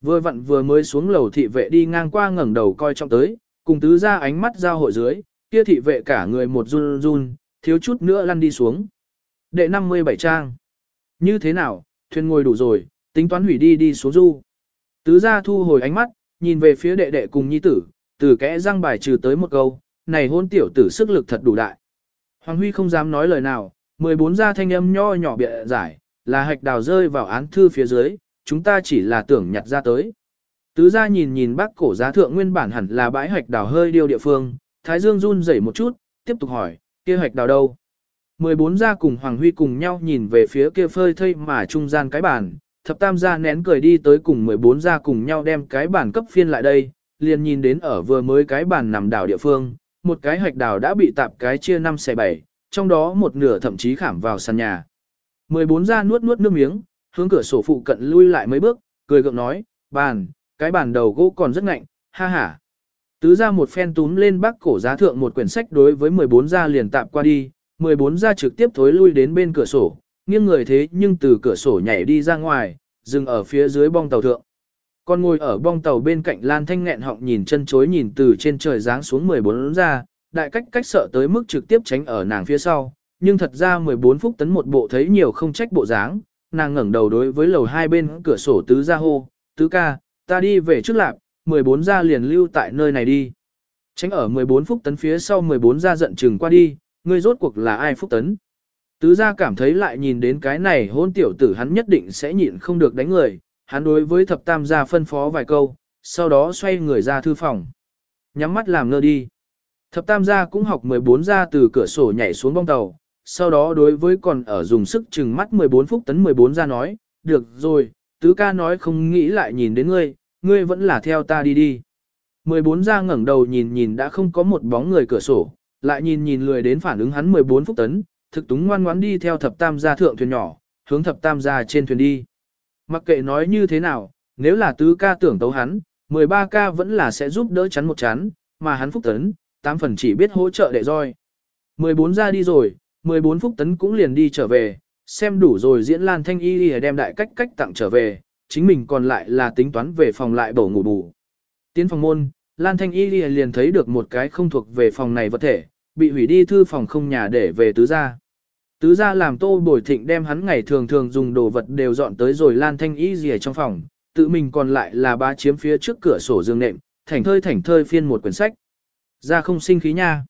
Vừa vặn vừa mới xuống lầu thị vệ đi ngang qua ngẩng đầu coi trọng tới, cùng tứ gia ánh mắt giao hội dưới, kia thị vệ cả người một run run, thiếu chút nữa lăn đi xuống. Đệ 57 trang. Như thế nào, thuyền ngồi đủ rồi, tính toán hủy đi đi xuống du. Tứ gia thu hồi ánh mắt, nhìn về phía đệ đệ cùng nhi tử, từ kẽ răng bài trừ tới một câu, này hôn tiểu tử sức lực thật đủ đại. Hoàng Huy không dám nói lời nào, 14 gia thanh âm nho nhỏ bịa giải, là hạch đào rơi vào án thư phía dưới, chúng ta chỉ là tưởng nhặt ra tới. Tứ gia nhìn nhìn bác cổ giá thượng nguyên bản hẳn là bãi hạch đào hơi điêu địa phương, Thái Dương run rẩy một chút, tiếp tục hỏi, kia hoạch đào đâu? 14 gia cùng Hoàng Huy cùng nhau nhìn về phía kia phơi thây mà trung gian cái bàn, thập tam gia nén cười đi tới cùng 14 gia cùng nhau đem cái bàn cấp phiên lại đây, liền nhìn đến ở vừa mới cái bàn nằm đảo địa phương, một cái hạch đào đã bị tạp cái chia 5 xe 7, trong đó một nửa thậm chí khảm vào sàn nhà. 14 gia nuốt nuốt nước miếng, hướng cửa sổ phụ cận lui lại mấy bước, cười gượng nói, bàn, cái bàn đầu gỗ còn rất ngạnh, ha ha. Tứ ra một phen túm lên bác cổ giá thượng một quyển sách đối với 14 gia liền tạm qua đi, 14 gia trực tiếp thối lui đến bên cửa sổ, nghiêng người thế nhưng từ cửa sổ nhảy đi ra ngoài, dừng ở phía dưới bong tàu thượng. Còn ngồi ở bong tàu bên cạnh Lan Thanh nghẹn họng nhìn chân chối nhìn từ trên trời giáng xuống 14 ra, đại cách cách sợ tới mức trực tiếp tránh ở nàng phía sau, nhưng thật ra 14 phút tấn một bộ thấy nhiều không trách bộ dáng, nàng ngẩng đầu đối với lầu hai bên cửa sổ tứ gia hô, tứ ca, ta đi về trước lạp, 14 gia liền lưu tại nơi này đi. Tránh ở 14 phúc tấn phía sau 14 gia giận chừng qua đi, ngươi rốt cuộc là ai phúc tấn. Tứ gia cảm thấy lại nhìn đến cái này hôn tiểu tử hắn nhất định sẽ nhịn không được đánh người, hắn đối với thập tam gia phân phó vài câu, sau đó xoay người ra thư phòng. Nhắm mắt làm ngơ đi. Thập tam gia cũng học 14 gia từ cửa sổ nhảy xuống bong tàu, sau đó đối với còn ở dùng sức chừng mắt 14 phút tấn 14 gia nói, được rồi, tứ ca nói không nghĩ lại nhìn đến ngươi, ngươi vẫn là theo ta đi đi. 14 gia ngẩng đầu nhìn nhìn đã không có một bóng người cửa sổ, lại nhìn nhìn lười đến phản ứng hắn 14 phút tấn, thực túng ngoan ngoãn đi theo thập tam gia thượng thuyền nhỏ, hướng thập tam gia trên thuyền đi. Mặc kệ nói như thế nào, nếu là tứ ca tưởng tấu hắn, 13 ca vẫn là sẽ giúp đỡ chắn một chắn, mà hắn phúc tấn, 8 phần chỉ biết hỗ trợ đệ roi. 14 ra đi rồi, 14 phúc tấn cũng liền đi trở về, xem đủ rồi diễn lan thanh y đi đem đại cách cách tặng trở về, chính mình còn lại là tính toán về phòng lại bổ ngủ bù. Tiến phòng môn, Lan Thanh Y liền thấy được một cái không thuộc về phòng này vật thể, bị hủy đi thư phòng không nhà để về tứ gia. Tứ gia làm tô bồi thịnh đem hắn ngày thường thường dùng đồ vật đều dọn tới rồi Lan Thanh Y gì ở trong phòng, tự mình còn lại là ba chiếm phía trước cửa sổ giường nệm, thảnh thơi thảnh thơi phiên một quyển sách. Ra không sinh khí nha.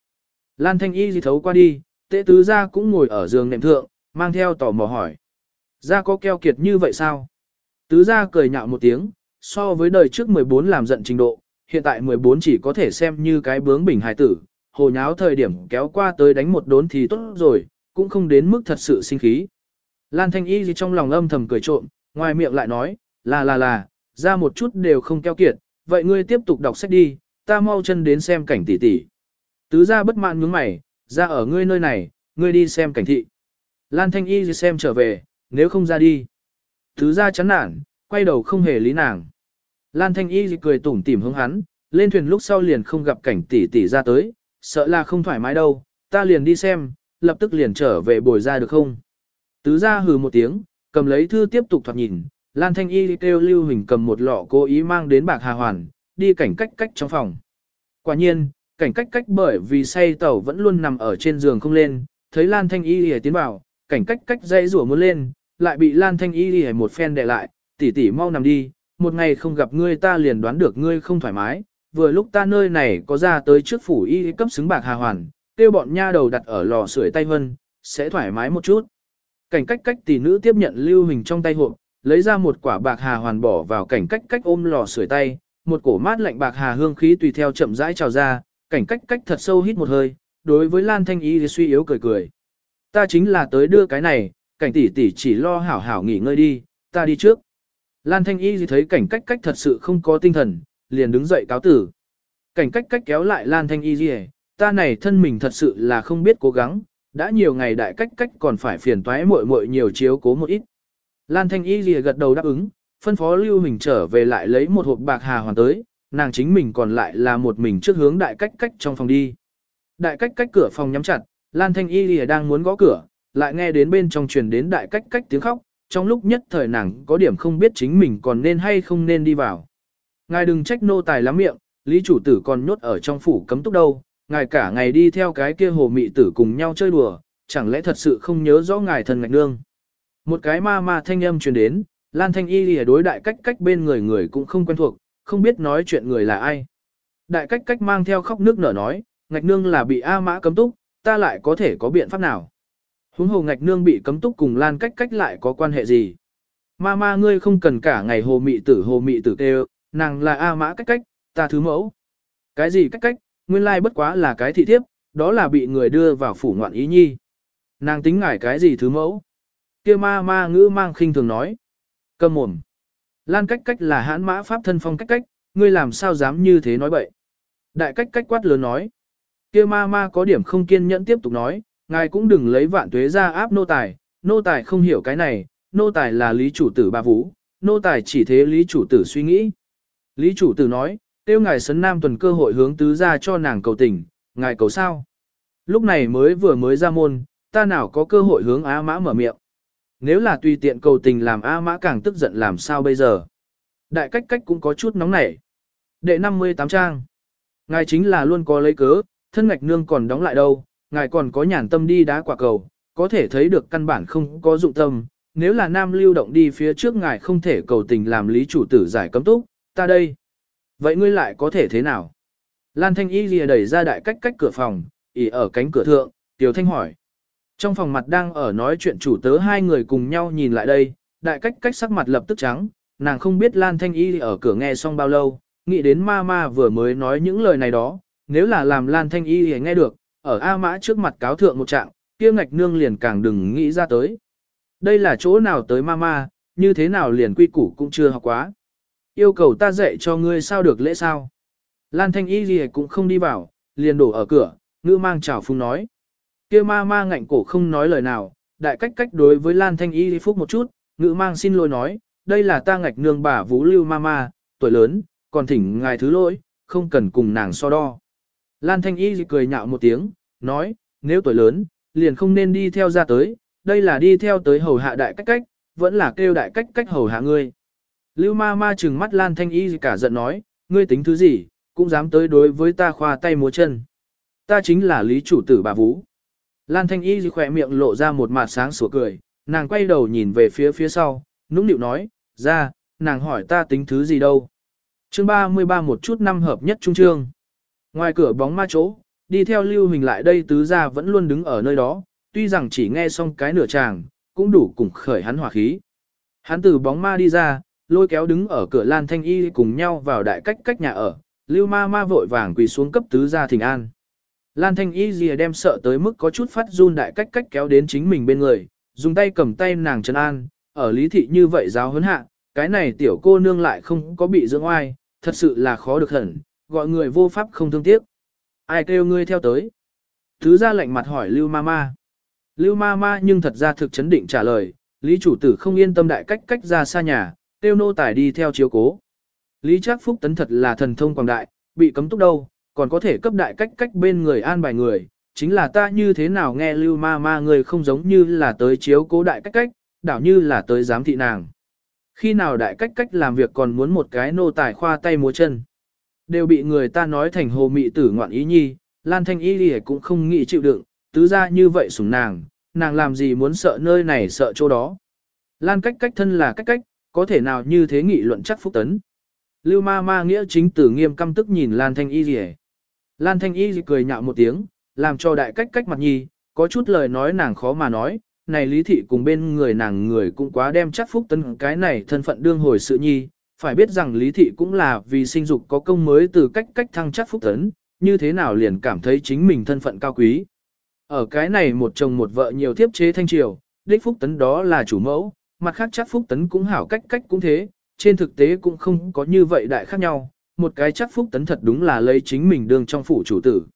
Lan Thanh Y gì thấu qua đi, tế tứ gia cũng ngồi ở giường nệm thượng, mang theo tò mò hỏi. Gia có keo kiệt như vậy sao? Tứ gia cười nhạo một tiếng, so với đời trước 14 làm giận trình độ, hiện tại 14 chỉ có thể xem như cái bướng bình hài tử, hồ nháo thời điểm kéo qua tới đánh một đốn thì tốt rồi, cũng không đến mức thật sự sinh khí. Lan Thanh Y gì trong lòng âm thầm cười trộm, ngoài miệng lại nói, là là là, ra một chút đều không keo kiệt, vậy ngươi tiếp tục đọc sách đi, ta mau chân đến xem cảnh tỷ tỷ. Tứ ra bất mãn nhướng mày, ra ở ngươi nơi này, ngươi đi xem cảnh thị. Lan Thanh Y gì xem trở về, nếu không ra đi thứ ra chán nản, quay đầu không hề lý nàng. Lan Thanh Y cười tủm tỉm hướng hắn, lên thuyền lúc sau liền không gặp cảnh tỷ tỷ ra tới, sợ là không thoải mái đâu, ta liền đi xem, lập tức liền trở về bồi ra được không. Tứ ra hừ một tiếng, cầm lấy thư tiếp tục thoạt nhìn, Lan Thanh Y kêu Lưu Huỳnh cầm một lọ cố ý mang đến bạc hà hoàn, đi cảnh cách cách trong phòng. Quả nhiên, cảnh cách cách bởi vì say tàu vẫn luôn nằm ở trên giường không lên, thấy Lan Thanh Y lìa tiến vào, cảnh cách cách dây rủa muốn lên, lại bị Lan Thanh Y lìa một phen đè lại, tỷ tỷ mau nằm đi, một ngày không gặp ngươi ta liền đoán được ngươi không thoải mái, vừa lúc ta nơi này có ra tới trước phủ y cấp xứng bạc hà hoàn, kêu bọn nha đầu đặt ở lò sưởi tay vân, sẽ thoải mái một chút. Cảnh cách cách tỷ nữ tiếp nhận lưu hình trong tay hộp, lấy ra một quả bạc hà hoàn bỏ vào cảnh cách cách ôm lò sưởi tay, một cổ mát lạnh bạc hà hương khí tùy theo chậm rãi trào ra, cảnh cách cách thật sâu hít một hơi, đối với Lan Thanh Y thì suy yếu cười cười. Ta chính là tới đưa cái này, cảnh tỷ tỷ chỉ lo hảo hảo nghỉ ngơi đi, ta đi trước. Lan Thanh Y thì thấy cảnh cách cách thật sự không có tinh thần, liền đứng dậy cáo tử. Cảnh cách cách kéo lại Lan Thanh Y gì ta này thân mình thật sự là không biết cố gắng, đã nhiều ngày đại cách cách còn phải phiền toái muội muội nhiều chiếu cố một ít. Lan Thanh Y gì gật đầu đáp ứng, phân phó Lưu Hình trở về lại lấy một hộp bạc hà hoàn tới, nàng chính mình còn lại là một mình trước hướng đại cách cách trong phòng đi. Đại cách cách cửa phòng nhắm chặt, Lan Thanh Y gì đang muốn gõ cửa, lại nghe đến bên trong truyền đến đại cách cách tiếng khóc, trong lúc nhất thời nàng có điểm không biết chính mình còn nên hay không nên đi vào. Ngài đừng trách nô tài lắm miệng, lý chủ tử còn nhốt ở trong phủ cấm túc đâu, ngài cả ngày đi theo cái kia hồ mị tử cùng nhau chơi đùa, chẳng lẽ thật sự không nhớ rõ ngài thần ngạch nương. Một cái ma ma thanh âm truyền đến, Lan Thanh Y lìa đối đại cách cách bên người người cũng không quen thuộc, không biết nói chuyện người là ai. Đại cách cách mang theo khóc nước nở nói, ngạch nương là bị A mã cấm túc, ta lại có thể có biện pháp nào. Huống hồ ngạch nương bị cấm túc cùng Lan cách cách lại có quan hệ gì. Ma ma ngươi không cần cả ngày hồ mị tử hồ mị tử kêu, nàng là A mã cách cách, ta thứ mẫu. Cái gì cách cách, nguyên lai bất quá là cái thị thiếp, đó là bị người đưa vào phủ ngoạn ý nhi. Nàng tính ngải cái gì thứ mẫu. kia ma ma ngữ mang khinh thường nói. Cầm mồm. Lan cách cách là hãn mã pháp thân phong cách cách, ngươi làm sao dám như thế nói bậy. Đại cách cách quát lớn nói. kia ma ma có điểm không kiên nhẫn tiếp tục nói, ngài cũng đừng lấy vạn tuế ra áp nô tài, nô tài không hiểu cái này, nô tài là lý chủ tử bà vũ, nô tài chỉ thế lý chủ tử suy nghĩ. Lý chủ tử nói, tiêu ngài sấn nam tuần cơ hội hướng tứ ra cho nàng cầu tình, ngài cầu sao. Lúc này mới vừa mới ra môn, ta nào có cơ hội hướng á mã mở miệng. Nếu là tùy tiện cầu tình làm A mã càng tức giận làm sao bây giờ. Đại cách cách cũng có chút nóng nảy. Đệ 58 trang. Ngài chính là luôn có lấy cớ, thân ngạch nương còn đóng lại đâu, ngài còn có nhàn tâm đi đá quả cầu, có thể thấy được căn bản không có dụng tâm. Nếu là nam lưu động đi phía trước ngài không thể cầu tình làm lý chủ tử giải cấm túc, ta đây. Vậy ngươi lại có thể thế nào? Lan Thanh Y lìa đẩy ra đại cách cách cửa phòng, ỉ ở cánh cửa thượng, Tiểu Thanh hỏi. Trong phòng mặt đang ở nói chuyện chủ tớ hai người cùng nhau nhìn lại đây, đại cách cách sắc mặt lập tức trắng, nàng không biết Lan Thanh Y ở cửa nghe xong bao lâu, nghĩ đến ma ma vừa mới nói những lời này đó, nếu là làm Lan Thanh Y nghe được, ở A Mã trước mặt cáo thượng một trạng, kia ngạch nương liền càng đừng nghĩ ra tới. Đây là chỗ nào tới ma ma, như thế nào liền quy củ cũng chưa học quá. Yêu cầu ta dạy cho ngươi sao được lễ sao. Lan Thanh Y gì cũng không đi vào, liền đổ ở cửa, ngữ mang chào phung nói kia ma ma ngạnh cổ không nói lời nào, đại cách cách đối với Lan Thanh Y phúc một chút, ngữ mang xin lỗi nói, đây là ta ngạch nương bà vũ lưu ma ma, tuổi lớn, còn thỉnh ngài thứ lỗi, không cần cùng nàng so đo. Lan Thanh Y cười nhạo một tiếng, nói, nếu tuổi lớn, liền không nên đi theo ra tới, đây là đi theo tới hầu hạ đại cách cách, vẫn là kêu đại cách cách hầu hạ ngươi. Lưu ma ma trừng mắt Lan Thanh Y cả giận nói, ngươi tính thứ gì, cũng dám tới đối với ta khoa tay múa chân. Ta chính là lý chủ tử bà Vũ. Lan Thanh Y khỏe miệng lộ ra một mặt sáng sủa cười, nàng quay đầu nhìn về phía phía sau, nũng nịu nói, ra, nàng hỏi ta tính thứ gì đâu. Chương 33 một chút năm hợp nhất trung trương. Ngoài cửa bóng ma chỗ, đi theo lưu hình lại đây tứ gia vẫn luôn đứng ở nơi đó, tuy rằng chỉ nghe xong cái nửa chàng cũng đủ cùng khởi hắn hỏa khí. Hắn từ bóng ma đi ra, lôi kéo đứng ở cửa Lan Thanh Y cùng nhau vào đại cách cách nhà ở, lưu ma ma vội vàng quỳ xuống cấp tứ gia thỉnh an. Lan Thanh Y Dìa đem sợ tới mức có chút phát run đại cách cách kéo đến chính mình bên người, dùng tay cầm tay nàng chân an, ở lý thị như vậy giáo huấn hạ, cái này tiểu cô nương lại không có bị dưỡng oai, thật sự là khó được hẳn, gọi người vô pháp không thương tiếc. Ai kêu ngươi theo tới? Thứ ra lạnh mặt hỏi Lưu Mama. Lưu Mama nhưng thật ra thực chấn định trả lời, Lý chủ tử không yên tâm đại cách cách ra xa nhà, tiêu nô tài đi theo chiếu cố. Lý Trác Phúc tấn thật là thần thông quảng đại, bị cấm túc đâu, còn có thể cấp đại cách cách bên người an bài người, chính là ta như thế nào nghe lưu ma ma người không giống như là tới chiếu cố đại cách cách, đảo như là tới giám thị nàng. Khi nào đại cách cách làm việc còn muốn một cái nô tài khoa tay múa chân, đều bị người ta nói thành hồ mị tử ngoạn ý nhi, Lan Thanh Y Lì cũng không nghĩ chịu đựng, tứ ra như vậy sủng nàng, nàng làm gì muốn sợ nơi này sợ chỗ đó. Lan cách cách thân là cách cách, có thể nào như thế nghị luận chắc phúc tấn. Lưu ma ma nghĩa chính tử nghiêm căm tức nhìn Lan Thanh Y Lì Lan Thanh Y cười nhạo một tiếng, làm cho đại cách cách mặt nhi, có chút lời nói nàng khó mà nói, này lý thị cùng bên người nàng người cũng quá đem chắc phúc tấn cái này thân phận đương hồi sự nhi, phải biết rằng lý thị cũng là vì sinh dục có công mới từ cách cách thăng chắc phúc tấn, như thế nào liền cảm thấy chính mình thân phận cao quý. Ở cái này một chồng một vợ nhiều thiếp chế thanh triều, đích phúc tấn đó là chủ mẫu, mặt khác chắc phúc tấn cũng hảo cách cách cũng thế, trên thực tế cũng không có như vậy đại khác nhau, một cái chắc phúc tấn thật đúng là lấy chính mình đương trong phủ chủ tử.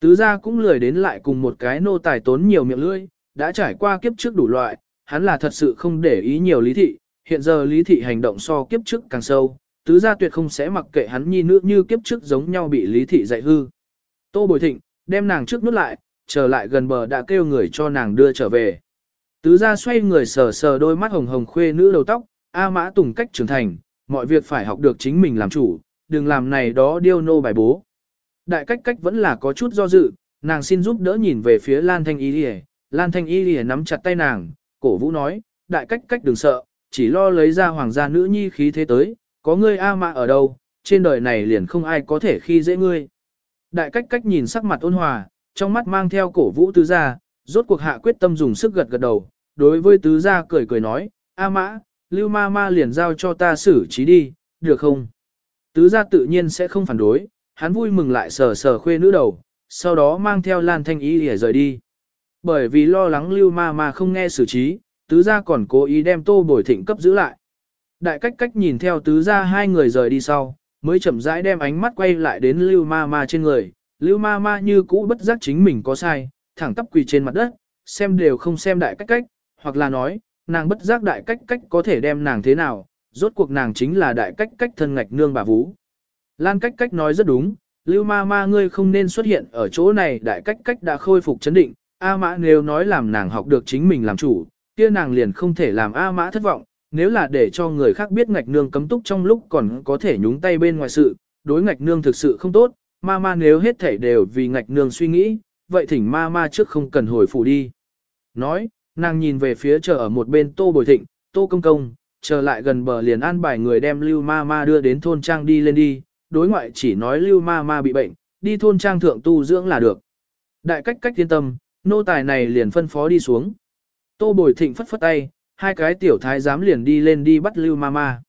Tứ gia cũng lười đến lại cùng một cái nô tài tốn nhiều miệng lưỡi, đã trải qua kiếp trước đủ loại, hắn là thật sự không để ý nhiều lý thị, hiện giờ lý thị hành động so kiếp trước càng sâu, tứ gia tuyệt không sẽ mặc kệ hắn nhi nữ như kiếp trước giống nhau bị lý thị dạy hư. Tô Bồi Thịnh, đem nàng trước nút lại, trở lại gần bờ đã kêu người cho nàng đưa trở về. Tứ gia xoay người sờ sờ đôi mắt hồng hồng khuê nữ đầu tóc, A Mã Tùng cách trưởng thành, mọi việc phải học được chính mình làm chủ, đừng làm này đó điêu nô bài bố. Đại cách cách vẫn là có chút do dự, nàng xin giúp đỡ nhìn về phía Lan Thanh Y Lìa, Lan Thanh Y Lìa nắm chặt tay nàng, cổ vũ nói, đại cách cách đừng sợ, chỉ lo lấy ra hoàng gia nữ nhi khí thế tới, có ngươi A Mã ở đâu, trên đời này liền không ai có thể khi dễ ngươi. Đại cách cách nhìn sắc mặt ôn hòa, trong mắt mang theo cổ vũ tứ gia, rốt cuộc hạ quyết tâm dùng sức gật gật đầu, đối với tứ gia cười cười nói, A Mã, lưu ma ma liền giao cho ta xử trí đi, được không? Tứ gia tự nhiên sẽ không phản đối, hắn vui mừng lại sờ sờ khuê nữ đầu, sau đó mang theo Lan Thanh Ý để rời đi. Bởi vì lo lắng lưu ma ma không nghe xử trí, tứ gia còn cố ý đem tô bồi thịnh cấp giữ lại. Đại cách cách nhìn theo tứ gia hai người rời đi sau, mới chậm rãi đem ánh mắt quay lại đến lưu ma ma trên người. Lưu ma ma như cũ bất giác chính mình có sai, thẳng tắp quỳ trên mặt đất, xem đều không xem đại cách cách, hoặc là nói, nàng bất giác đại cách cách có thể đem nàng thế nào, rốt cuộc nàng chính là đại cách cách thân ngạch nương bà vũ. Lan cách cách nói rất đúng, lưu ma ma ngươi không nên xuất hiện ở chỗ này đại cách cách đã khôi phục chấn định, A mã nếu nói làm nàng học được chính mình làm chủ, kia nàng liền không thể làm A mã thất vọng, nếu là để cho người khác biết ngạch nương cấm túc trong lúc còn có thể nhúng tay bên ngoài sự, đối ngạch nương thực sự không tốt, ma ma nếu hết thể đều vì ngạch nương suy nghĩ, vậy thỉnh ma ma trước không cần hồi phủ đi. Nói, nàng nhìn về phía chờ ở một bên tô bồi thịnh, tô công công, chờ lại gần bờ liền an bài người đem lưu ma ma đưa đến thôn trang đi lên đi, đối ngoại chỉ nói lưu ma ma bị bệnh, đi thôn trang thượng tu dưỡng là được. Đại cách cách yên tâm, nô tài này liền phân phó đi xuống. Tô bồi thịnh phất phất tay, hai cái tiểu thái giám liền đi lên đi bắt lưu ma ma.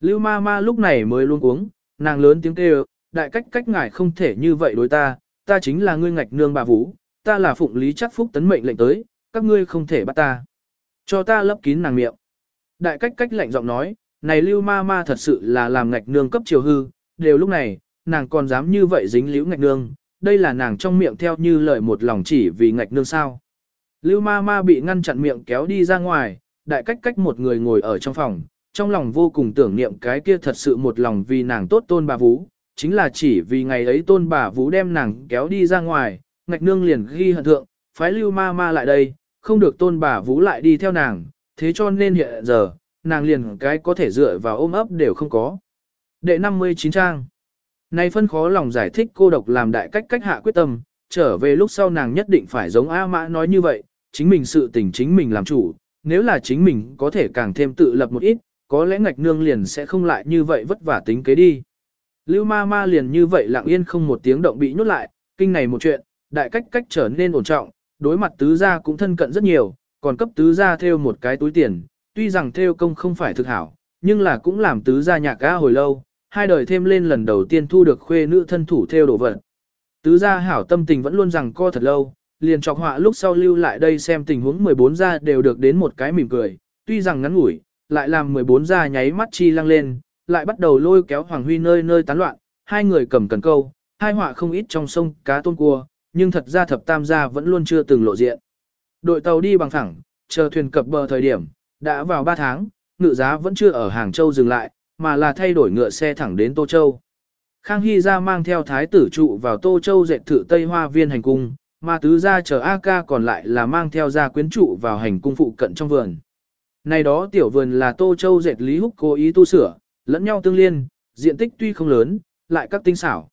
Lưu ma ma lúc này mới luôn uống, nàng lớn tiếng kêu, đại cách cách ngài không thể như vậy đối ta, ta chính là ngươi ngạch nương bà vũ, ta là phụng lý chắc phúc tấn mệnh lệnh tới, các ngươi không thể bắt ta. Cho ta lấp kín nàng miệng. Đại cách cách lạnh giọng nói, này lưu ma ma thật sự là làm ngạch nương cấp chiều hư, đều lúc này, nàng còn dám như vậy dính liễu ngạch nương, đây là nàng trong miệng theo như lời một lòng chỉ vì ngạch nương sao. Lưu ma ma bị ngăn chặn miệng kéo đi ra ngoài, đại cách cách một người ngồi ở trong phòng, trong lòng vô cùng tưởng niệm cái kia thật sự một lòng vì nàng tốt tôn bà vũ, chính là chỉ vì ngày ấy tôn bà vũ đem nàng kéo đi ra ngoài, ngạch nương liền ghi hận thượng, phái lưu ma ma lại đây, không được tôn bà vũ lại đi theo nàng, thế cho nên hiện giờ, nàng liền cái có thể dựa vào ôm ấp đều không có. Đệ 59 trang Nay phân khó lòng giải thích cô độc làm đại cách cách hạ quyết tâm, trở về lúc sau nàng nhất định phải giống A Mã nói như vậy, chính mình sự tình chính mình làm chủ, nếu là chính mình có thể càng thêm tự lập một ít, có lẽ ngạch nương liền sẽ không lại như vậy vất vả tính kế đi. Lưu ma ma liền như vậy lặng yên không một tiếng động bị nhốt lại, kinh này một chuyện, đại cách cách trở nên ổn trọng, đối mặt tứ gia cũng thân cận rất nhiều, còn cấp tứ gia theo một cái túi tiền, tuy rằng theo công không phải thực hảo, nhưng là cũng làm tứ gia nhạc ga hồi lâu, hai đời thêm lên lần đầu tiên thu được khuê nữ thân thủ theo đồ vật. Tứ gia hảo tâm tình vẫn luôn rằng co thật lâu, liền chọc họa lúc sau lưu lại đây xem tình huống 14 gia đều được đến một cái mỉm cười, tuy rằng ngắn ngủi, lại làm 14 gia nháy mắt chi lăng lên, lại bắt đầu lôi kéo Hoàng Huy nơi nơi tán loạn, hai người cầm cần câu, hai họa không ít trong sông cá tôm cua, nhưng thật ra thập tam gia vẫn luôn chưa từng lộ diện. Đội tàu đi bằng thẳng, chờ thuyền cập bờ thời điểm, đã vào 3 tháng, ngựa giá vẫn chưa ở Hàng Châu dừng lại, mà là thay đổi ngựa xe thẳng đến Tô Châu. Khang Hy ra mang theo thái tử trụ vào Tô Châu dệt thử Tây Hoa Viên hành cung, mà tứ gia chờ A ca còn lại là mang theo gia quyến trụ vào hành cung phụ cận trong vườn. Này đó tiểu vườn là Tô Châu dệt Lý Húc cố ý tu sửa, lẫn nhau tương liên, diện tích tuy không lớn, lại các tinh xảo.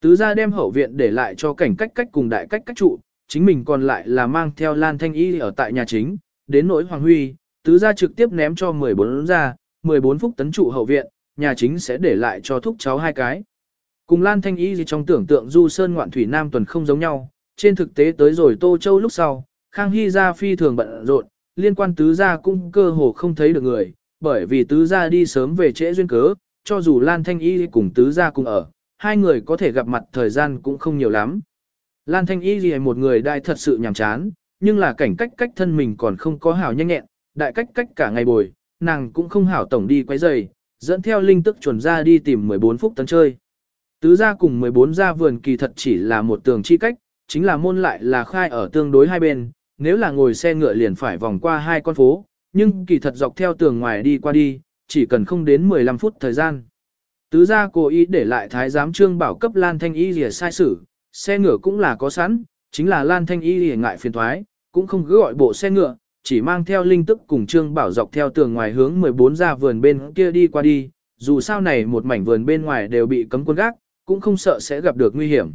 Tứ gia đem hậu viện để lại cho cảnh cách cách cùng đại cách cách trụ, chính mình còn lại là mang theo Lan Thanh Y ở tại nhà chính, đến nỗi Hoàng Huy, tứ gia trực tiếp ném cho 14 gia, 14 phút tấn trụ hậu viện, nhà chính sẽ để lại cho thúc cháu hai cái. Cùng Lan Thanh Y gì trong tưởng tượng Du Sơn Ngoạn Thủy Nam tuần không giống nhau, trên thực tế tới rồi Tô Châu lúc sau, Khang Hy gia phi thường bận rộn, liên quan tứ gia cũng cơ hồ không thấy được người, bởi vì tứ gia đi sớm về trễ duyên cớ, cho dù Lan Thanh Y cùng tứ gia cùng ở, hai người có thể gặp mặt thời gian cũng không nhiều lắm. Lan Thanh Y gì một người đại thật sự nhàm chán, nhưng là cảnh cách cách thân mình còn không có hảo nhanh nhẹn, đại cách cách cả ngày bồi, nàng cũng không hảo tổng đi quấy giày, dẫn theo linh tức chuẩn ra đi tìm 14 phút tấn chơi. Tứ gia cùng 14 gia vườn kỳ thật chỉ là một tường chi cách, chính là môn lại là khai ở tương đối hai bên, nếu là ngồi xe ngựa liền phải vòng qua hai con phố, nhưng kỳ thật dọc theo tường ngoài đi qua đi, chỉ cần không đến 15 phút thời gian. Tứ gia cố ý để lại thái giám trương bảo cấp Lan Thanh Y lìa sai sử, xe ngựa cũng là có sẵn, chính là Lan Thanh Y lìa ngại phiền thoái, cũng không cứ gọi bộ xe ngựa, chỉ mang theo linh tức cùng trương bảo dọc theo tường ngoài hướng 14 ra vườn bên kia đi qua đi, dù sao này một mảnh vườn bên ngoài đều bị cấm quân gác, cũng không sợ sẽ gặp được nguy hiểm.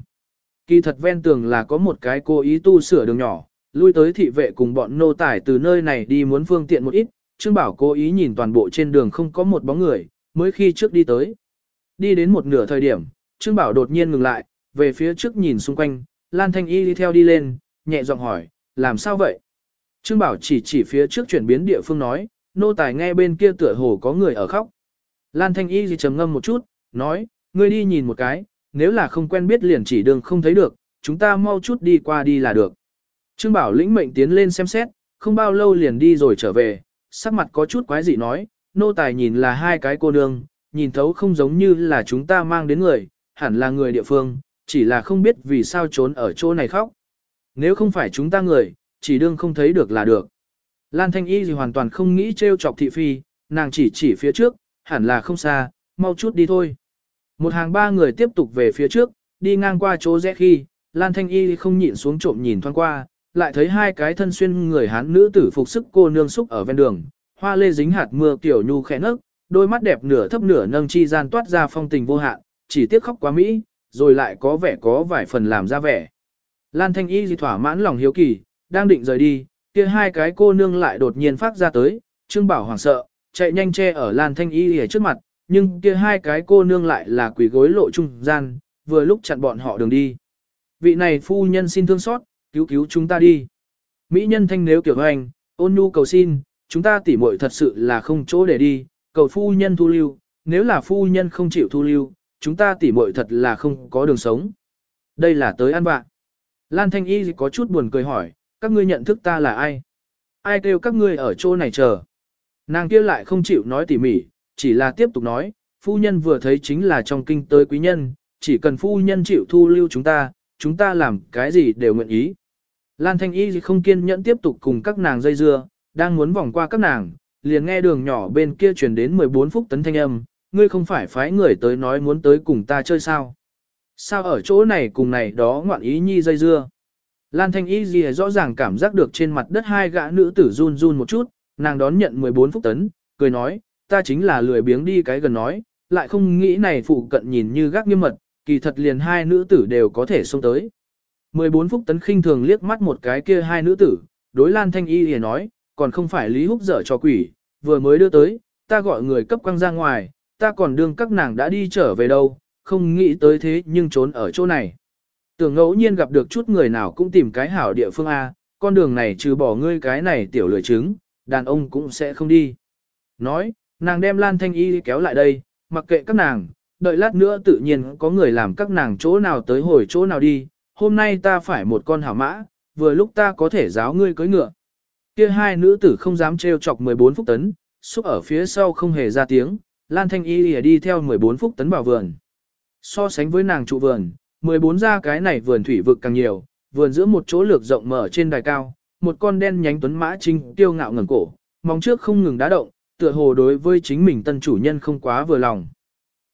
Kỳ thật ven tường là có một cái cố ý tu sửa đường nhỏ, lui tới thị vệ cùng bọn nô tải từ nơi này đi muốn phương tiện một ít, Trương Bảo cố ý nhìn toàn bộ trên đường không có một bóng người, mới khi trước đi tới. Đi đến một nửa thời điểm, Trương Bảo đột nhiên ngừng lại, về phía trước nhìn xung quanh, Lan Thanh Y đi theo đi lên, nhẹ giọng hỏi, làm sao vậy? Trương Bảo chỉ chỉ phía trước chuyển biến địa phương nói, nô tài nghe bên kia tựa hồ có người ở khóc. Lan Thanh Y gì trầm ngâm một chút, nói, ngươi đi nhìn một cái, nếu là không quen biết liền chỉ đường không thấy được, chúng ta mau chút đi qua đi là được. Trương Bảo lĩnh mệnh tiến lên xem xét, không bao lâu liền đi rồi trở về, sắc mặt có chút quái dị nói, nô tài nhìn là hai cái cô nương, nhìn thấu không giống như là chúng ta mang đến người, hẳn là người địa phương, chỉ là không biết vì sao trốn ở chỗ này khóc. Nếu không phải chúng ta người, chỉ đương không thấy được là được. Lan Thanh Y gì hoàn toàn không nghĩ trêu chọc thị phi, nàng chỉ chỉ phía trước, hẳn là không xa, mau chút đi thôi. Một hàng ba người tiếp tục về phía trước, đi ngang qua chỗ rẽ khi, Lan Thanh Y không nhịn xuống trộm nhìn thoáng qua, lại thấy hai cái thân xuyên người hán nữ tử phục sức cô nương xúc ở ven đường, hoa lê dính hạt mưa tiểu nhu khẽ nấc, đôi mắt đẹp nửa thấp nửa nâng chi gian toát ra phong tình vô hạn, chỉ tiếc khóc quá mỹ, rồi lại có vẻ có vài phần làm ra vẻ. Lan Thanh Y thì thỏa mãn lòng hiếu kỳ, đang định rời đi, kia hai cái cô nương lại đột nhiên phát ra tới, Trương Bảo hoảng sợ, chạy nhanh che ở Lan Thanh Y ở trước mặt, nhưng kia hai cái cô nương lại là quỷ gối lộ trung gian, vừa lúc chặn bọn họ đường đi. Vị này phu nhân xin thương xót, cứu cứu chúng ta đi. Mỹ nhân thanh nếu kiểu hoành, ôn nhu cầu xin, chúng ta tỉ muội thật sự là không chỗ để đi, cầu phu nhân thu lưu, nếu là phu nhân không chịu thu lưu, chúng ta tỉ muội thật là không có đường sống. Đây là tới ăn bạn. Lan Thanh Y có chút buồn cười hỏi, các ngươi nhận thức ta là ai? Ai kêu các ngươi ở chỗ này chờ? Nàng kia lại không chịu nói tỉ mỉ, chỉ là tiếp tục nói, phu nhân vừa thấy chính là trong kinh tới quý nhân, chỉ cần phu nhân chịu thu lưu chúng ta, chúng ta làm cái gì đều nguyện ý. Lan Thanh Y không kiên nhẫn tiếp tục cùng các nàng dây dưa, đang muốn vòng qua các nàng, liền nghe đường nhỏ bên kia truyền đến 14 phút tấn thanh âm, ngươi không phải phái người tới nói muốn tới cùng ta chơi sao. Sao ở chỗ này cùng này đó ngoạn ý nhi dây dưa. Lan Thanh Y gì rõ ràng cảm giác được trên mặt đất hai gã nữ tử run run một chút, nàng đón nhận 14 phút tấn, cười nói, ta chính là lười biếng đi cái gần nói, lại không nghĩ này phụ cận nhìn như gác nghiêm mật, kỳ thật liền hai nữ tử đều có thể xông tới. 14 phút tấn khinh thường liếc mắt một cái kia hai nữ tử, đối Lan Thanh Y thì nói, còn không phải Lý Húc dở cho quỷ, vừa mới đưa tới, ta gọi người cấp quăng ra ngoài, ta còn đương các nàng đã đi trở về đâu, không nghĩ tới thế nhưng trốn ở chỗ này. Tưởng ngẫu nhiên gặp được chút người nào cũng tìm cái hảo địa phương A, con đường này trừ bỏ ngươi cái này tiểu lười trứng, đàn ông cũng sẽ không đi. Nói, nàng đem Lan Thanh Y kéo lại đây, mặc kệ các nàng, đợi lát nữa tự nhiên có người làm các nàng chỗ nào tới hồi chỗ nào đi, hôm nay ta phải một con hảo mã, vừa lúc ta có thể giáo ngươi cưới ngựa. Kia hai nữ tử không dám trêu chọc 14 phút tấn, xúc ở phía sau không hề ra tiếng, Lan Thanh Y đi theo 14 phút tấn vào vườn. So sánh với nàng trụ vườn, 14 ra cái này vườn thủy vực càng nhiều, vườn giữa một chỗ lược rộng mở trên đài cao, một con đen nhánh tuấn mã chính tiêu ngạo ngẩng cổ, mong trước không ngừng đá động, tựa hồ đối với chính mình tân chủ nhân không quá vừa lòng.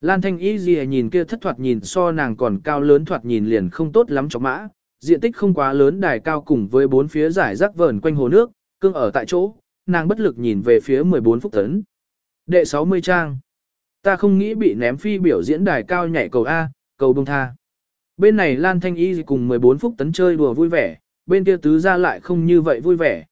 Lan Thanh Y gì nhìn kia thất thoạt nhìn so nàng còn cao lớn thoạt nhìn liền không tốt lắm cho mã, diện tích không quá lớn đài cao cùng với bốn phía giải rác vờn quanh hồ nước, cương ở tại chỗ, nàng bất lực nhìn về phía 14 phút tấn. Đệ 60 trang. Ta không nghĩ bị ném phi biểu diễn đài cao nhảy cầu A, cầu bông tha. Bên này Lan Thanh Y cùng 14 phút tấn chơi đùa vui vẻ, bên kia tứ ra lại không như vậy vui vẻ.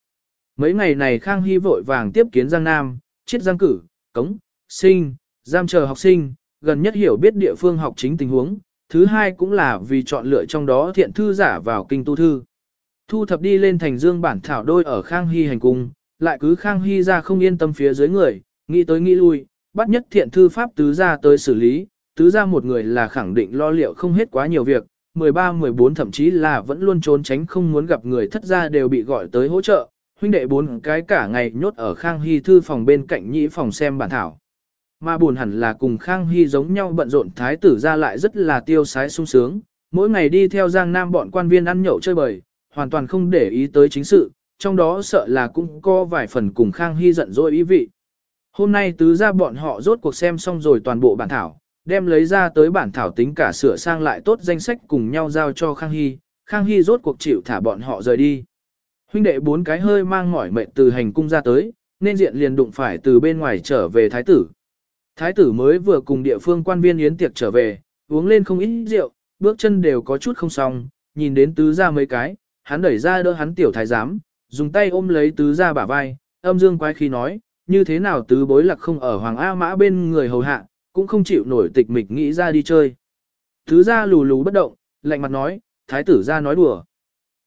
Mấy ngày này Khang Hy vội vàng tiếp kiến Giang Nam, chiết giang cử, cống, sinh, giam chờ học sinh, gần nhất hiểu biết địa phương học chính tình huống, thứ hai cũng là vì chọn lựa trong đó thiện thư giả vào kinh tu thư. Thu thập đi lên thành dương bản thảo đôi ở Khang Hy hành cung, lại cứ Khang Hy ra không yên tâm phía dưới người, nghĩ tới nghĩ lui, bắt nhất thiện thư pháp tứ ra tới xử lý, tứ ra một người là khẳng định lo liệu không hết quá nhiều việc, 13-14 thậm chí là vẫn luôn trốn tránh không muốn gặp người thất gia đều bị gọi tới hỗ trợ, huynh đệ bốn cái cả ngày nhốt ở Khang Hy thư phòng bên cạnh nhĩ phòng xem bản thảo. Mà buồn hẳn là cùng Khang Hy giống nhau bận rộn thái tử ra lại rất là tiêu sái sung sướng, mỗi ngày đi theo Giang Nam bọn quan viên ăn nhậu chơi bời, hoàn toàn không để ý tới chính sự, trong đó sợ là cũng có vài phần cùng Khang Hy giận dỗi ý vị. Hôm nay tứ ra bọn họ rốt cuộc xem xong rồi toàn bộ bản thảo, đem lấy ra tới bản thảo tính cả sửa sang lại tốt danh sách cùng nhau giao cho Khang Hy, Khang Hy rốt cuộc chịu thả bọn họ rời đi. Huynh đệ bốn cái hơi mang mỏi mệt từ hành cung ra tới, nên diện liền đụng phải từ bên ngoài trở về thái tử. Thái tử mới vừa cùng địa phương quan viên yến tiệc trở về, uống lên không ít rượu, bước chân đều có chút không xong, nhìn đến tứ ra mấy cái, hắn đẩy ra đỡ hắn tiểu thái giám, dùng tay ôm lấy tứ ra bả vai, âm dương quái khi nói, như thế nào tứ bối lạc không ở Hoàng A Mã bên người hầu hạ, cũng không chịu nổi tịch mịch nghĩ ra đi chơi. Tứ ra lù lù bất động, lạnh mặt nói, thái tử ra nói đùa.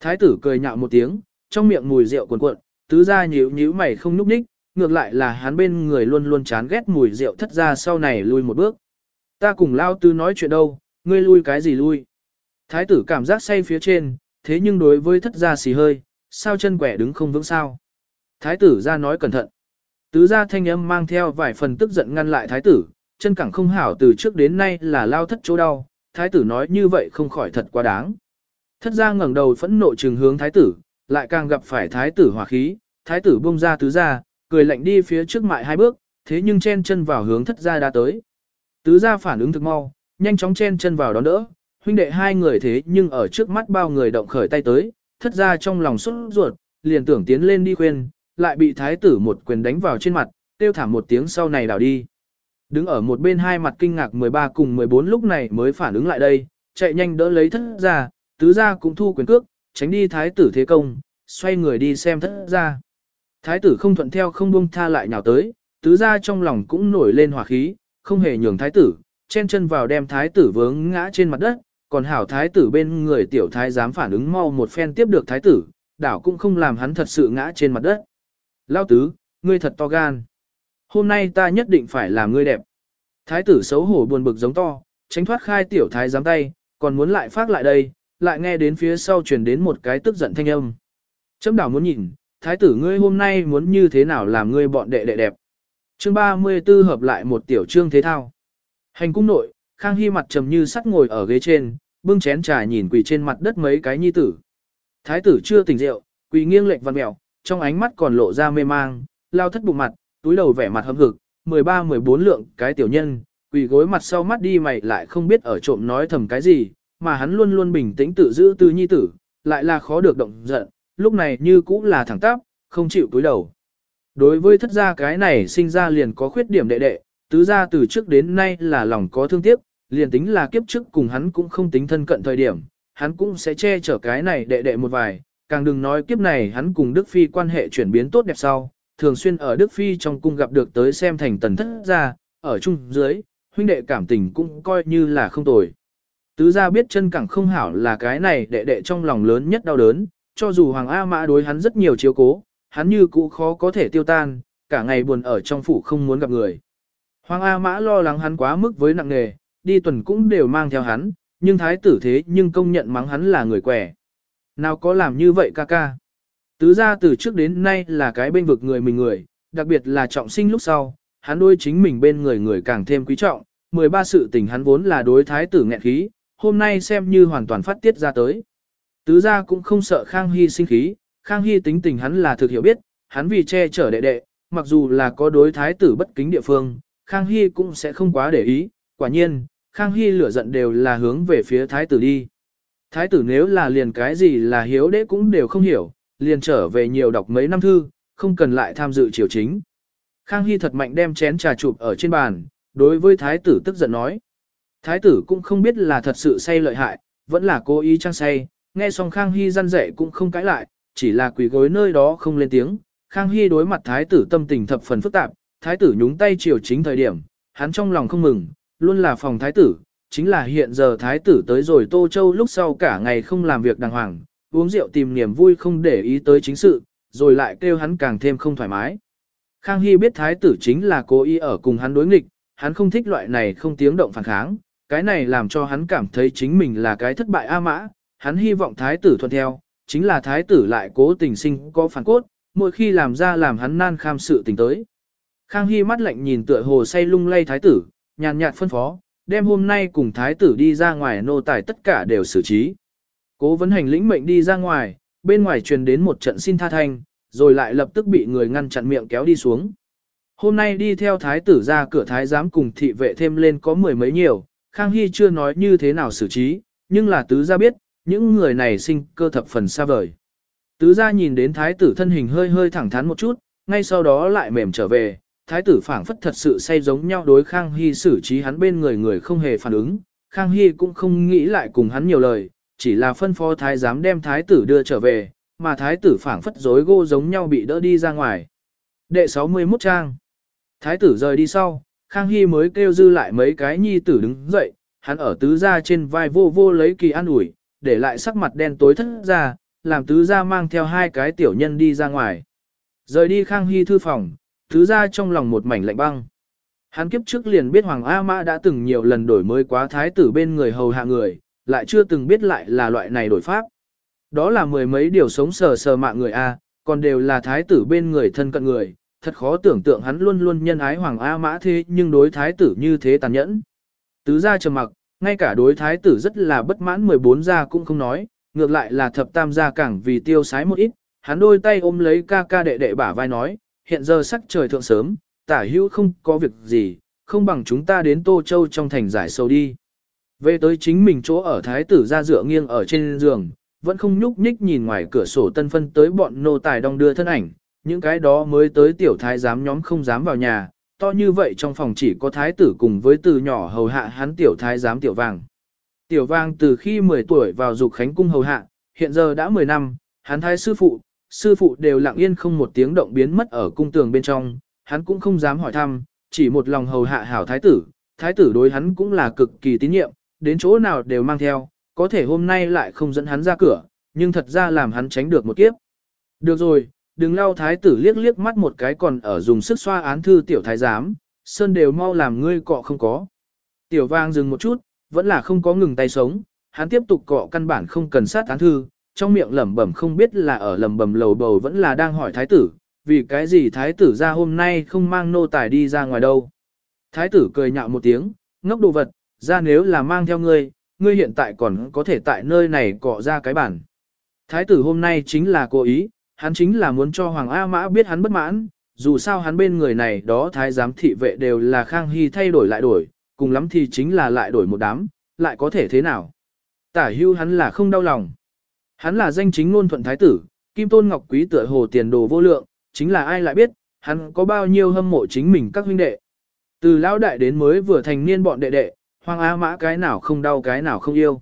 Thái tử cười nhạo một tiếng, trong miệng mùi rượu cuồn cuộn, tứ gia nhíu nhíu mày không núp ních, ngược lại là hắn bên người luôn luôn chán ghét mùi rượu thất ra sau này lui một bước. Ta cùng lao tứ nói chuyện đâu, ngươi lui cái gì lui. Thái tử cảm giác say phía trên, thế nhưng đối với thất gia xì hơi, sao chân quẻ đứng không vững sao. Thái tử ra nói cẩn thận. Tứ gia thanh âm mang theo vài phần tức giận ngăn lại thái tử, chân cẳng không hảo từ trước đến nay là lao thất chỗ đau, thái tử nói như vậy không khỏi thật quá đáng. Thất gia ngẩng đầu phẫn nộ trừng hướng thái tử, lại càng gặp phải thái tử hỏa khí, thái tử buông ra tứ gia, cười lạnh đi phía trước mại hai bước, thế nhưng chen chân vào hướng thất gia đã tới. Tứ gia phản ứng thực mau, nhanh chóng chen chân vào đón đỡ, huynh đệ hai người thế nhưng ở trước mắt bao người động khởi tay tới, thất gia trong lòng xuất ruột, liền tưởng tiến lên đi khuyên, lại bị thái tử một quyền đánh vào trên mặt, tiêu thảm một tiếng sau này đảo đi. Đứng ở một bên hai mặt kinh ngạc 13 cùng 14 lúc này mới phản ứng lại đây, chạy nhanh đỡ lấy thất gia, tứ gia cũng thu quyền cước, tránh đi thái tử thế công, xoay người đi xem thất gia. Thái tử không thuận theo không buông tha lại nhào tới, tứ gia trong lòng cũng nổi lên hỏa khí, không hề nhường thái tử, chen chân vào đem thái tử vướng ngã trên mặt đất, còn hảo thái tử bên người tiểu thái dám phản ứng mau một phen tiếp được thái tử, đảo cũng không làm hắn thật sự ngã trên mặt đất. Lao tứ, ngươi thật to gan. Hôm nay ta nhất định phải làm ngươi đẹp. Thái tử xấu hổ buồn bực giống to, tránh thoát khai tiểu thái giám tay, còn muốn lại phát lại đây, lại nghe đến phía sau truyền đến một cái tức giận thanh âm. Chấm đảo muốn nhìn, thái tử ngươi hôm nay muốn như thế nào làm ngươi bọn đệ đệ đẹp. Chương 34 hợp lại một tiểu trương thế thao. Hành cung nội, Khang Hy mặt trầm như sắt ngồi ở ghế trên, bưng chén trà nhìn quỳ trên mặt đất mấy cái nhi tử. Thái tử chưa tỉnh rượu, quỳ nghiêng lệch văn mèo, trong ánh mắt còn lộ ra mê mang, lao thất bụng mặt, túi đầu vẻ mặt hâm hực, 13-14 lượng cái tiểu nhân, quỳ gối mặt sau mắt đi mày lại không biết ở trộm nói thầm cái gì, mà hắn luôn luôn bình tĩnh tự giữ tư nhi tử, lại là khó được động giận, lúc này như cũng là thẳng tắp, không chịu cúi đầu. Đối với thất gia cái này sinh ra liền có khuyết điểm đệ đệ, tứ gia từ trước đến nay là lòng có thương tiếc, liền tính là kiếp trước cùng hắn cũng không tính thân cận thời điểm, hắn cũng sẽ che chở cái này đệ đệ một vài, càng đừng nói kiếp này hắn cùng Đức Phi quan hệ chuyển biến tốt đẹp sau, thường xuyên ở Đức Phi trong cung gặp được tới xem thành tần thất gia, ở chung dưới, huynh đệ cảm tình cũng coi như là không tồi. Tứ gia biết chân cẳng không hảo là cái này đệ đệ trong lòng lớn nhất đau đớn, cho dù Hoàng A Mã đối hắn rất nhiều chiếu cố, hắn như cũ khó có thể tiêu tan, cả ngày buồn ở trong phủ không muốn gặp người. Hoàng A Mã lo lắng hắn quá mức với nặng nghề, đi tuần cũng đều mang theo hắn, nhưng thái tử thế nhưng công nhận mắng hắn là người quẻ. Nào có làm như vậy ca ca. Tứ ra từ trước đến nay là cái bên vực người mình người, đặc biệt là trọng sinh lúc sau, hắn đôi chính mình bên người người càng thêm quý trọng, 13 sự tình hắn vốn là đối thái tử nghẹn khí, hôm nay xem như hoàn toàn phát tiết ra tới. Tứ gia cũng không sợ Khang Hy sinh khí, Khang Hy tính tình hắn là thực hiểu biết, hắn vì che chở đệ đệ, mặc dù là có đối thái tử bất kính địa phương, Khang Hy cũng sẽ không quá để ý, quả nhiên, Khang Hy lửa giận đều là hướng về phía thái tử đi. Thái tử nếu là liền cái gì là hiếu đế cũng đều không hiểu, liền trở về nhiều đọc mấy năm thư, không cần lại tham dự triều chính. Khang Hy thật mạnh đem chén trà chụp ở trên bàn, đối với thái tử tức giận nói. Thái tử cũng không biết là thật sự say lợi hại, vẫn là cố ý trang say, nghe xong Khang Hy răn dạy cũng không cãi lại, chỉ là quỳ gối nơi đó không lên tiếng. Khang Hy đối mặt thái tử tâm tình thập phần phức tạp, thái tử nhúng tay chiều chính thời điểm, hắn trong lòng không mừng, luôn là phòng thái tử, chính là hiện giờ thái tử tới rồi Tô Châu lúc sau cả ngày không làm việc đàng hoàng, uống rượu tìm niềm vui không để ý tới chính sự, rồi lại kêu hắn càng thêm không thoải mái. Khang Hy biết thái tử chính là cố ý ở cùng hắn đối nghịch, hắn không thích loại này không tiếng động phản kháng, cái này làm cho hắn cảm thấy chính mình là cái thất bại A mã, hắn hy vọng thái tử thuận theo, chính là thái tử lại cố tình sinh có phản cốt, mỗi khi làm ra làm hắn nan kham sự tình tới. Khang Hy mắt lạnh nhìn tựa hồ say lung lay thái tử, nhàn nhạt phân phó, đem hôm nay cùng thái tử đi ra ngoài nô tài tất cả đều xử trí. Cố vấn hành lĩnh mệnh đi ra ngoài, bên ngoài truyền đến một trận xin tha thanh, rồi lại lập tức bị người ngăn chặn miệng kéo đi xuống. Hôm nay đi theo thái tử ra cửa thái giám cùng thị vệ thêm lên có mười mấy nhiều, Khang Hy chưa nói như thế nào xử trí, nhưng là tứ gia biết, những người này sinh cơ thập phần xa vời. Tứ gia nhìn đến thái tử thân hình hơi hơi thẳng thắn một chút, ngay sau đó lại mềm trở về, thái tử phảng phất thật sự say giống nhau đối Khang Hy xử trí hắn bên người người không hề phản ứng, Khang Hy cũng không nghĩ lại cùng hắn nhiều lời, chỉ là phân phó thái giám đem thái tử đưa trở về, mà thái tử phảng phất rối gô giống nhau bị đỡ đi ra ngoài. Đệ 61 trang Thái tử rời đi sau, Khang Hy mới kêu dư lại mấy cái nhi tử đứng dậy, hắn ở tứ gia trên vai vô vô lấy kỳ an ủi, để lại sắc mặt đen tối thất ra, làm tứ gia mang theo hai cái tiểu nhân đi ra ngoài. Rời đi Khang Hy thư phòng, tứ gia trong lòng một mảnh lạnh băng. Hắn kiếp trước liền biết Hoàng A Mã đã từng nhiều lần đổi mới quá thái tử bên người hầu hạ người, lại chưa từng biết lại là loại này đổi pháp. Đó là mười mấy điều sống sờ sờ mạng người A, còn đều là thái tử bên người thân cận người, thật khó tưởng tượng hắn luôn luôn nhân ái Hoàng A Mã thế nhưng đối thái tử như thế tàn nhẫn. Tứ gia trầm mặc, ngay cả đối thái tử rất là bất mãn 14 gia cũng không nói, ngược lại là thập tam gia càng vì tiêu sái một ít, hắn đôi tay ôm lấy ca ca đệ đệ bả vai nói, hiện giờ sắc trời thượng sớm, tả hữu không có việc gì, không bằng chúng ta đến Tô Châu trong thành giải sâu đi. Về tới chính mình chỗ ở thái tử ra dựa nghiêng ở trên giường, vẫn không nhúc nhích nhìn ngoài cửa sổ tân phân tới bọn nô tài đong đưa thân ảnh, những cái đó mới tới tiểu thái giám nhóm không dám vào nhà, to như vậy trong phòng chỉ có thái tử cùng với từ nhỏ hầu hạ hắn tiểu thái giám tiểu vàng. Tiểu vàng từ khi 10 tuổi vào dục khánh cung hầu hạ, hiện giờ đã 10 năm, hắn thái sư phụ, sư phụ đều lặng yên không một tiếng động biến mất ở cung tường bên trong, hắn cũng không dám hỏi thăm, chỉ một lòng hầu hạ hảo thái tử, thái tử đối hắn cũng là cực kỳ tín nhiệm, đến chỗ nào đều mang theo, có thể hôm nay lại không dẫn hắn ra cửa, nhưng thật ra làm hắn tránh được một kiếp. Được rồi, đừng lao thái tử liếc liếc mắt một cái còn ở dùng sức xoa án thư tiểu thái giám, sơn đều mau làm ngươi cọ không có. Tiểu vang dừng một chút, vẫn là không có ngừng tay sống, hắn tiếp tục cọ căn bản không cần sát án thư, trong miệng lẩm bẩm không biết là ở lẩm bẩm lầu bầu vẫn là đang hỏi thái tử, vì cái gì thái tử ra hôm nay không mang nô tài đi ra ngoài đâu. Thái tử cười nhạo một tiếng, ngốc đồ vật, ra nếu là mang theo ngươi, ngươi hiện tại còn có thể tại nơi này cọ ra cái bản. Thái tử hôm nay chính là cố ý, hắn chính là muốn cho Hoàng A Mã biết hắn bất mãn, dù sao hắn bên người này đó thái giám thị vệ đều là Khang Hy thay đổi lại đổi, cùng lắm thì chính là lại đổi một đám, lại có thể thế nào. Tả hưu hắn là không đau lòng. Hắn là danh chính ngôn thuận thái tử, Kim Tôn Ngọc Quý tựa hồ tiền đồ vô lượng, chính là ai lại biết, hắn có bao nhiêu hâm mộ chính mình các huynh đệ. Từ lão đại đến mới vừa thành niên bọn đệ đệ, Hoàng A Mã cái nào không đau cái nào không yêu.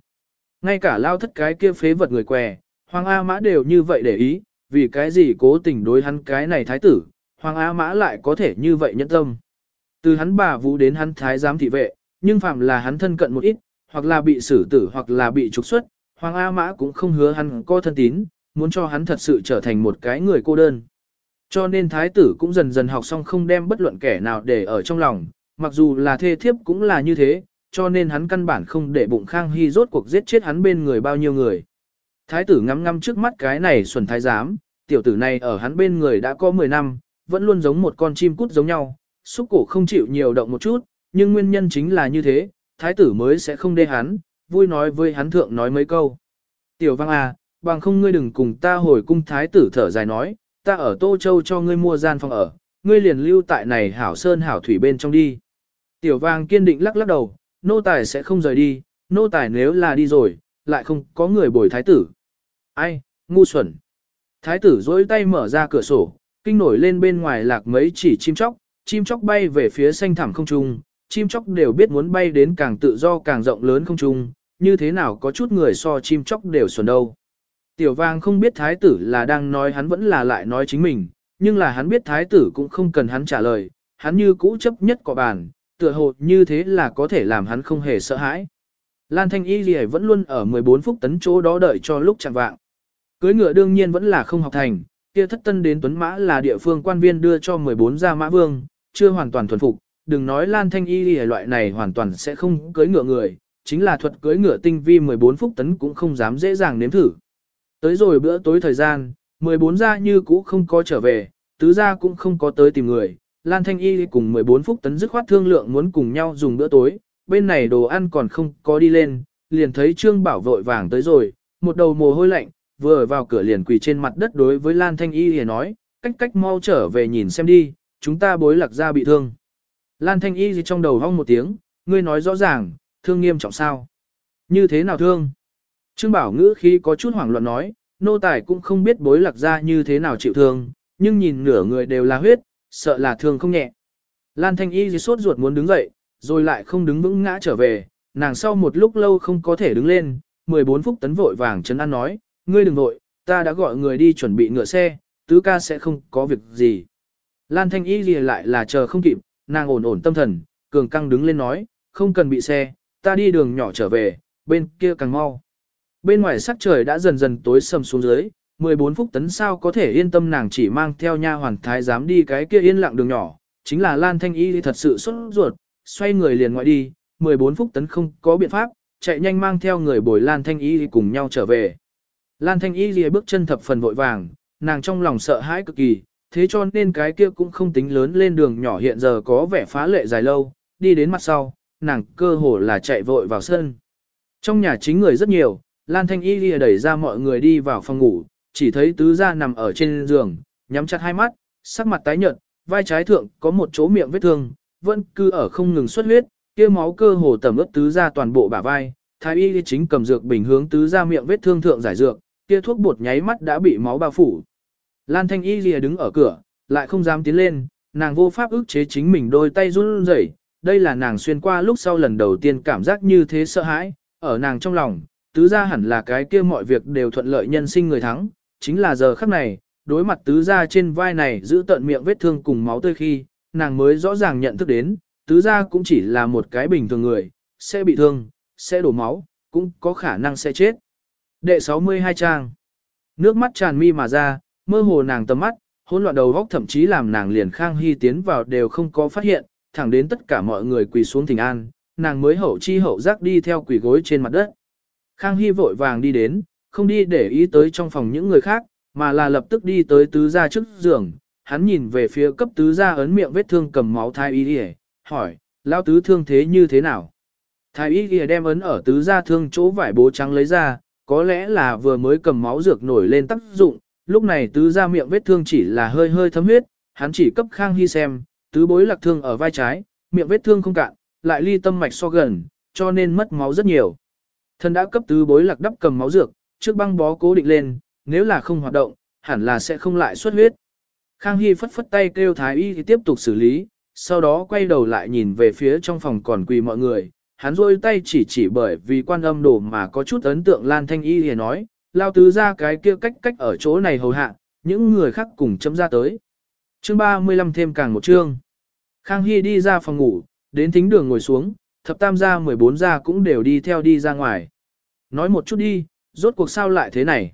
Ngay cả lao thất cái kia phế vật người què, Hoàng A Mã đều như vậy để ý, vì cái gì cố tình đối hắn cái này thái tử, Hoàng A Mã lại có thể như vậy nhẫn tâm. Từ hắn bà vũ đến hắn thái giám thị vệ, nhưng phạm là hắn thân cận một ít, hoặc là bị xử tử hoặc là bị trục xuất, Hoàng A Mã cũng không hứa hắn có thân tín, muốn cho hắn thật sự trở thành một cái người cô đơn. Cho nên thái tử cũng dần dần học xong không đem bất luận kẻ nào để ở trong lòng, mặc dù là thê thiếp cũng là như thế, cho nên hắn căn bản không để bụng Khang Hy rốt cuộc giết chết hắn bên người bao nhiêu người. Thái tử ngắm ngắm trước mắt cái này xuẩn thái giám, tiểu tử này ở hắn bên người đã có 10 năm, vẫn luôn giống một con chim cút giống nhau, xúc cổ không chịu nhiều động một chút, nhưng nguyên nhân chính là như thế, thái tử mới sẽ không đê hắn, vui nói với hắn thượng nói mấy câu. Tiểu vang à, bằng không ngươi đừng cùng ta hồi cung thái tử thở dài nói, ta ở Tô Châu cho ngươi mua gian phòng ở, ngươi liền lưu tại này hảo sơn hảo thủy bên trong đi. Tiểu vang kiên định lắc lắc đầu, nô tài sẽ không rời đi, nô tài nếu là đi rồi, lại không có người bồi thái tử. Ai, ngu xuẩn. Thái tử dối tay mở ra cửa sổ, kinh nổi lên bên ngoài lạc mấy chỉ chim chóc, chim chóc bay về phía xanh thẳm không trung, chim chóc đều biết muốn bay đến càng tự do càng rộng lớn không trung, như thế nào có chút người so chim chóc đều xuẩn đâu. Tiểu vàng không biết thái tử là đang nói hắn vẫn là lại nói chính mình, nhưng là hắn biết thái tử cũng không cần hắn trả lời, hắn như cũ chấp nhất cọ bàn, tựa hồ như thế là có thể làm hắn không hề sợ hãi. Lan Thanh Y Ghi vẫn luôn ở 14 phút tấn chỗ đó đợi cho lúc chẳng vạng. Cưới ngựa đương nhiên vẫn là không học thành, kia thất tân đến tuấn mã là địa phương quan viên đưa cho 14 gia mã vương, chưa hoàn toàn thuần phục, đừng nói Lan Thanh Y Ghi loại này hoàn toàn sẽ không cưới ngựa người, chính là thuật cưới ngựa tinh vi 14 phút tấn cũng không dám dễ dàng nếm thử. Tới rồi bữa tối thời gian, 14 gia như cũ không có trở về, tứ gia cũng không có tới tìm người, Lan Thanh Y cùng 14 phút tấn dứt khoát thương lượng muốn cùng nhau dùng bữa tối, bên này đồ ăn còn không có đi lên, liền thấy Trương Bảo vội vàng tới rồi, một đầu mồ hôi lạnh, vừa vào cửa liền quỳ trên mặt đất đối với Lan Thanh Y thì nói, cách cách mau trở về nhìn xem đi, chúng ta bối lạc ra bị thương. Lan Thanh Y gì trong đầu hong một tiếng, ngươi nói rõ ràng, thương nghiêm trọng sao? Như thế nào thương? Trương Bảo ngữ khi có chút hoảng loạn nói, nô tài cũng không biết bối lạc ra như thế nào chịu thương, nhưng nhìn nửa người đều là huyết, sợ là thương không nhẹ. Lan Thanh Y gì sốt ruột muốn đứng dậy, rồi lại không đứng vững ngã trở về, nàng sau một lúc lâu không có thể đứng lên, 14 phút tấn vội vàng chấn an nói, ngươi đừng vội, ta đã gọi người đi chuẩn bị ngựa xe, tứ ca sẽ không có việc gì. Lan Thanh Y gì lại là chờ không kịp, nàng ổn ổn tâm thần, cường căng đứng lên nói, không cần bị xe, ta đi đường nhỏ trở về, bên kia càng mau. Bên ngoài sắc trời đã dần dần tối sầm xuống dưới, 14 phút tấn sao có thể yên tâm nàng chỉ mang theo nha hoàn thái dám đi cái kia yên lặng đường nhỏ, chính là Lan Thanh Y thật sự sốt ruột, xoay người liền ngoại đi, 14 phút tấn không có biện pháp, chạy nhanh mang theo người bồi Lan Thanh Y cùng nhau trở về. Lan Thanh Y lìa bước chân thập phần vội vàng, nàng trong lòng sợ hãi cực kỳ, thế cho nên cái kia cũng không tính lớn lên đường nhỏ hiện giờ có vẻ phá lệ dài lâu, đi đến mặt sau, nàng cơ hồ là chạy vội vào sân. Trong nhà chính người rất nhiều, Lan Thanh Y lìa đẩy ra mọi người đi vào phòng ngủ, chỉ thấy tứ gia nằm ở trên giường, nhắm chặt hai mắt, sắc mặt tái nhợt, vai trái thượng có một chỗ miệng vết thương, vẫn cứ ở không ngừng xuất huyết, kia máu cơ hồ tẩm ướt tứ gia toàn bộ bả vai. Thái y chính cầm dược bình hướng tứ gia miệng vết thương thượng giải dược, kia thuốc bột nháy mắt đã bị máu bao phủ. Lan Thanh Y lìa đứng ở cửa, lại không dám tiến lên, nàng vô pháp ức chế chính mình đôi tay run rẩy. Đây là nàng xuyên qua lúc sau lần đầu tiên cảm giác như thế sợ hãi, ở nàng trong lòng, tứ gia hẳn là cái kia mọi việc đều thuận lợi nhân sinh người thắng, chính là giờ khắc này, đối mặt tứ gia trên vai này giữ tận miệng vết thương cùng máu tươi khi, nàng mới rõ ràng nhận thức đến, tứ gia cũng chỉ là một cái bình thường người, sẽ bị thương, sẽ đổ máu, cũng có khả năng sẽ chết. Đệ 62 trang Nước mắt tràn mi mà ra, mơ hồ nàng tầm mắt, hỗn loạn đầu góc thậm chí làm nàng liền khang hy tiến vào đều không có phát hiện, thẳng đến tất cả mọi người quỳ xuống thỉnh an, nàng mới hậu chi hậu giác đi theo quỳ gối trên mặt đất. Khang hy vội vàng đi đến, không đi để ý tới trong phòng những người khác, mà là lập tức đi tới tứ gia trước giường, hắn nhìn về phía cấp tứ gia ấn miệng vết thương cầm máu thái y đi hỏi, lao tứ thương thế như thế nào? Thái y đi đem ấn ở tứ gia thương chỗ vải bố trắng lấy ra, có lẽ là vừa mới cầm máu dược nổi lên tác dụng, lúc này tứ ra miệng vết thương chỉ là hơi hơi thấm huyết, hắn chỉ cấp Khang Hy xem, tứ bối lạc thương ở vai trái, miệng vết thương không cạn, lại ly tâm mạch so gần, cho nên mất máu rất nhiều. Thần đã cấp tứ bối lạc đắp cầm máu dược, trước băng bó cố định lên, nếu là không hoạt động, hẳn là sẽ không lại xuất huyết. Khang Hy phất phất tay kêu thái y thì tiếp tục xử lý, sau đó quay đầu lại nhìn về phía trong phòng còn quỳ mọi người, hắn rôi tay chỉ chỉ bởi vì quan âm đồ mà có chút ấn tượng Lan Thanh Y thì nói, lao tứ ra cái kia cách cách ở chỗ này hầu hạ, những người khác cùng chấm ra tới. Chương 35 thêm càng một chương. Khang Hy đi ra phòng ngủ, đến thính đường ngồi xuống, thập tam gia 14 gia cũng đều đi theo đi ra ngoài. Nói một chút đi, rốt cuộc sao lại thế này.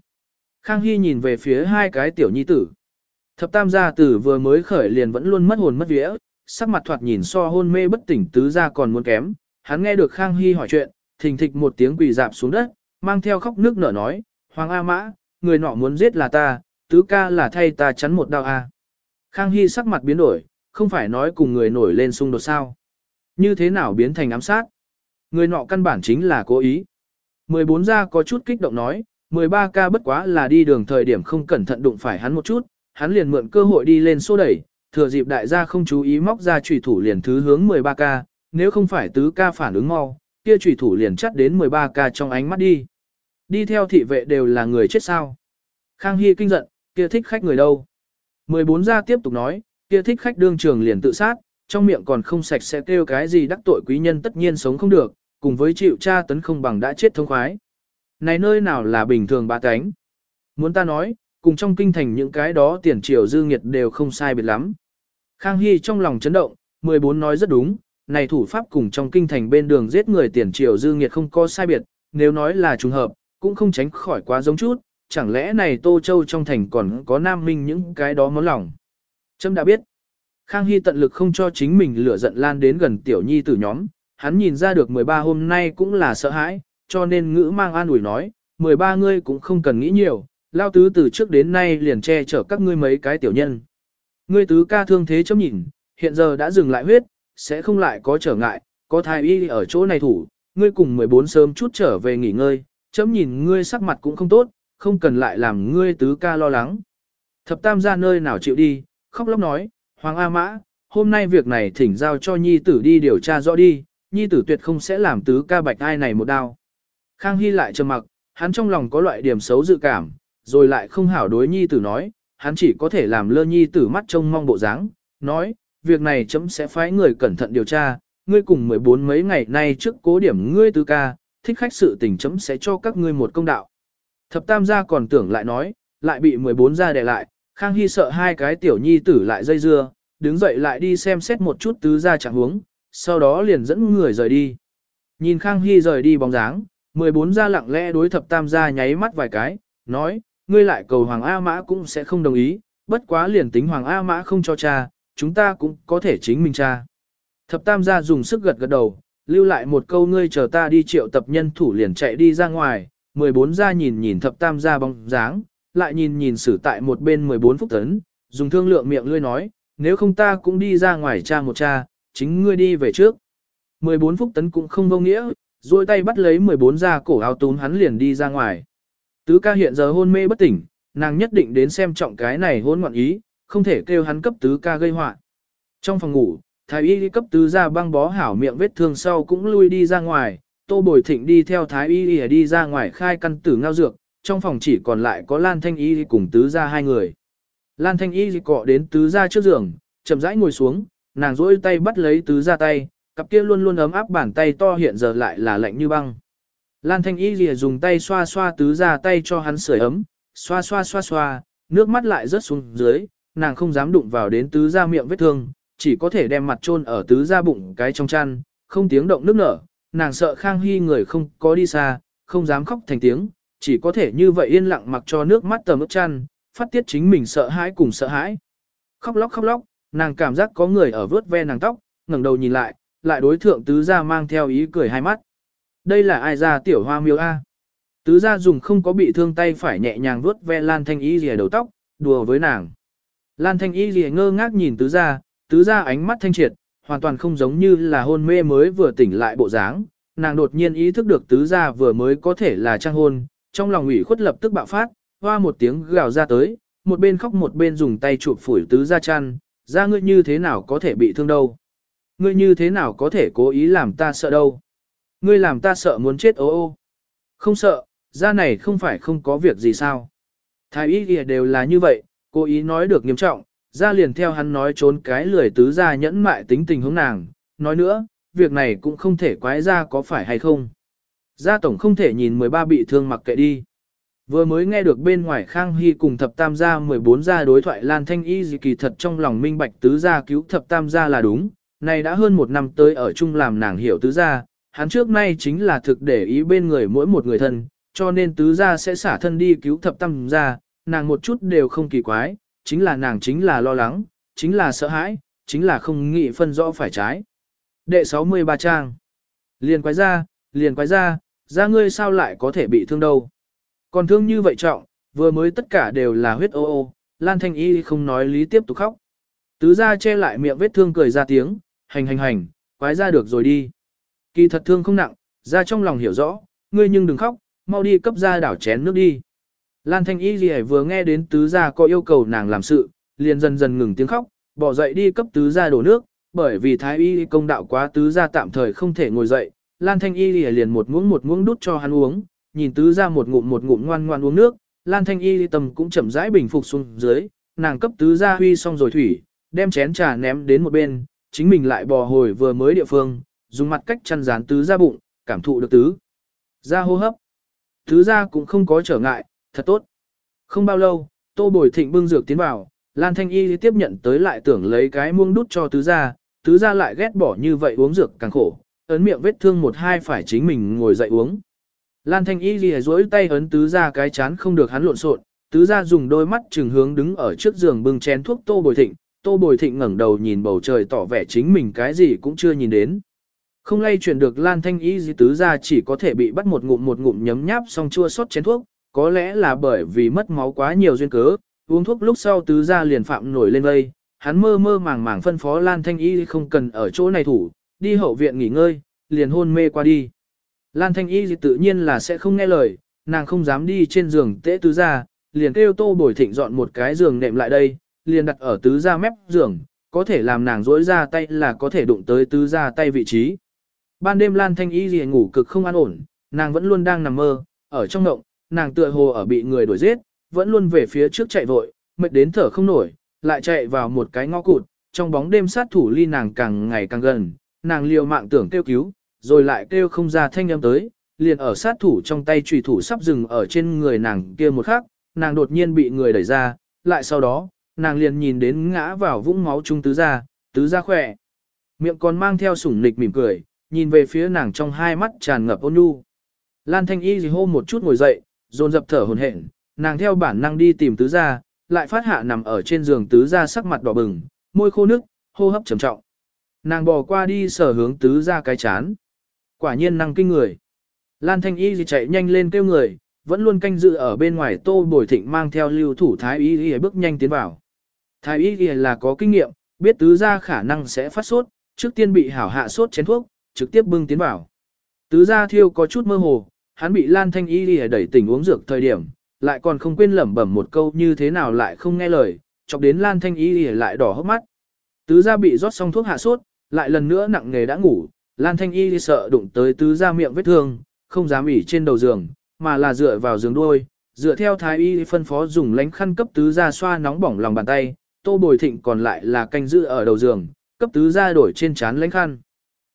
Khang Hy nhìn về phía hai cái tiểu nhi tử. Thập tam gia tử vừa mới khởi liền vẫn luôn mất hồn mất vía, sắc mặt thoạt nhìn so hôn mê bất tỉnh tứ gia còn muốn kém. Hắn nghe được Khang Hy hỏi chuyện, thình thịch một tiếng quỳ dạp xuống đất, mang theo khóc nước nở nói, Hoàng A Mã, người nọ muốn giết là ta, tứ ca là thay ta chắn một đao A. Khang Hy sắc mặt biến đổi, không phải nói cùng người nổi lên xung đột sao. Như thế nào biến thành ám sát? Người nọ căn bản chính là cố ý. 14 gia có chút kích động nói, 13 ca bất quá là đi đường thời điểm không cẩn thận đụng phải hắn một chút, hắn liền mượn cơ hội đi lên xô đẩy, Thừa dịp đại gia không chú ý móc ra chủy thủ liền thứ hướng 13 ca, nếu không phải tứ ca phản ứng mau, kia chủy thủ liền chắt đến 13 ca trong ánh mắt đi. Đi theo thị vệ đều là người chết sao. Khang Hy kinh giận, kia thích khách người đâu. 14 gia tiếp tục nói, kia thích khách đương trường liền tự sát, trong miệng còn không sạch sẽ kêu cái gì đắc tội quý nhân tất nhiên sống không được, cùng với chịu tra tấn không bằng đã chết thông khoái. Này nơi nào là bình thường ba cánh? Muốn ta nói, cùng trong kinh thành những cái đó tiền triều dư nghiệt đều không sai biệt lắm. Khang Hy trong lòng chấn động, 14 nói rất đúng, này thủ pháp cùng trong kinh thành bên đường giết người tiền triều dư nghiệt không có sai biệt, nếu nói là trùng hợp, cũng không tránh khỏi quá giống chút, chẳng lẽ này Tô Châu trong thành còn có nam minh những cái đó món lòng. Trâm đã biết, Khang Hy tận lực không cho chính mình lửa giận lan đến gần tiểu nhi tử nhóm, hắn nhìn ra được 13 hôm nay cũng là sợ hãi, cho nên ngữ mang an ủi nói, 13 ngươi cũng không cần nghĩ nhiều, lao tứ từ trước đến nay liền che chở các ngươi mấy cái tiểu nhân. Ngươi tứ ca thương thế chấm nhìn, hiện giờ đã dừng lại huyết, sẽ không lại có trở ngại, có thai y ở chỗ này thủ, ngươi cùng 14 sớm chút trở về nghỉ ngơi, chấm nhìn ngươi sắc mặt cũng không tốt, không cần lại làm ngươi tứ ca lo lắng. Thập tam ra nơi nào chịu đi, khóc lóc nói, Hoàng A Mã, hôm nay việc này thỉnh giao cho nhi tử đi điều tra rõ đi, nhi tử tuyệt không sẽ làm tứ ca bạch ai này một đao. Khang Hy lại trầm mặc, hắn trong lòng có loại điểm xấu dự cảm, rồi lại không hảo đối nhi tử nói, hắn chỉ có thể làm lơ nhi tử mắt trông mong bộ dáng, nói, việc này chấm sẽ phái người cẩn thận điều tra, ngươi cùng 14 mấy ngày nay trước cố điểm ngươi tứ ca, thích khách sự tình chấm sẽ cho các ngươi một công đạo. Thập tam gia còn tưởng lại nói, lại bị 14 gia đè lại, Khang Hy sợ hai cái tiểu nhi tử lại dây dưa, đứng dậy lại đi xem xét một chút tứ gia trạng huống, sau đó liền dẫn người rời đi. Nhìn Khang Hy rời đi bóng dáng, 14 gia lặng lẽ đối thập tam gia nháy mắt vài cái, nói, ngươi lại cầu Hoàng A Mã cũng sẽ không đồng ý, bất quá liền tính Hoàng A Mã không cho cha, chúng ta cũng có thể chính mình cha. Thập tam gia dùng sức gật gật đầu, lưu lại một câu ngươi chờ ta đi triệu tập nhân thủ liền chạy đi ra ngoài, 14 gia nhìn nhìn thập tam gia bóng dáng, lại nhìn nhìn xử tại một bên 14 phúc tấn, dùng thương lượng miệng lươi nói, nếu không ta cũng đi ra ngoài cha một cha, chính ngươi đi về trước. 14 phúc tấn cũng không vô nghĩa, duỗi tay bắt lấy 14 gia cổ áo túm hắn liền đi ra ngoài. Tứ ca hiện giờ hôn mê bất tỉnh, nàng nhất định đến xem trọng cái này hôn ngoạn ý, không thể kêu hắn cấp tứ ca gây họa. Trong phòng ngủ, thái y cấp tứ ra băng bó hảo miệng vết thương sau cũng lui đi ra ngoài, tô bồi thịnh đi theo thái y đi ra ngoài khai căn tử ngao dược, trong phòng chỉ còn lại có Lan Thanh Y cùng tứ gia hai người. Lan Thanh Y cọ đến tứ gia trước giường, chậm rãi ngồi xuống, nàng rỗi tay bắt lấy tứ gia tay, cặp kia luôn luôn ấm áp bàn tay to hiện giờ lại là lạnh như băng. Lan Thanh Y lìa dùng tay xoa xoa tứ gia tay cho hắn sưởi ấm, xoa xoa xoa xoa, nước mắt lại rớt xuống dưới, nàng không dám đụng vào đến tứ gia miệng vết thương, chỉ có thể đem mặt chôn ở tứ gia bụng cái trong chăn, không tiếng động nước nở, nàng sợ Khang Hy người không có đi xa, không dám khóc thành tiếng, chỉ có thể như vậy yên lặng mặc cho nước mắt tầm ướt chăn, phát tiết chính mình sợ hãi cùng sợ hãi. Khóc lóc khóc lóc, nàng cảm giác có người ở vớt ve nàng tóc, ngẩng đầu nhìn lại, lại đối thượng tứ gia mang theo ý cười hai mắt. Đây là ai ra tiểu hoa miêu A? Tứ gia dùng không có bị thương tay phải nhẹ nhàng vuốt ve Lan Thanh Y rìa đầu tóc, đùa với nàng. Lan Thanh Y gì ngơ ngác nhìn tứ gia, tứ gia ánh mắt thanh triệt, hoàn toàn không giống như là hôn mê mới vừa tỉnh lại bộ dáng. Nàng đột nhiên ý thức được tứ gia vừa mới có thể là trang hôn, trong lòng ủy khuất lập tức bạo phát, hoa một tiếng gào ra tới, một bên khóc một bên dùng tay chụp phủi tứ gia chăn, ra ngươi như thế nào có thể bị thương đâu. Ngươi như thế nào có thể cố ý làm ta sợ đâu. Ngươi làm ta sợ muốn chết ô ô. Không sợ, ra này không phải không có việc gì sao. Thái y kìa đều là như vậy, cố ý nói được nghiêm trọng, ra liền theo hắn nói trốn cái lười tứ ra nhẫn mại tính tình hướng nàng. Nói nữa, việc này cũng không thể quái ra có phải hay không. Gia tổng không thể nhìn 13 bị thương mặc kệ đi. Vừa mới nghe được bên ngoài Khang Hy cùng thập tam gia 14 gia đối thoại Lan Thanh Y gì kỳ thật trong lòng minh bạch tứ gia cứu thập tam gia là đúng, này đã hơn một năm tới ở chung làm nàng hiểu tứ gia, hắn trước nay chính là thực để ý bên người mỗi một người thân, cho nên tứ gia sẽ xả thân đi cứu thập tam gia, nàng một chút đều không kỳ quái, chính là nàng chính là lo lắng, chính là sợ hãi, chính là không nghĩ phân rõ phải trái. Đệ 63 trang Liền quái ra, liền quái ra, ra ngươi sao lại có thể bị thương đâu. Còn thương như vậy trọng, vừa mới tất cả đều là huyết ô ô, Lan Thanh Y không nói lý tiếp tục khóc. Tứ ra che lại miệng vết thương cười ra tiếng, hành hành hành, quái ra được rồi đi. Kỳ thật thương không nặng, ra trong lòng hiểu rõ, ngươi nhưng đừng khóc, mau đi cấp ra đảo chén nước đi. Lan Thanh Y gì vừa nghe đến tứ gia có yêu cầu nàng làm sự, liền dần dần ngừng tiếng khóc, bỏ dậy đi cấp tứ gia đổ nước, bởi vì thái y công đạo quá tứ gia tạm thời không thể ngồi dậy, Lan Thanh Y liền một muỗng một muỗng đút cho hắn uống, nhìn tứ gia một ngụm một ngụm ngoan ngoan uống nước, Lan Thanh Y tâm cũng chậm rãi bình phục xuống dưới, nàng cấp tứ gia huy xong rồi thủy, đem chén trà ném đến một bên, chính mình lại bò hồi vừa mới địa phương, dùng mặt cách chăn dán tứ gia bụng, cảm thụ được tứ. Gia hô hấp. Tứ gia cũng không có trở ngại, thật tốt. Không bao lâu, Tô Bồi Thịnh bưng dược tiến vào, Lan Thanh Y tiếp nhận tới lại tưởng lấy cái muông đút cho tứ gia, tứ gia lại ghét bỏ như vậy uống dược càng khổ, ấn miệng vết thương một hai phải chính mình ngồi dậy uống. Lan Thanh Y lìa duỗi tay ấn tứ gia cái chán không được hắn lộn xộn, tứ gia dùng đôi mắt chừng hướng đứng ở trước giường bưng chén thuốc Tô Bồi Thịnh, Tô Bồi Thịnh ngẩng đầu nhìn bầu trời tỏ vẻ chính mình cái gì cũng chưa nhìn đến. Không lay chuyển được Lan Thanh Y gì tứ gia chỉ có thể bị bắt một ngụm một ngụm nhấm nháp xong chua sót chén thuốc, có lẽ là bởi vì mất máu quá nhiều duyên cớ, uống thuốc lúc sau tứ gia liền phạm nổi lên vây, hắn mơ mơ màng màng phân phó Lan Thanh Y không cần ở chỗ này thủ, đi hậu viện nghỉ ngơi, liền hôn mê qua đi. Lan Thanh Y tự nhiên là sẽ không nghe lời, nàng không dám đi trên giường tễ tứ gia, liền kêu tô bồi thịnh dọn một cái giường nệm lại đây, liền đặt ở tứ gia mép giường, có thể làm nàng rỗi ra tay là có thể đụng tới tứ gia tay vị trí. Ban đêm Lan Thanh Y liền ngủ cực không an ổn, nàng vẫn luôn đang nằm mơ, ở trong ngộng, nàng tựa hồ ở bị người đuổi giết, vẫn luôn về phía trước chạy vội, mệt đến thở không nổi, lại chạy vào một cái ngõ cụt, trong bóng đêm sát thủ ly nàng càng ngày càng gần, nàng liều mạng tưởng kêu cứu, rồi lại kêu không ra thanh âm tới, liền ở sát thủ trong tay trùy thủ sắp dừng ở trên người nàng kia một khắc, nàng đột nhiên bị người đẩy ra, lại sau đó, nàng liền nhìn đến ngã vào vũng máu trung tứ gia, tứ gia khỏe. Miệng còn mang theo sủng nịch mỉm cười, nhìn về phía nàng trong hai mắt tràn ngập ôn nhu. Lan Thanh Y gì hô một chút ngồi dậy, dồn dập thở hổn hển, nàng theo bản năng đi tìm tứ gia, lại phát hạ nằm ở trên giường tứ gia sắc mặt đỏ bừng, môi khô nước, hô hấp trầm trọng. Nàng bò qua đi sở hướng tứ gia cái chán. Quả nhiên năng kinh người. Lan Thanh Y gì chạy nhanh lên kêu người, vẫn luôn canh dự ở bên ngoài tô bồi thịnh mang theo lưu thủ Thái Y Y bước nhanh tiến vào. Thái Y Y là có kinh nghiệm, biết tứ gia khả năng sẽ phát sốt, trước tiên bị hảo hạ sốt chén thuốc, trực tiếp bưng tiến vào. Tứ gia thiêu có chút mơ hồ, hắn bị Lan Thanh Y lìa đẩy tỉnh uống dược thời điểm, lại còn không quên lẩm bẩm một câu như thế nào lại không nghe lời, chọc đến Lan Thanh Y lìa lại đỏ hốc mắt. Tứ gia bị rót xong thuốc hạ sốt, lại lần nữa nặng nghề đã ngủ, Lan Thanh Y sợ đụng tới tứ gia miệng vết thương, không dám ỉ trên đầu giường, mà là dựa vào giường đuôi, dựa theo thái y phân phó dùng lánh khăn cấp tứ gia xoa nóng bỏng lòng bàn tay, Tô Bồi Thịnh còn lại là canh giữ ở đầu giường, cấp tứ gia đổi trên chán lánh khăn.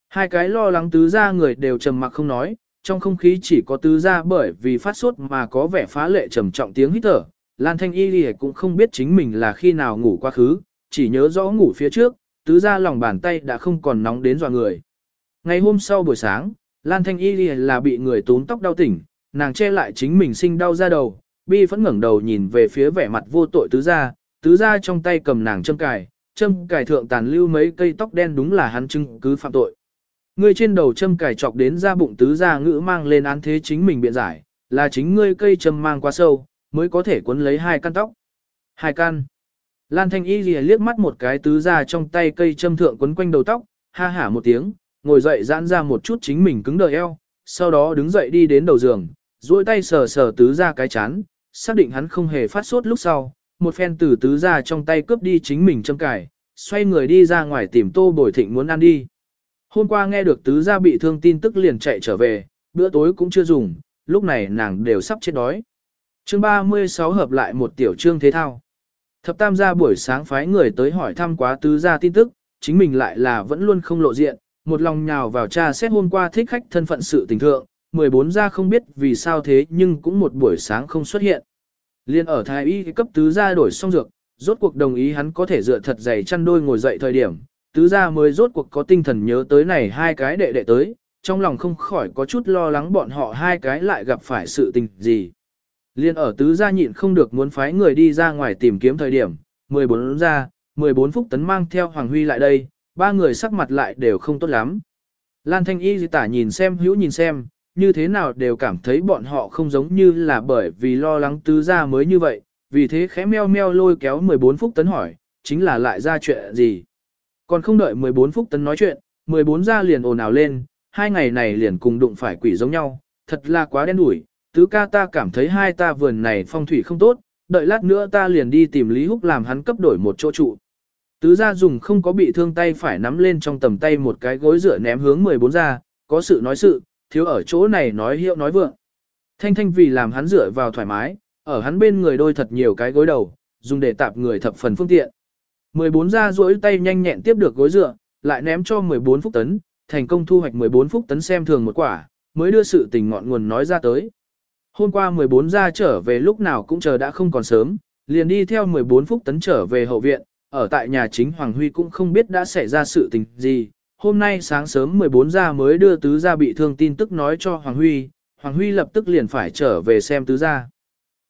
Hai cái lo lắng tứ gia người đều trầm mặc không nói, trong không khí chỉ có tứ gia bởi vì phát sốt mà có vẻ phá lệ trầm trọng tiếng hít thở. Lan Thanh Y Lì cũng không biết chính mình là khi nào ngủ quá khứ, chỉ nhớ rõ ngủ phía trước, tứ gia lòng bàn tay đã không còn nóng đến dọa người. Ngày hôm sau buổi sáng, Lan Thanh Y Lì là bị người tốn tóc đau tỉnh, nàng che lại chính mình sinh đau ra đầu, bi vẫn ngẩng đầu nhìn về phía vẻ mặt vô tội tứ gia, tứ gia trong tay cầm nàng châm cài, châm cài thượng tàn lưu mấy cây tóc đen đúng là hắn chứng cứ phạm tội. Ngươi trên đầu châm cài chọc đến ra bụng tứ gia ngữ mang lên án thế chính mình biện giải, là chính ngươi cây châm mang quá sâu, mới có thể cuốn lấy hai căn tóc. Hai căn. Lan Thanh Y lìa liếc mắt một cái tứ gia trong tay cây châm thượng quấn quanh đầu tóc, ha hả một tiếng, ngồi dậy giãn ra một chút chính mình cứng đờ eo, sau đó đứng dậy đi đến đầu giường, duỗi tay sờ sờ tứ ra cái chán, xác định hắn không hề phát sốt lúc sau, một phen từ tứ ra trong tay cướp đi chính mình châm cải, xoay người đi ra ngoài tìm tô bồi thịnh muốn ăn đi. Hôm qua nghe được tứ gia bị thương tin tức liền chạy trở về, bữa tối cũng chưa dùng, lúc này nàng đều sắp chết đói. Chương 36 hợp lại một tiểu chương thế thao. Thập tam gia buổi sáng phái người tới hỏi thăm quá tứ gia tin tức, chính mình lại là vẫn luôn không lộ diện, một lòng nhào vào cha xét hôm qua thích khách thân phận sự tình thượng, 14 gia không biết vì sao thế nhưng cũng một buổi sáng không xuất hiện. Liên ở thái y cấp tứ gia đổi xong dược, rốt cuộc đồng ý hắn có thể dựa thật dày chăn đôi ngồi dậy thời điểm, tứ gia mới rốt cuộc có tinh thần nhớ tới này hai cái đệ đệ tới, trong lòng không khỏi có chút lo lắng bọn họ hai cái lại gặp phải sự tình gì. Liên ở tứ gia nhịn không được muốn phái người đi ra ngoài tìm kiếm thời điểm, 14 gia, 14 phúc tấn mang theo Hoàng Huy lại đây, ba người sắc mặt lại đều không tốt lắm. Lan Thanh Y tả nhìn xem hữu nhìn xem, như thế nào đều cảm thấy bọn họ không giống như là bởi vì lo lắng tứ gia mới như vậy, vì thế khẽ meo meo lôi kéo 14 phúc tấn hỏi, chính là lại ra chuyện gì. Còn không đợi 14 phút tấn nói chuyện, 14 gia liền ồn ào lên, hai ngày này liền cùng đụng phải quỷ giống nhau, thật là quá đen đủi, tứ ca ta cảm thấy hai ta vườn này phong thủy không tốt, đợi lát nữa ta liền đi tìm Lý Húc làm hắn cấp đổi một chỗ trụ. Tứ gia dùng không có bị thương tay phải nắm lên trong tầm tay một cái gối rửa ném hướng 14 gia, có sự nói sự, thiếu ở chỗ này nói hiệu nói vượng. Thanh thanh vì làm hắn rửa vào thoải mái, ở hắn bên người đôi thật nhiều cái gối đầu, dùng để tạp người thập phần phương tiện. 14 gia duỗi tay nhanh nhẹn tiếp được gối dựa, lại ném cho 14 phúc tấn, thành công thu hoạch 14 phúc tấn xem thường một quả, mới đưa sự tình ngọn nguồn nói ra tới. Hôm qua 14 gia trở về lúc nào cũng chờ đã không còn sớm, liền đi theo 14 phúc tấn trở về hậu viện, ở tại nhà chính Hoàng Huy cũng không biết đã xảy ra sự tình gì. Hôm nay sáng sớm 14 gia mới đưa tứ gia bị thương tin tức nói cho Hoàng Huy, Hoàng Huy lập tức liền phải trở về xem tứ gia.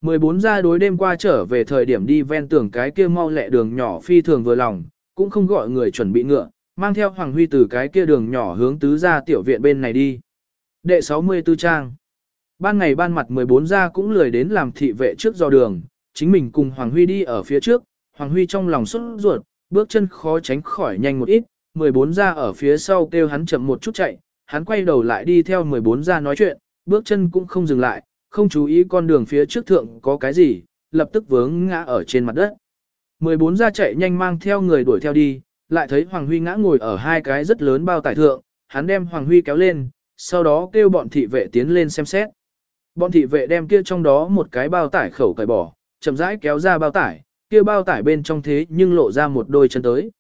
14 gia đối đêm qua trở về thời điểm đi ven tường cái kia mau lẹ đường nhỏ phi thường vừa lòng, cũng không gọi người chuẩn bị ngựa, mang theo Hoàng Huy từ cái kia đường nhỏ hướng tứ gia tiểu viện bên này đi. Đệ 64 trang Ban ngày ban mặt 14 gia cũng lười đến làm thị vệ trước do đường, chính mình cùng Hoàng Huy đi ở phía trước, Hoàng Huy trong lòng xuất ruột, bước chân khó tránh khỏi nhanh một ít, 14 gia ở phía sau kêu hắn chậm một chút chạy, hắn quay đầu lại đi theo 14 gia nói chuyện, bước chân cũng không dừng lại, không chú ý con đường phía trước thượng có cái gì, lập tức vướng ngã ở trên mặt đất. 14 ra chạy nhanh mang theo người đuổi theo đi, lại thấy Hoàng Huy ngã ngồi ở hai cái rất lớn bao tải thượng, hắn đem Hoàng Huy kéo lên, sau đó kêu bọn thị vệ tiến lên xem xét. Bọn thị vệ đem kia trong đó một cái bao tải khẩu cởi bỏ, chậm rãi kéo ra bao tải, kia bao tải bên trong thế nhưng lộ ra một đôi chân tới.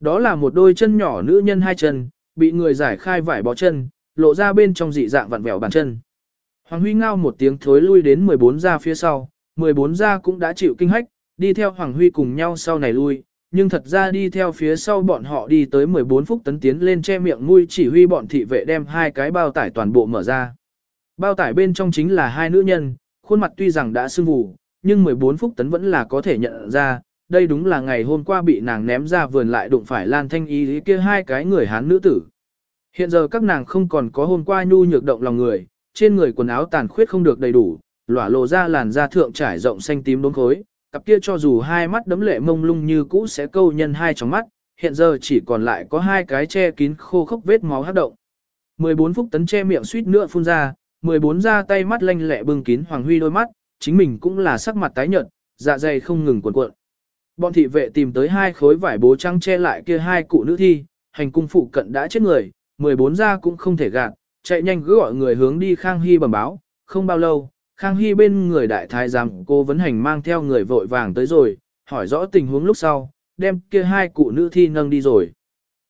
Đó là một đôi chân nhỏ nữ nhân hai chân, bị người giải khai vải bó chân, lộ ra bên trong dị dạng vặn vẹo bàn chân. Hoàng Huy ngao một tiếng thối lui đến 14 gia phía sau, 14 gia cũng đã chịu kinh hách, đi theo Hoàng Huy cùng nhau sau này lui, nhưng thật ra đi theo phía sau bọn họ đi tới 14 phút tấn tiến lên che miệng mũi chỉ huy bọn thị vệ đem hai cái bao tải toàn bộ mở ra. Bao tải bên trong chính là hai nữ nhân, khuôn mặt tuy rằng đã sưng vù, nhưng 14 phút tấn vẫn là có thể nhận ra, đây đúng là ngày hôm qua bị nàng ném ra vườn lại đụng phải Lan Thanh Y kia hai cái người Hán nữ tử. Hiện giờ các nàng không còn có hôm qua nhu nhược động lòng người, trên người quần áo tàn khuyết không được đầy đủ, lỏa lộ ra làn da thượng trải rộng xanh tím đốm khối, cặp kia cho dù hai mắt đấm lệ mông lung như cũ sẽ câu nhân hai trong mắt, hiện giờ chỉ còn lại có hai cái che kín khô khốc vết máu hát động. 14 phút tấn che miệng suýt nữa phun ra, 14 ra tay mắt lanh lẹ bưng kín Hoàng Huy đôi mắt, chính mình cũng là sắc mặt tái nhợt, dạ dày không ngừng cuộn cuộn. Bọn thị vệ tìm tới hai khối vải bố trắng che lại kia hai cụ nữ thi, hành cung phụ cận đã chết người, 14 ra cũng không thể gạt, chạy nhanh cứ gọi người hướng đi Khang Hy bẩm báo, không bao lâu, Khang Hy bên người đại thái giám cô vấn hành mang theo người vội vàng tới rồi, hỏi rõ tình huống lúc sau, đem kia hai cụ nữ thi nâng đi rồi.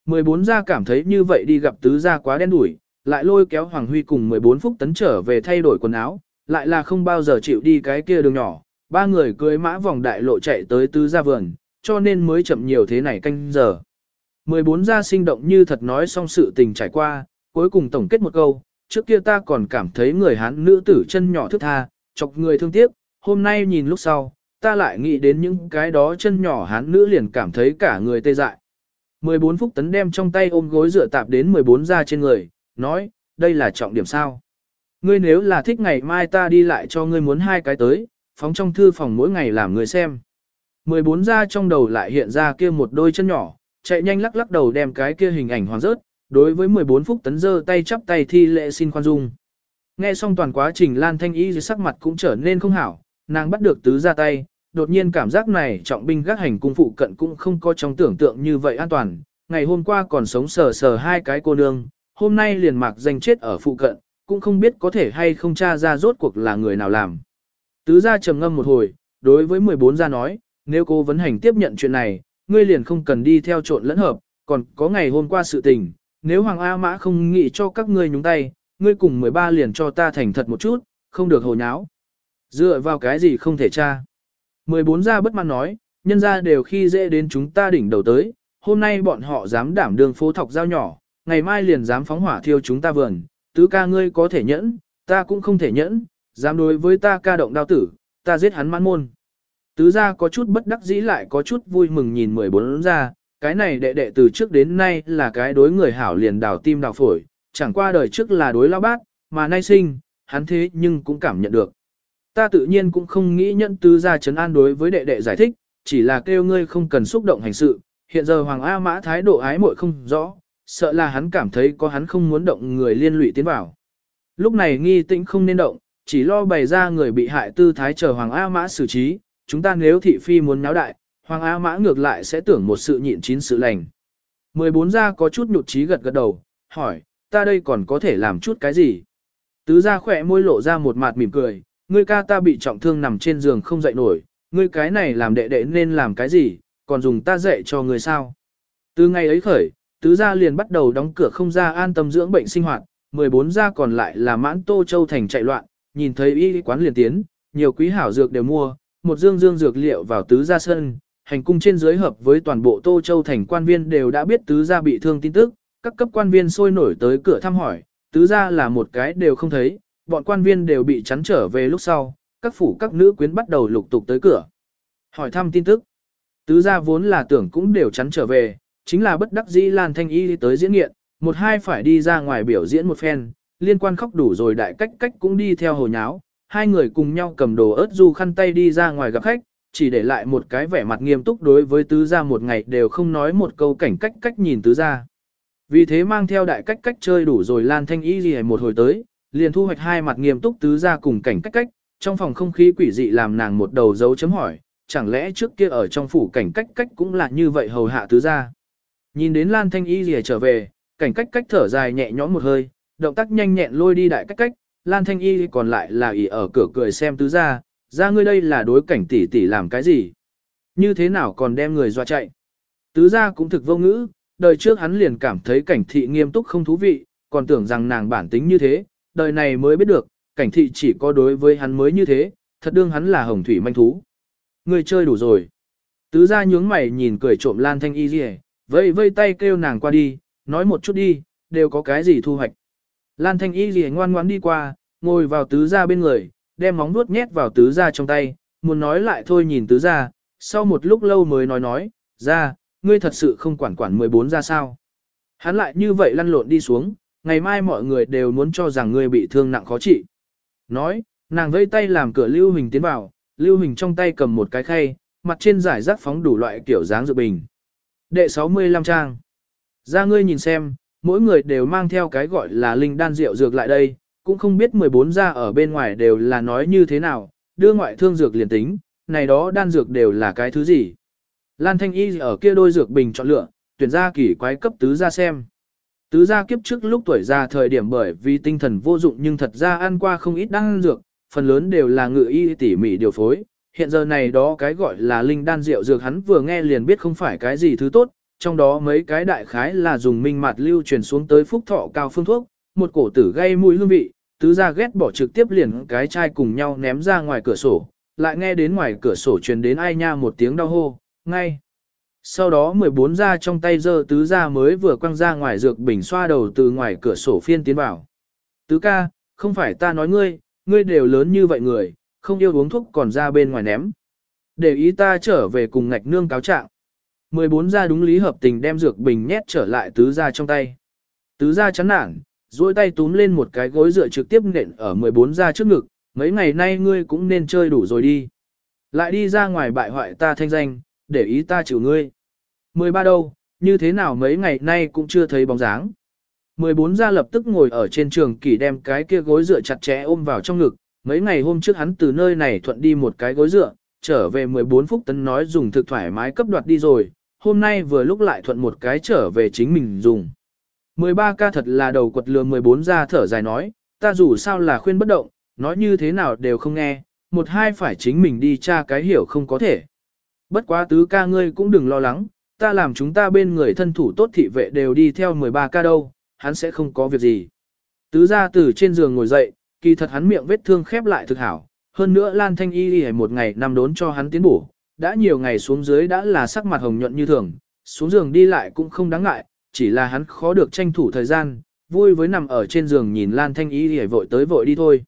14 gia cảm thấy như vậy đi gặp tứ gia quá đen đủi, lại lôi kéo Hoàng Huy cùng 14 phút tấn trở về thay đổi quần áo, lại là không bao giờ chịu đi cái kia đường nhỏ, ba người cưới mã vòng đại lộ chạy tới tứ gia vườn, cho nên mới chậm nhiều thế này canh giờ. 14 gia sinh động như thật nói xong sự tình trải qua, cuối cùng tổng kết một câu, trước kia ta còn cảm thấy người Hán nữ tử chân nhỏ thức tha, chọc người thương tiếc, hôm nay nhìn lúc sau, ta lại nghĩ đến những cái đó chân nhỏ Hán nữ liền cảm thấy cả người tê dại. 14 phút tấn đem trong tay ôm gối dựa tạp đến 14 ra trên người, nói, đây là trọng điểm sao. Ngươi nếu là thích ngày mai ta đi lại cho ngươi muốn hai cái tới, phóng trong thư phòng mỗi ngày làm người xem. 14 ra trong đầu lại hiện ra kia một đôi chân nhỏ, chạy nhanh lắc lắc đầu đem cái kia hình ảnh hoàn rớt, đối với 14 phúc tấn dơ tay chắp tay thi lệ xin khoan dung. Nghe xong toàn quá trình Lan Thanh Y dưới sắc mặt cũng trở nên không hảo, nàng bắt được tứ ra tay, đột nhiên cảm giác này trọng binh gác hành cung phụ cận cũng không có trong tưởng tượng như vậy an toàn. Ngày hôm qua còn sống sờ sờ hai cái cô nương, hôm nay liền mạc danh chết ở phụ cận, cũng không biết có thể hay không tra ra rốt cuộc là người nào làm. Tứ gia trầm ngâm một hồi, đối với 14 gia nói, nếu cô vấn hành tiếp nhận chuyện này, ngươi liền không cần đi theo trộn lẫn hợp, còn có ngày hôm qua sự tình, nếu Hoàng A Mã không nghĩ cho các ngươi nhúng tay, ngươi cùng 13 liền cho ta thành thật một chút, không được hồ nháo. Dựa vào cái gì không thể tra. 14 gia bất mãn nói, nhân gia đều khi dễ đến chúng ta đỉnh đầu tới, hôm nay bọn họ dám đảm đường phố thọc dao nhỏ, ngày mai liền dám phóng hỏa thiêu chúng ta vườn, tứ ca ngươi có thể nhẫn, ta cũng không thể nhẫn, dám đối với ta ca động đao tử, ta giết hắn mãn môn. Tứ gia có chút bất đắc dĩ lại có chút vui mừng nhìn 14 gia, cái này đệ đệ từ trước đến nay là cái đối người hảo liền đào tim đào phổi, chẳng qua đời trước là đối lao bát, mà nay sinh, hắn thế nhưng cũng cảm nhận được. Ta tự nhiên cũng không nghĩ nhận tứ gia chấn an đối với đệ đệ giải thích, chỉ là kêu ngươi không cần xúc động hành sự, hiện giờ Hoàng A Mã thái độ ái muội không rõ, sợ là hắn cảm thấy có hắn không muốn động người liên lụy tiến vào. Lúc này nghi tĩnh không nên động, chỉ lo bày ra người bị hại tư thái chờ Hoàng A Mã xử trí, chúng ta nếu thị phi muốn náo đại, Hoàng Á Mã ngược lại sẽ tưởng một sự nhịn chín sự lành. 14 gia có chút nhụt chí gật gật đầu, hỏi, ta đây còn có thể làm chút cái gì? Tứ gia khỏe môi lộ ra một mặt mỉm cười, ngươi ca ta bị trọng thương nằm trên giường không dậy nổi, ngươi cái này làm đệ đệ nên làm cái gì, còn dùng ta dạy cho ngươi sao? Từ ngày ấy khởi, tứ gia liền bắt đầu đóng cửa không ra an tâm dưỡng bệnh sinh hoạt, 14 gia còn lại là mãn tô châu thành chạy loạn, nhìn thấy y quán liền tiến, nhiều quý hảo dược đều mua, một dương dương dược liệu vào tứ gia sân, hành cung trên dưới hợp với toàn bộ tô châu thành quan viên đều đã biết tứ gia bị thương tin tức, các cấp quan viên sôi nổi tới cửa thăm hỏi, tứ gia là một cái đều không thấy, bọn quan viên đều bị chắn trở về lúc sau, các phủ các nữ quyến bắt đầu lục tục tới cửa. Hỏi thăm tin tức. Tứ gia vốn là tưởng cũng đều chắn trở về, chính là bất đắc dĩ Lan Thanh Y tới diễn nghiện, một hai phải đi ra ngoài biểu diễn một phen, liên quan khóc đủ rồi đại cách cách cũng đi theo hồ nháo, hai người cùng nhau cầm đồ ớt du khăn tay đi ra ngoài gặp khách, chỉ để lại một cái vẻ mặt nghiêm túc đối với tứ gia một ngày đều không nói một câu cảnh cách cách nhìn tứ gia. Vì thế mang theo đại cách cách chơi đủ rồi Lan Thanh Y gì một hồi tới, liền thu hoạch hai mặt nghiêm túc tứ gia cùng cảnh cách cách, trong phòng không khí quỷ dị làm nàng một đầu dấu chấm hỏi, chẳng lẽ trước kia ở trong phủ cảnh cách cách cũng là như vậy hầu hạ tứ gia. Nhìn đến Lan Thanh Y gì trở về, cảnh cách cách thở dài nhẹ nhõm một hơi, động tác nhanh nhẹn lôi đi đại cách cách, Lan Thanh Y còn lại là ỉ ở cửa cười xem tứ gia, ra ngươi đây là đối cảnh tỷ tỷ làm cái gì? Như thế nào còn đem người dọa chạy? Tứ gia cũng thực vô ngữ, đời trước hắn liền cảm thấy cảnh thị nghiêm túc không thú vị, còn tưởng rằng nàng bản tính như thế, đời này mới biết được, cảnh thị chỉ có đối với hắn mới như thế, thật đương hắn là hồng thủy manh thú. Người chơi đủ rồi. Tứ gia nhướng mày nhìn cười trộm Lan Thanh Y gì vây vây tay kêu nàng qua đi, nói một chút đi, đều có cái gì thu hoạch. Lan Thanh Y gì ngoan ngoãn đi qua, ngồi vào tứ gia bên người, đem móng nuốt nhét vào tứ gia trong tay, muốn nói lại thôi nhìn tứ gia, sau một lúc lâu mới nói nói, ra, ngươi thật sự không quản quản 14 ra sao. Hắn lại như vậy lăn lộn đi xuống, ngày mai mọi người đều muốn cho rằng ngươi bị thương nặng khó trị. Nói, nàng vây tay làm cửa Lưu Hình tiến vào, Lưu Hình trong tay cầm một cái khay, mặt trên giải rác phóng đủ loại kiểu dáng dược bình. Đệ 65 trang. Ra ngươi nhìn xem, mỗi người đều mang theo cái gọi là linh đan rượu dược lại đây, cũng không biết 14 gia ở bên ngoài đều là nói như thế nào, đưa ngoại thương dược liền tính, này đó đan dược đều là cái thứ gì. Lan Thanh Y ở kia đôi dược bình chọn lựa, tuyển ra kỳ quái cấp tứ gia xem. Tứ gia kiếp trước lúc tuổi già thời điểm bởi vì tinh thần vô dụng nhưng thật ra ăn qua không ít đan dược, phần lớn đều là ngự y tỉ mỉ điều phối. Hiện giờ này đó cái gọi là linh đan rượu dược hắn vừa nghe liền biết không phải cái gì thứ tốt, trong đó mấy cái đại khái là dùng minh mạt lưu truyền xuống tới phúc thọ cao phương thuốc, một cổ tử gây mùi hương vị, tứ gia ghét bỏ trực tiếp liền cái chai cùng nhau ném ra ngoài cửa sổ, lại nghe đến ngoài cửa sổ truyền đến ai nha một tiếng đau hô, ngay. Sau đó 14 gia trong tay giơ tứ gia mới vừa quăng ra ngoài dược bình xoa đầu từ ngoài cửa sổ phiên tiến vào. Tứ ca, không phải ta nói ngươi, ngươi đều lớn như vậy người, không yêu uống thuốc còn ra bên ngoài ném. Để ý ta trở về cùng ngạch nương cáo trạng. 14 gia đúng lý hợp tình đem dược bình nhét trở lại tứ gia trong tay. Tứ gia chán nản, duỗi tay túm lên một cái gối dựa trực tiếp nện ở 14 ra trước ngực, mấy ngày nay ngươi cũng nên chơi đủ rồi đi. Lại đi ra ngoài bại hoại ta thanh danh, để ý ta chịu ngươi. 13 đâu, như thế nào mấy ngày nay cũng chưa thấy bóng dáng. 14 ra lập tức ngồi ở trên trường kỷ đem cái kia gối dựa chặt chẽ ôm vào trong ngực, mấy ngày hôm trước hắn từ nơi này thuận đi một cái gối dựa, trở về 14 phút tấn nói dùng thực thoải mái cấp đoạt đi rồi, hôm nay vừa lúc lại thuận một cái trở về chính mình dùng. 13 ca thật là đầu quật lừa 14 ra thở dài nói, ta dù sao là khuyên bất động, nói như thế nào đều không nghe, một hai phải chính mình đi tra cái hiểu không có thể. Bất quá tứ ca ngươi cũng đừng lo lắng, ta làm chúng ta bên người thân thủ tốt thị vệ đều đi theo 13 ca đâu, hắn sẽ không có việc gì. Tứ ra từ trên giường ngồi dậy, kỳ thật hắn miệng vết thương khép lại thực hảo, hơn nữa Lan Thanh Y đi một ngày năm đốn cho hắn tiến bổ, đã nhiều ngày xuống dưới đã là sắc mặt hồng nhuận như thường, xuống giường đi lại cũng không đáng ngại, chỉ là hắn khó được tranh thủ thời gian, vui với nằm ở trên giường nhìn Lan Thanh Y thì vội tới vội đi thôi.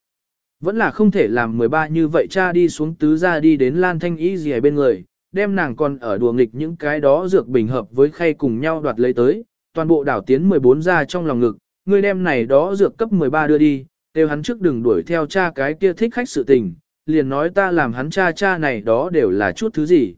Vẫn là không thể làm 13 như vậy cha đi xuống tứ ra đi đến Lan Thanh Y gì bên người, đem nàng còn ở đùa nghịch những cái đó dược bình hợp với khay cùng nhau đoạt lấy tới, toàn bộ đảo tiến 14 ra trong lòng ngực, người đem này đó dược cấp 13 đưa đi, đều hắn trước đừng đuổi theo cha cái kia thích khách sự tình, liền nói ta làm hắn cha cha này đó đều là chút thứ gì.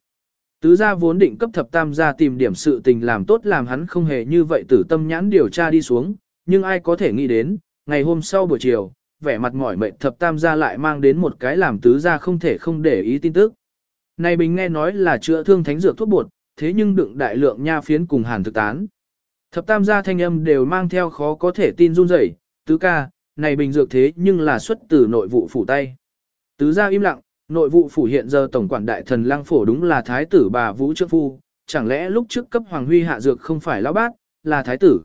Tứ gia vốn định cấp thập tam gia tìm điểm sự tình làm tốt làm hắn không hề như vậy tử tâm nhãn điều tra đi xuống, nhưng ai có thể nghĩ đến, ngày hôm sau buổi chiều, vẻ mặt mỏi mệt thập tam gia lại mang đến một cái làm tứ gia không thể không để ý tin tức. Này bình nghe nói là chữa thương thánh dược thuốc bột, thế nhưng đựng đại lượng nha phiến cùng hàn thực tán. Thập tam gia thanh âm đều mang theo khó có thể tin run rẩy, tứ ca, này bình dược thế nhưng là xuất từ nội vụ phủ tay. Tứ gia im lặng, nội vụ phủ hiện giờ tổng quản đại thần lăng phổ đúng là thái tử bà Vũ trước Phu, chẳng lẽ lúc trước cấp Hoàng Huy hạ dược không phải lão bác, là thái tử.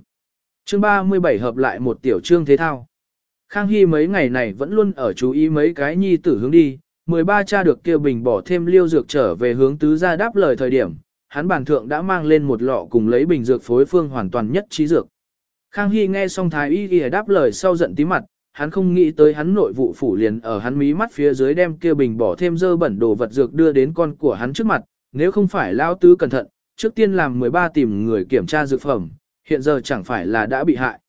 Chương 37 hợp lại một tiểu trương thế thao. Khang Hy mấy ngày này vẫn luôn ở chú ý mấy cái nhi tử hướng đi, 13 cha được kêu bình bỏ thêm liêu dược trở về hướng tứ gia đáp lời thời điểm, hắn bản thượng đã mang lên một lọ cùng lấy bình dược phối phương hoàn toàn nhất trí dược. Khang Hy nghe xong thái y y đáp lời sau giận tí mặt, hắn không nghĩ tới hắn nội vụ phủ liền ở hắn mí mắt phía dưới đem kia bình bỏ thêm dơ bẩn đồ vật dược đưa đến con của hắn trước mặt, nếu không phải lao tứ cẩn thận, trước tiên làm 13 tìm người kiểm tra dược phẩm, hiện giờ chẳng phải là đã bị hại.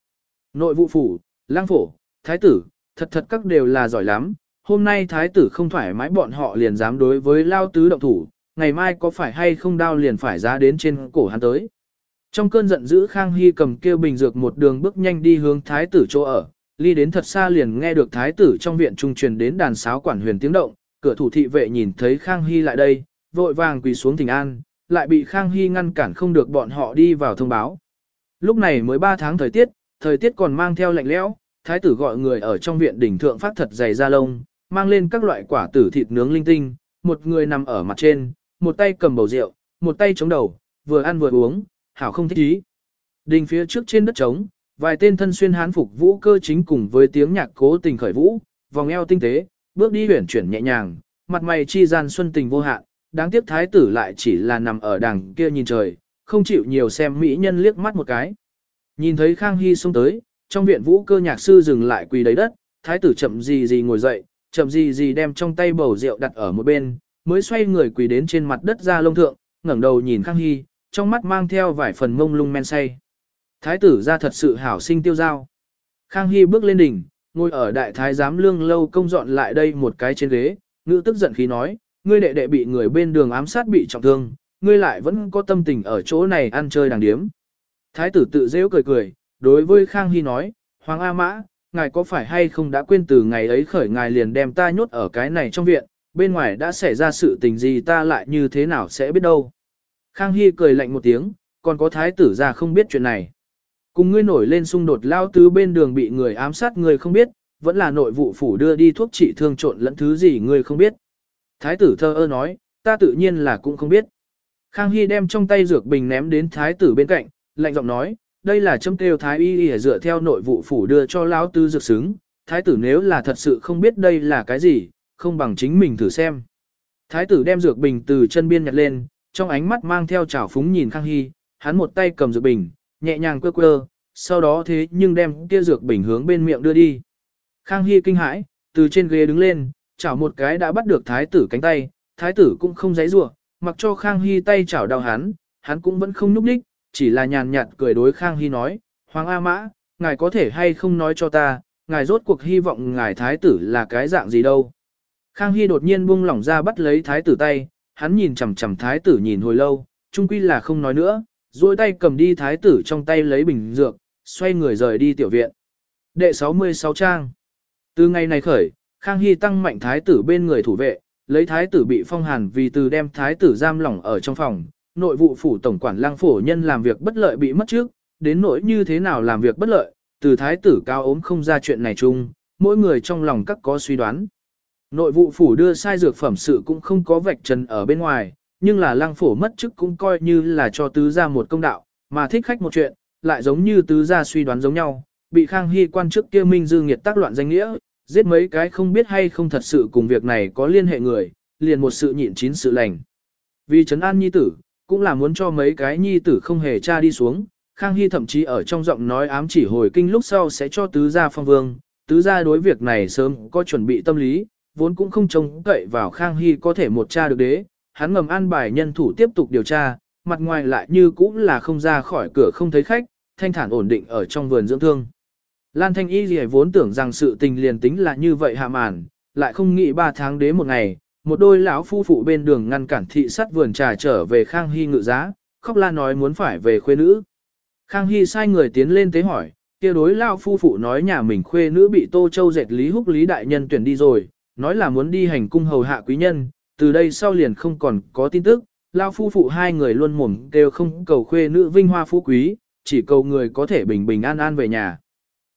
Nội vụ phủ, lang phổ, thái tử, thật thật các đều là giỏi lắm, hôm nay thái tử không thoải mái bọn họ liền dám đối với lao tứ động thủ, ngày mai có phải hay không đao liền phải ra đến trên cổ hắn tới. Trong cơn giận dữ Khang Hy cầm kêu bình dược một đường bước nhanh đi hướng thái tử chỗ ở, ly đến thật xa liền nghe được thái tử trong viện trung truyền đến đàn sáo quản huyền tiếng động, cửa thủ thị vệ nhìn thấy Khang Hy lại đây, vội vàng quỳ xuống thỉnh an, lại bị Khang Hy ngăn cản không được bọn họ đi vào thông báo. Lúc này mới 3 tháng thời tiết, thời tiết còn mang theo lạnh lẽo, thái tử gọi người ở trong viện đỉnh thượng phát thật dày da lông, mang lên các loại quả tử thịt nướng linh tinh, một người nằm ở mặt trên, một tay cầm bầu rượu, một tay chống đầu, vừa ăn vừa uống, hảo không thích ý. Đình phía trước trên đất trống, vài tên thân xuyên hán phục vũ cơ chính cùng với tiếng nhạc cố tình khởi vũ, vòng eo tinh tế, bước đi huyển chuyển nhẹ nhàng, mặt mày chi gian xuân tình vô hạn, đáng tiếc thái tử lại chỉ là nằm ở đằng kia nhìn trời, không chịu nhiều xem mỹ nhân liếc mắt một cái. Nhìn thấy Khang Hy xông tới, trong viện vũ cơ nhạc sư dừng lại quỳ đầy đất, thái tử chậm gì gì ngồi dậy, chậm gì gì đem trong tay bầu rượu đặt ở một bên, mới xoay người quỳ đến trên mặt đất ra lông thượng, ngẩng đầu nhìn Khang Hy, trong mắt mang theo vài phần mông lung men say. Thái tử ra thật sự hảo sinh tiêu giao. Khang Hy bước lên đỉnh, ngồi ở đại thái giám lương lâu công dọn lại đây một cái trên ghế, ngữ tức giận khí nói, ngươi đệ đệ bị người bên đường ám sát bị trọng thương, ngươi lại vẫn có tâm tình ở chỗ này ăn chơi đàng điếm. Thái tử tự dễ cười cười, đối với Khang Hy nói, Hoàng A Mã, ngài có phải hay không đã quên từ ngày ấy khởi ngài liền đem ta nhốt ở cái này trong viện, bên ngoài đã xảy ra sự tình gì ta lại như thế nào sẽ biết đâu. Khang Hy cười lạnh một tiếng, còn có thái tử ra không biết chuyện này. Cùng ngươi nổi lên xung đột lao tứ bên đường bị người ám sát người không biết, vẫn là nội vụ phủ đưa đi thuốc trị thương trộn lẫn thứ gì người không biết. Thái tử thơ ơ nói, ta tự nhiên là cũng không biết. Khang Hy đem trong tay dược bình ném đến thái tử bên cạnh, lạnh giọng nói, đây là châm kêu thái y y dựa theo nội vụ phủ đưa cho lão tư dược xứng, thái tử nếu là thật sự không biết đây là cái gì, không bằng chính mình thử xem. Thái tử đem dược bình từ chân biên nhặt lên, trong ánh mắt mang theo trào phúng nhìn Khang Hy, hắn một tay cầm dược bình, nhẹ nhàng quơ quơ, sau đó thế nhưng đem kia dược bình hướng bên miệng đưa đi. Khang Hy kinh hãi, từ trên ghế đứng lên, chảo một cái đã bắt được thái tử cánh tay, thái tử cũng không giấy rủa, mặc cho Khang Hy tay chảo đau hắn, hắn cũng vẫn không nhúc ních, chỉ là nhàn nhạt cười đối Khang Hy nói, Hoàng A Mã, ngài có thể hay không nói cho ta, ngài rốt cuộc hy vọng ngài thái tử là cái dạng gì đâu. Khang Hy đột nhiên buông lỏng ra bắt lấy thái tử tay, hắn nhìn chằm chằm thái tử nhìn hồi lâu, chung quy là không nói nữa, duỗi tay cầm đi thái tử trong tay lấy bình dược, xoay người rời đi tiểu viện. Đệ 66 trang Từ ngày này khởi, Khang Hy tăng mạnh thái tử bên người thủ vệ, lấy thái tử bị phong hàn vì từ đem thái tử giam lỏng ở trong phòng, nội vụ phủ tổng quản lang phổ nhân làm việc bất lợi bị mất trước, đến nỗi như thế nào làm việc bất lợi, từ thái tử cao ốm không ra chuyện này chung, mỗi người trong lòng các có suy đoán. Nội vụ phủ đưa sai dược phẩm sự cũng không có vạch trần ở bên ngoài, nhưng là lăng phổ mất chức cũng coi như là cho tứ gia một công đạo, mà thích khách một chuyện, lại giống như tứ gia suy đoán giống nhau, bị Khang Hy quan chức kia minh dư nghiệt tác loạn danh nghĩa, giết mấy cái không biết hay không thật sự cùng việc này có liên hệ người, liền một sự nhịn chín sự lành. Vì trấn an nhi tử, cũng là muốn cho mấy cái nhi tử không hề cha đi xuống, Khang Hy thậm chí ở trong giọng nói ám chỉ hồi kinh lúc sau sẽ cho tứ gia phong vương, tứ gia đối việc này sớm có chuẩn bị tâm lý, vốn cũng không trông cậy vào Khang Hy có thể một cha được đế, hắn ngầm an bài nhân thủ tiếp tục điều tra, mặt ngoài lại như cũng là không ra khỏi cửa không thấy khách, thanh thản ổn định ở trong vườn dưỡng thương. Lan Thanh Y gì vốn tưởng rằng sự tình liền tính là như vậy hạ màn, lại không nghĩ ba tháng đế một ngày, một đôi lão phu phụ bên đường ngăn cản thị sát vườn trà trở về Khang Hy ngự giá, khóc la nói muốn phải về khuê nữ. Khang Hy sai người tiến lên tế hỏi, kia đối lão phu phụ nói nhà mình khuê nữ bị Tô Châu dệt Lý Húc Lý đại nhân tuyển đi rồi, nói là muốn đi hành cung hầu hạ quý nhân, từ đây sau liền không còn có tin tức, lao phu phụ hai người luôn mồm đều không cầu khuê nữ vinh hoa phú quý, chỉ cầu người có thể bình bình an an về nhà.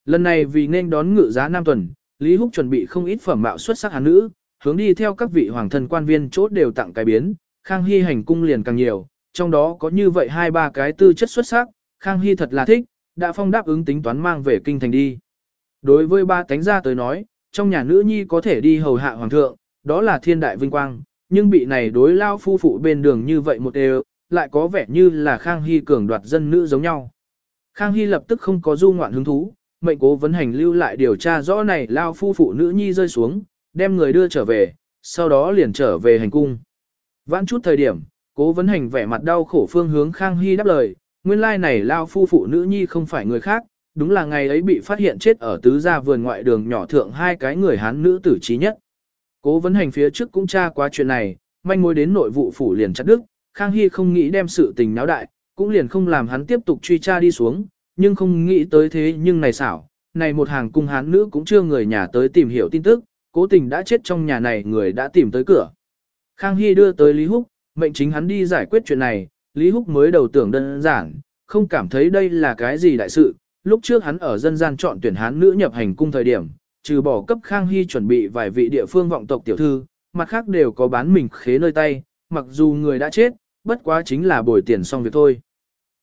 Lần này vì nên đón ngự giá Nam Tuần, Lý Húc chuẩn bị không ít phẩm mạo xuất sắc hán nữ, hướng đi theo các vị hoàng thân quan viên chốt đều tặng cái biến, Khang Hy hành cung liền càng nhiều, trong đó có như vậy hai ba cái tư chất xuất sắc, Khang Hy thật là thích, đã phong đáp ứng tính toán mang về kinh thành đi. Đối với ba tánh gia tới nói, trong nhà nữ nhi có thể đi hầu hạ hoàng thượng, đó là thiên đại vinh quang, nhưng bị này đối lao phu phụ bên đường như vậy một đều, lại có vẻ như là Khang Hy cường đoạt dân nữ giống nhau. Khang Hy lập tức không có du ngoạn hứng thú, mệnh cố vấn hành lưu lại điều tra rõ này lao phu phụ nữ nhi rơi xuống, đem người đưa trở về, sau đó liền trở về hành cung. Vãn chút thời điểm, cố vấn hành vẻ mặt đau khổ phương hướng Khang Hy đáp lời, nguyên lai này lao phu phụ nữ nhi không phải người khác, đúng là ngày ấy bị phát hiện chết ở tứ gia vườn ngoại đường nhỏ thượng hai cái người hán nữ tử trí nhất. Cố vấn hành phía trước cũng tra qua chuyện này, manh mối đến nội vụ phủ liền chặt đức, Khang Hy không nghĩ đem sự tình náo đại, cũng liền không làm hắn tiếp tục truy tra đi xuống, nhưng không nghĩ tới thế nhưng này xảo, này một hàng cung hán nữ cũng chưa người nhà tới tìm hiểu tin tức, cố tình đã chết trong nhà này người đã tìm tới cửa. Khang Hy đưa tới Lý Húc, mệnh chính hắn đi giải quyết chuyện này, Lý Húc mới đầu tưởng đơn giản, không cảm thấy đây là cái gì đại sự, lúc trước hắn ở dân gian chọn tuyển hán nữ nhập hành cung thời điểm, trừ bỏ cấp Khang Hy chuẩn bị vài vị địa phương vọng tộc tiểu thư, mặt khác đều có bán mình khế nơi tay, mặc dù người đã chết, bất quá chính là bồi tiền xong việc thôi.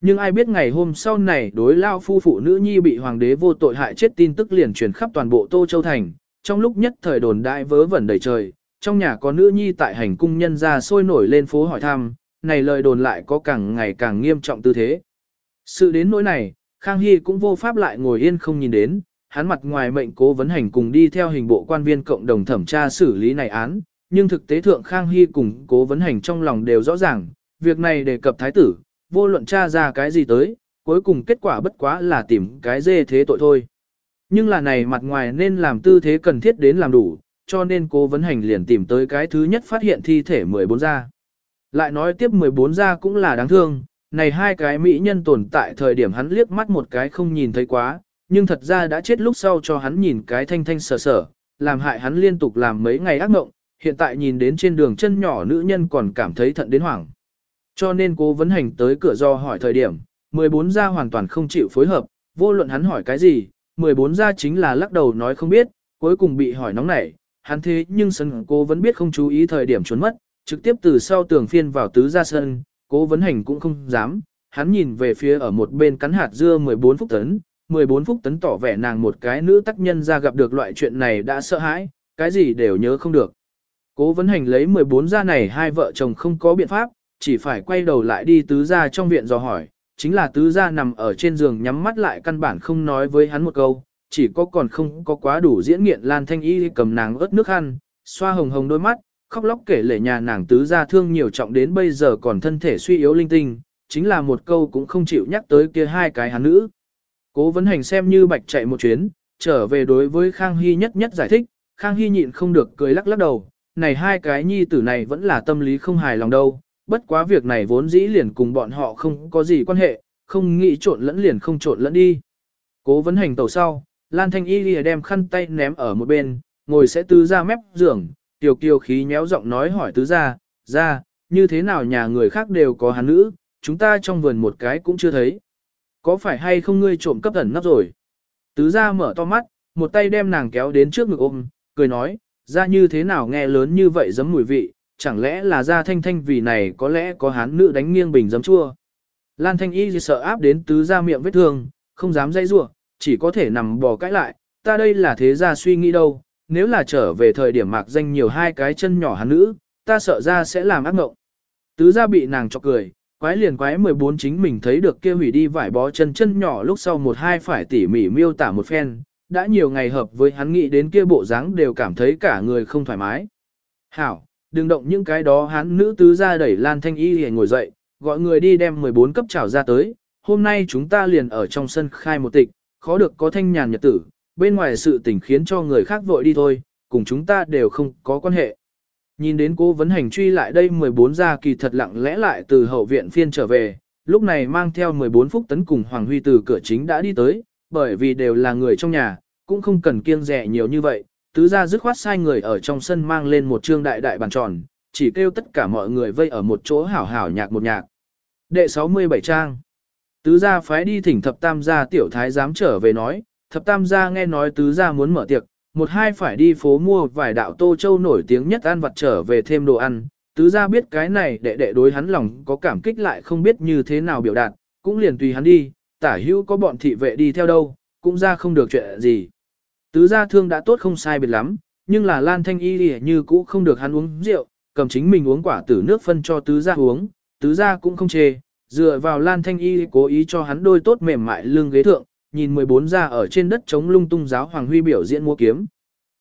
Nhưng ai biết ngày hôm sau này đối lao phu phụ nữ nhi bị hoàng đế vô tội hại chết tin tức liền truyền khắp toàn bộ Tô Châu Thành, trong lúc nhất thời đồn đại vớ vẩn đầy trời, trong nhà có nữ nhi tại hành cung nhân ra sôi nổi lên phố hỏi thăm, này lời đồn lại có càng ngày càng nghiêm trọng tư thế. Sự đến nỗi này, Khang Hy cũng vô pháp lại ngồi yên không nhìn đến, hắn mặt ngoài mệnh cố vấn hành cùng đi theo hình bộ quan viên cộng đồng thẩm tra xử lý này án, nhưng thực tế thượng Khang Hy cùng cố vấn hành trong lòng đều rõ ràng, việc này đề cập thái tử, vô luận tra ra cái gì tới, cuối cùng kết quả bất quá là tìm cái dê thế tội thôi. Nhưng là này mặt ngoài nên làm tư thế cần thiết đến làm đủ, cho nên cố vấn hành liền tìm tới cái thứ nhất phát hiện thi thể 14 gia. Lại nói tiếp 14 gia cũng là đáng thương, này hai cái mỹ nhân tồn tại thời điểm hắn liếc mắt một cái không nhìn thấy quá, nhưng thật ra đã chết lúc sau cho hắn nhìn cái thanh thanh sở sở, làm hại hắn liên tục làm mấy ngày ác mộng, hiện tại nhìn đến trên đường chân nhỏ nữ nhân còn cảm thấy thận đến hoảng. Cho nên cố vấn hành tới cửa do hỏi thời điểm, 14 gia hoàn toàn không chịu phối hợp, vô luận hắn hỏi cái gì, 14 gia chính là lắc đầu nói không biết, cuối cùng bị hỏi nóng nảy, hắn thế nhưng sân cố vẫn biết không chú ý thời điểm trốn mất, trực tiếp từ sau tường phiên vào tứ gia sân, cố vấn hành cũng không dám, hắn nhìn về phía ở một bên cắn hạt dưa 14 phút tấn, 14 phút tấn tỏ vẻ nàng một cái nữ tác nhân ra gặp được loại chuyện này đã sợ hãi, cái gì đều nhớ không được. Cố vấn hành lấy 14 gia này hai vợ chồng không có biện pháp, chỉ phải quay đầu lại đi tứ gia trong viện dò hỏi, chính là tứ gia nằm ở trên giường nhắm mắt lại căn bản không nói với hắn một câu, chỉ có còn không có quá đủ diễn nghiện Lan Thanh Y cầm nàng ớt nước khăn, xoa hồng hồng đôi mắt, khóc lóc kể lể nhà nàng tứ gia thương nhiều trọng đến bây giờ còn thân thể suy yếu linh tinh, chính là một câu cũng không chịu nhắc tới kia hai cái hắn nữ. Cố vấn hành xem như bạch chạy một chuyến, trở về đối với Khang Hy nhất nhất giải thích, Khang Hy nhịn không được cười lắc lắc đầu, này hai cái nhi tử này vẫn là tâm lý không hài lòng đâu, bất quá việc này vốn dĩ liền cùng bọn họ không có gì quan hệ, không nghĩ trộn lẫn liền không trộn lẫn đi. Cố vấn hành tàu sau, Lan Thanh Y lìa đem khăn tay ném ở một bên, ngồi sẽ tứ ra mép giường, tiểu kiều khí nhéo giọng nói hỏi tứ ra, ra, như thế nào nhà người khác đều có hắn nữ, chúng ta trong vườn một cái cũng chưa thấy. Có phải hay không ngươi trộm cấp ẩn nắp rồi? Tứ ra mở to mắt, một tay đem nàng kéo đến trước ngực ôm, cười nói, ra như thế nào nghe lớn như vậy giấm mùi vị, chẳng lẽ là ra thanh thanh vì này có lẽ có hán nữ đánh nghiêng bình giấm chua. Lan thanh y sợ áp đến tứ ra miệng vết thương, không dám dây rủa chỉ có thể nằm bò cãi lại, ta đây là thế ra suy nghĩ đâu, nếu là trở về thời điểm mạc danh nhiều hai cái chân nhỏ hán nữ, ta sợ ra sẽ làm ác mộng. Tứ ra bị nàng chọc cười, quái liền quái 14 chính mình thấy được kia hủy đi vải bó chân chân nhỏ lúc sau một hai phải tỉ mỉ miêu tả một phen, đã nhiều ngày hợp với hắn nghĩ đến kia bộ dáng đều cảm thấy cả người không thoải mái. Hảo, đừng động những cái đó hắn nữ tứ ra đẩy Lan Thanh Y hề ngồi dậy, gọi người đi đem 14 cấp trào ra tới, hôm nay chúng ta liền ở trong sân khai một tịch, khó được có thanh nhàn nhật tử, bên ngoài sự tình khiến cho người khác vội đi thôi, cùng chúng ta đều không có quan hệ. Nhìn đến cô vấn hành truy lại đây 14 gia kỳ thật lặng lẽ lại từ hậu viện phiên trở về, lúc này mang theo 14 phút tấn cùng Hoàng Huy từ cửa chính đã đi tới, bởi vì đều là người trong nhà, cũng không cần kiêng rẻ nhiều như vậy, tứ gia dứt khoát sai người ở trong sân mang lên một trương đại đại bàn tròn, chỉ kêu tất cả mọi người vây ở một chỗ hảo hảo nhạc một nhạc. Đệ 67 trang Tứ gia phái đi thỉnh thập tam gia tiểu thái giám trở về nói, thập tam gia nghe nói tứ gia muốn mở tiệc, một hai phải đi phố mua vài đạo tô châu nổi tiếng nhất ăn vặt trở về thêm đồ ăn. Tứ gia biết cái này đệ đệ đối hắn lòng có cảm kích lại không biết như thế nào biểu đạt, cũng liền tùy hắn đi, tả hữu có bọn thị vệ đi theo đâu, cũng ra không được chuyện gì. Tứ gia thương đã tốt không sai biệt lắm, nhưng là Lan Thanh Y thì như cũ không được hắn uống rượu, cầm chính mình uống quả tử nước phân cho tứ gia uống, tứ gia cũng không chê, dựa vào Lan Thanh Y cố ý cho hắn đôi tốt mềm mại lưng ghế thượng, nhìn 14 gia ở trên đất chống lung tung giáo Hoàng Huy biểu diễn múa kiếm.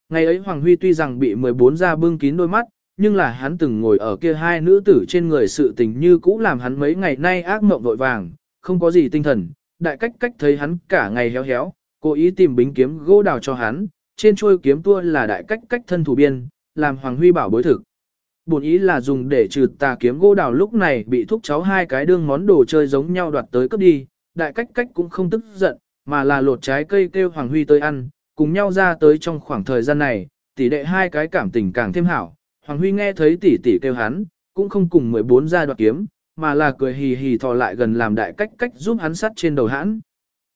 Ngày ấy Hoàng Huy tuy rằng bị 14 gia bưng kín đôi mắt, nhưng là hắn từng ngồi ở kia hai nữ tử trên người sự tình như cũ làm hắn mấy ngày nay ác mộng vội vàng, không có gì tinh thần, đại cách cách thấy hắn cả ngày héo héo, cố ý tìm bính kiếm gỗ đào cho hắn, trên chuôi kiếm tua là đại cách cách thân thủ biên, làm Hoàng Huy bảo bối thực. Bổn ý là dùng để trừ tà kiếm gỗ đào lúc này bị thúc cháu hai cái đương món đồ chơi giống nhau đoạt tới cấp đi, đại cách cách cũng không tức giận, mà là lột trái cây kêu Hoàng Huy tới ăn, cùng nhau ra tới trong khoảng thời gian này, tỷ đệ hai cái cảm tình càng thêm hảo. Hoàng Huy nghe thấy tỷ tỷ kêu hắn, cũng không cùng 14 ra đoạt kiếm, mà là cười hì hì thò lại gần làm đại cách cách giúp hắn sắt trên đầu hắn.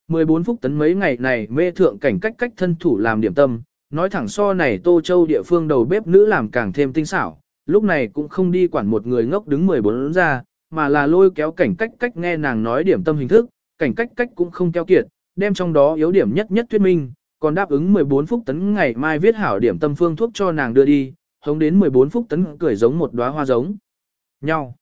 14 phút tấn mấy ngày này mê thượng cảnh cách cách thân thủ làm điểm tâm, nói thẳng so này Tô Châu địa phương đầu bếp nữ làm càng thêm tinh xảo, lúc này cũng không đi quản một người ngốc đứng 14 ra, mà là lôi kéo cảnh cách cách nghe nàng nói điểm tâm hình thức, cảnh cách cách cũng không keo kiệt, đem trong đó yếu điểm nhất nhất thuyết minh, còn đáp ứng 14 phút tấn ngày mai viết hảo điểm tâm phương thuốc cho nàng đưa đi, hống đến 14 phút tấn cười giống một đóa hoa giống nhau.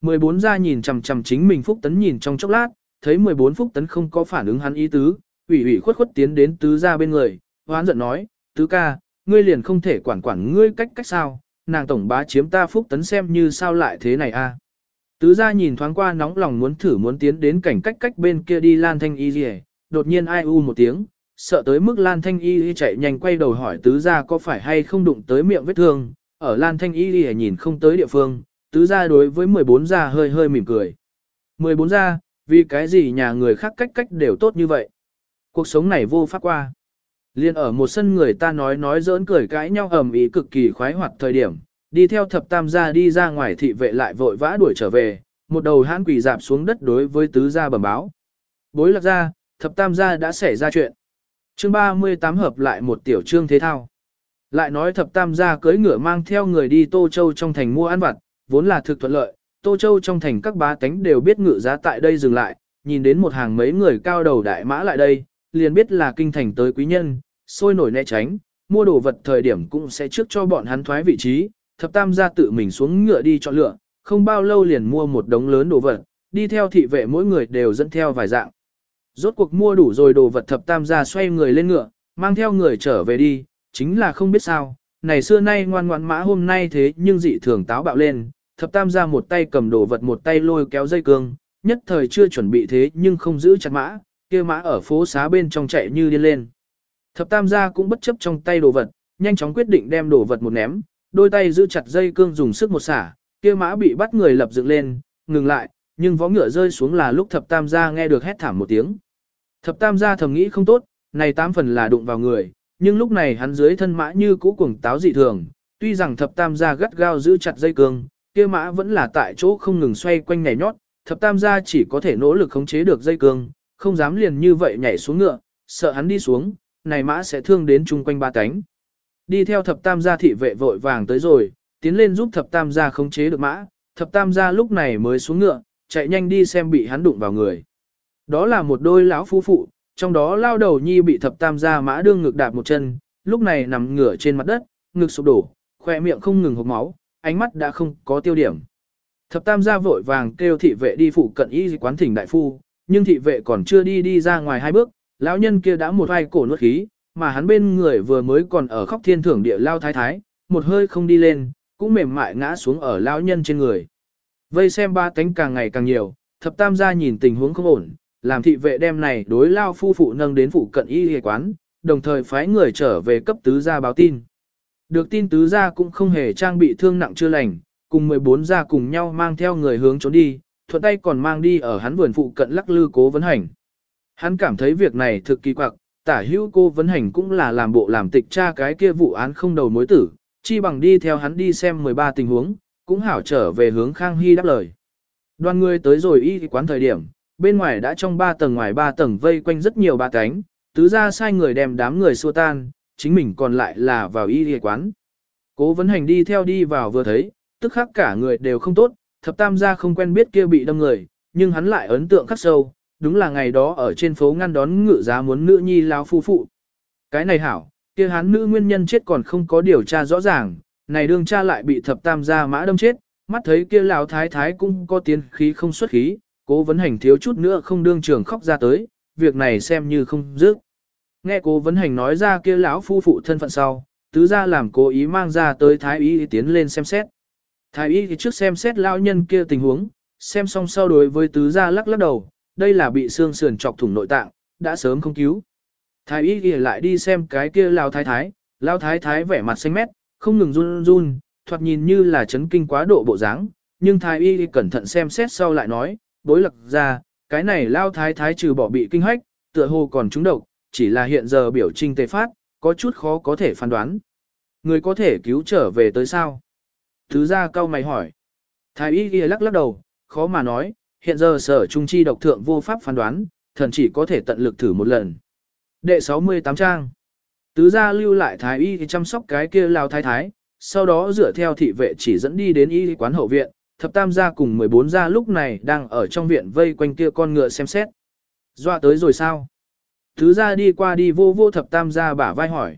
14 ra nhìn chằm chằm chính mình phúc tấn nhìn trong chốc lát, thấy 14 phúc tấn không có phản ứng hắn ý tứ, ủy ủy khuất khuất tiến đến tứ ra bên người, hoán giận nói, tứ ca, ngươi liền không thể quản quản ngươi cách cách sao, nàng tổng bá chiếm ta phúc tấn xem như sao lại thế này a. Tứ ra nhìn thoáng qua nóng lòng muốn thử muốn tiến đến cảnh cách cách bên kia đi lan thanh y gì đột nhiên ai u một tiếng, sợ tới mức lan thanh y chạy nhanh quay đầu hỏi tứ gia có phải hay không đụng tới miệng vết thương, ở lan thanh y nhìn không tới địa phương, tứ gia đối với 14 gia hơi hơi mỉm cười. 14 gia, vì cái gì nhà người khác cách cách đều tốt như vậy. Cuộc sống này vô pháp qua. Liên ở một sân người ta nói nói giỡn cười cãi nhau ầm ĩ cực kỳ khoái hoạt thời điểm, đi theo thập tam gia đi ra ngoài thị vệ lại vội vã đuổi trở về, một đầu hãn quỷ dạp xuống đất đối với tứ gia bẩm báo. Bối lạc gia thập tam gia đã xảy ra chuyện. Chương 38 hợp lại một tiểu trương thế thao. Lại nói thập tam gia cưỡi ngựa mang theo người đi Tô Châu trong thành mua ăn vặt, vốn là thực thuận lợi, Tô Châu trong thành các bá tánh đều biết ngựa giá tại đây dừng lại, nhìn đến một hàng mấy người cao đầu đại mã lại đây, liền biết là kinh thành tới quý nhân, sôi nổi né tránh, mua đồ vật thời điểm cũng sẽ trước cho bọn hắn thoái vị trí, thập tam gia tự mình xuống ngựa đi chọn lựa, không bao lâu liền mua một đống lớn đồ vật, đi theo thị vệ mỗi người đều dẫn theo vài dạng. Rốt cuộc mua đủ rồi đồ vật thập tam gia xoay người lên ngựa, mang theo người trở về đi, chính là không biết sao, này xưa nay ngoan ngoãn mã hôm nay thế nhưng dị thường táo bạo lên, thập tam ra một tay cầm đồ vật một tay lôi kéo dây cương, nhất thời chưa chuẩn bị thế nhưng không giữ chặt mã, kia mã ở phố xá bên trong chạy như điên lên. Thập tam gia cũng bất chấp trong tay đồ vật, nhanh chóng quyết định đem đồ vật một ném, đôi tay giữ chặt dây cương dùng sức một xả, kia mã bị bắt người lập dựng lên, ngừng lại, nhưng vó ngựa rơi xuống là lúc thập tam gia nghe được hét thảm một tiếng. Thập tam gia thầm nghĩ không tốt, này tám phần là đụng vào người, nhưng lúc này hắn dưới thân mã như cũ cuồng táo dị thường, tuy rằng thập tam gia gắt gao giữ chặt dây cương, kia mã vẫn là tại chỗ không ngừng xoay quanh nhảy nhót, thập tam gia chỉ có thể nỗ lực khống chế được dây cương, không dám liền như vậy nhảy xuống ngựa, sợ hắn đi xuống, này mã sẽ thương đến chung quanh ba cánh. Đi theo thập tam gia thị vệ vội vàng tới rồi, tiến lên giúp thập tam gia khống chế được mã, thập tam gia lúc này mới xuống ngựa, chạy nhanh đi xem bị hắn đụng vào người. Đó là một đôi lão phu phụ, trong đó lao đầu nhi bị thập tam gia mã đương ngực đạp một chân, lúc này nằm ngửa trên mặt đất, ngực sụp đổ, khỏe miệng không ngừng hộc máu, ánh mắt đã không có tiêu điểm. Thập tam gia vội vàng kêu thị vệ đi phụ cận y quán thỉnh đại phu, nhưng thị vệ còn chưa đi đi ra ngoài hai bước, lão nhân kia đã một vai cổ nuốt khí, mà hắn bên người vừa mới còn ở khóc thiên thưởng địa lao thái thái, một hơi không đi lên, cũng mềm mại ngã xuống ở lão nhân trên người. Vây xem ba cánh càng ngày càng nhiều, thập tam gia nhìn tình huống không ổn, làm thị vệ đem này đối lao phu phụ nâng đến phụ cận y y quán, đồng thời phái người trở về cấp tứ gia báo tin. Được tin tứ gia cũng không hề trang bị thương nặng chưa lành, cùng 14 gia cùng nhau mang theo người hướng trốn đi, thuận tay còn mang đi ở hắn vườn phụ cận lắc lư cố vấn hành. Hắn cảm thấy việc này thực kỳ quặc, tả hữu cô vấn hành cũng là làm bộ làm tịch tra cái kia vụ án không đầu mối tử, chi bằng đi theo hắn đi xem 13 tình huống, cũng hảo trở về hướng Khang Hy đáp lời. Đoàn người tới rồi y quán thời điểm, bên ngoài đã trong ba tầng ngoài ba tầng vây quanh rất nhiều ba cánh, tứ ra sai người đem đám người xua tan, chính mình còn lại là vào y quán. Cố vấn hành đi theo đi vào vừa thấy, tức khắc cả người đều không tốt, thập tam gia không quen biết kia bị đâm người, nhưng hắn lại ấn tượng khắc sâu, đúng là ngày đó ở trên phố ngăn đón ngự giá muốn nữ nhi lao phu phụ. Cái này hảo, kia hắn nữ nguyên nhân chết còn không có điều tra rõ ràng, này đương cha lại bị thập tam gia mã đâm chết, mắt thấy kia lão thái thái cũng có tiến khí không xuất khí, cố vấn hành thiếu chút nữa không đương trường khóc ra tới, việc này xem như không dứt. Nghe cố vấn hành nói ra kia lão phu phụ thân phận sau, tứ gia làm cố ý mang ra tới thái y tiến lên xem xét. Thái y thì trước xem xét lão nhân kia tình huống, xem xong sau đối với tứ gia lắc lắc đầu, đây là bị xương sườn chọc thủng nội tạng, đã sớm không cứu. Thái y thì lại đi xem cái kia lão thái thái, lão thái thái vẻ mặt xanh mét, không ngừng run run, thoạt nhìn như là chấn kinh quá độ bộ dáng, nhưng thái y cẩn thận xem xét sau lại nói, bối lặc ra, cái này lao thái thái trừ bỏ bị kinh hách, tựa hồ còn trúng độc, chỉ là hiện giờ biểu trinh tề phát, có chút khó có thể phán đoán. Người có thể cứu trở về tới sao? Thứ ra cao mày hỏi. Thái y ghi lắc lắc đầu, khó mà nói, hiện giờ sở trung chi độc thượng vô pháp phán đoán, thần chỉ có thể tận lực thử một lần. Đệ 68 trang. Tứ gia lưu lại thái y chăm sóc cái kia lao thái thái, sau đó dựa theo thị vệ chỉ dẫn đi đến y quán hậu viện, thập tam gia cùng 14 gia lúc này đang ở trong viện vây quanh kia con ngựa xem xét. Dọa tới rồi sao? Thứ gia đi qua đi vô vô thập tam gia bả vai hỏi.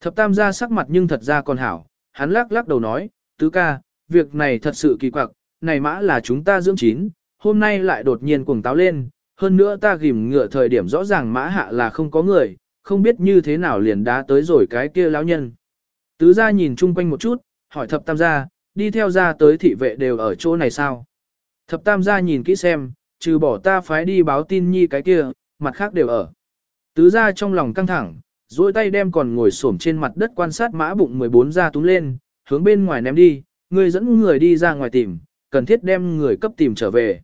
Thập tam gia sắc mặt nhưng thật ra còn hảo, hắn lắc lắc đầu nói, tứ ca, việc này thật sự kỳ quặc, này mã là chúng ta dưỡng chín, hôm nay lại đột nhiên cuồng táo lên, hơn nữa ta ghim ngựa thời điểm rõ ràng mã hạ là không có người, không biết như thế nào liền đá tới rồi cái kia lão nhân. Tứ gia nhìn chung quanh một chút, hỏi thập tam gia, đi theo ra tới thị vệ đều ở chỗ này sao? Thập tam gia nhìn kỹ xem, trừ bỏ ta phái đi báo tin nhi cái kia, mặt khác đều ở. Tứ gia trong lòng căng thẳng, duỗi tay đem còn ngồi xổm trên mặt đất quan sát mã bụng 14 gia túm lên, hướng bên ngoài ném đi, người dẫn người đi ra ngoài tìm, cần thiết đem người cấp tìm trở về.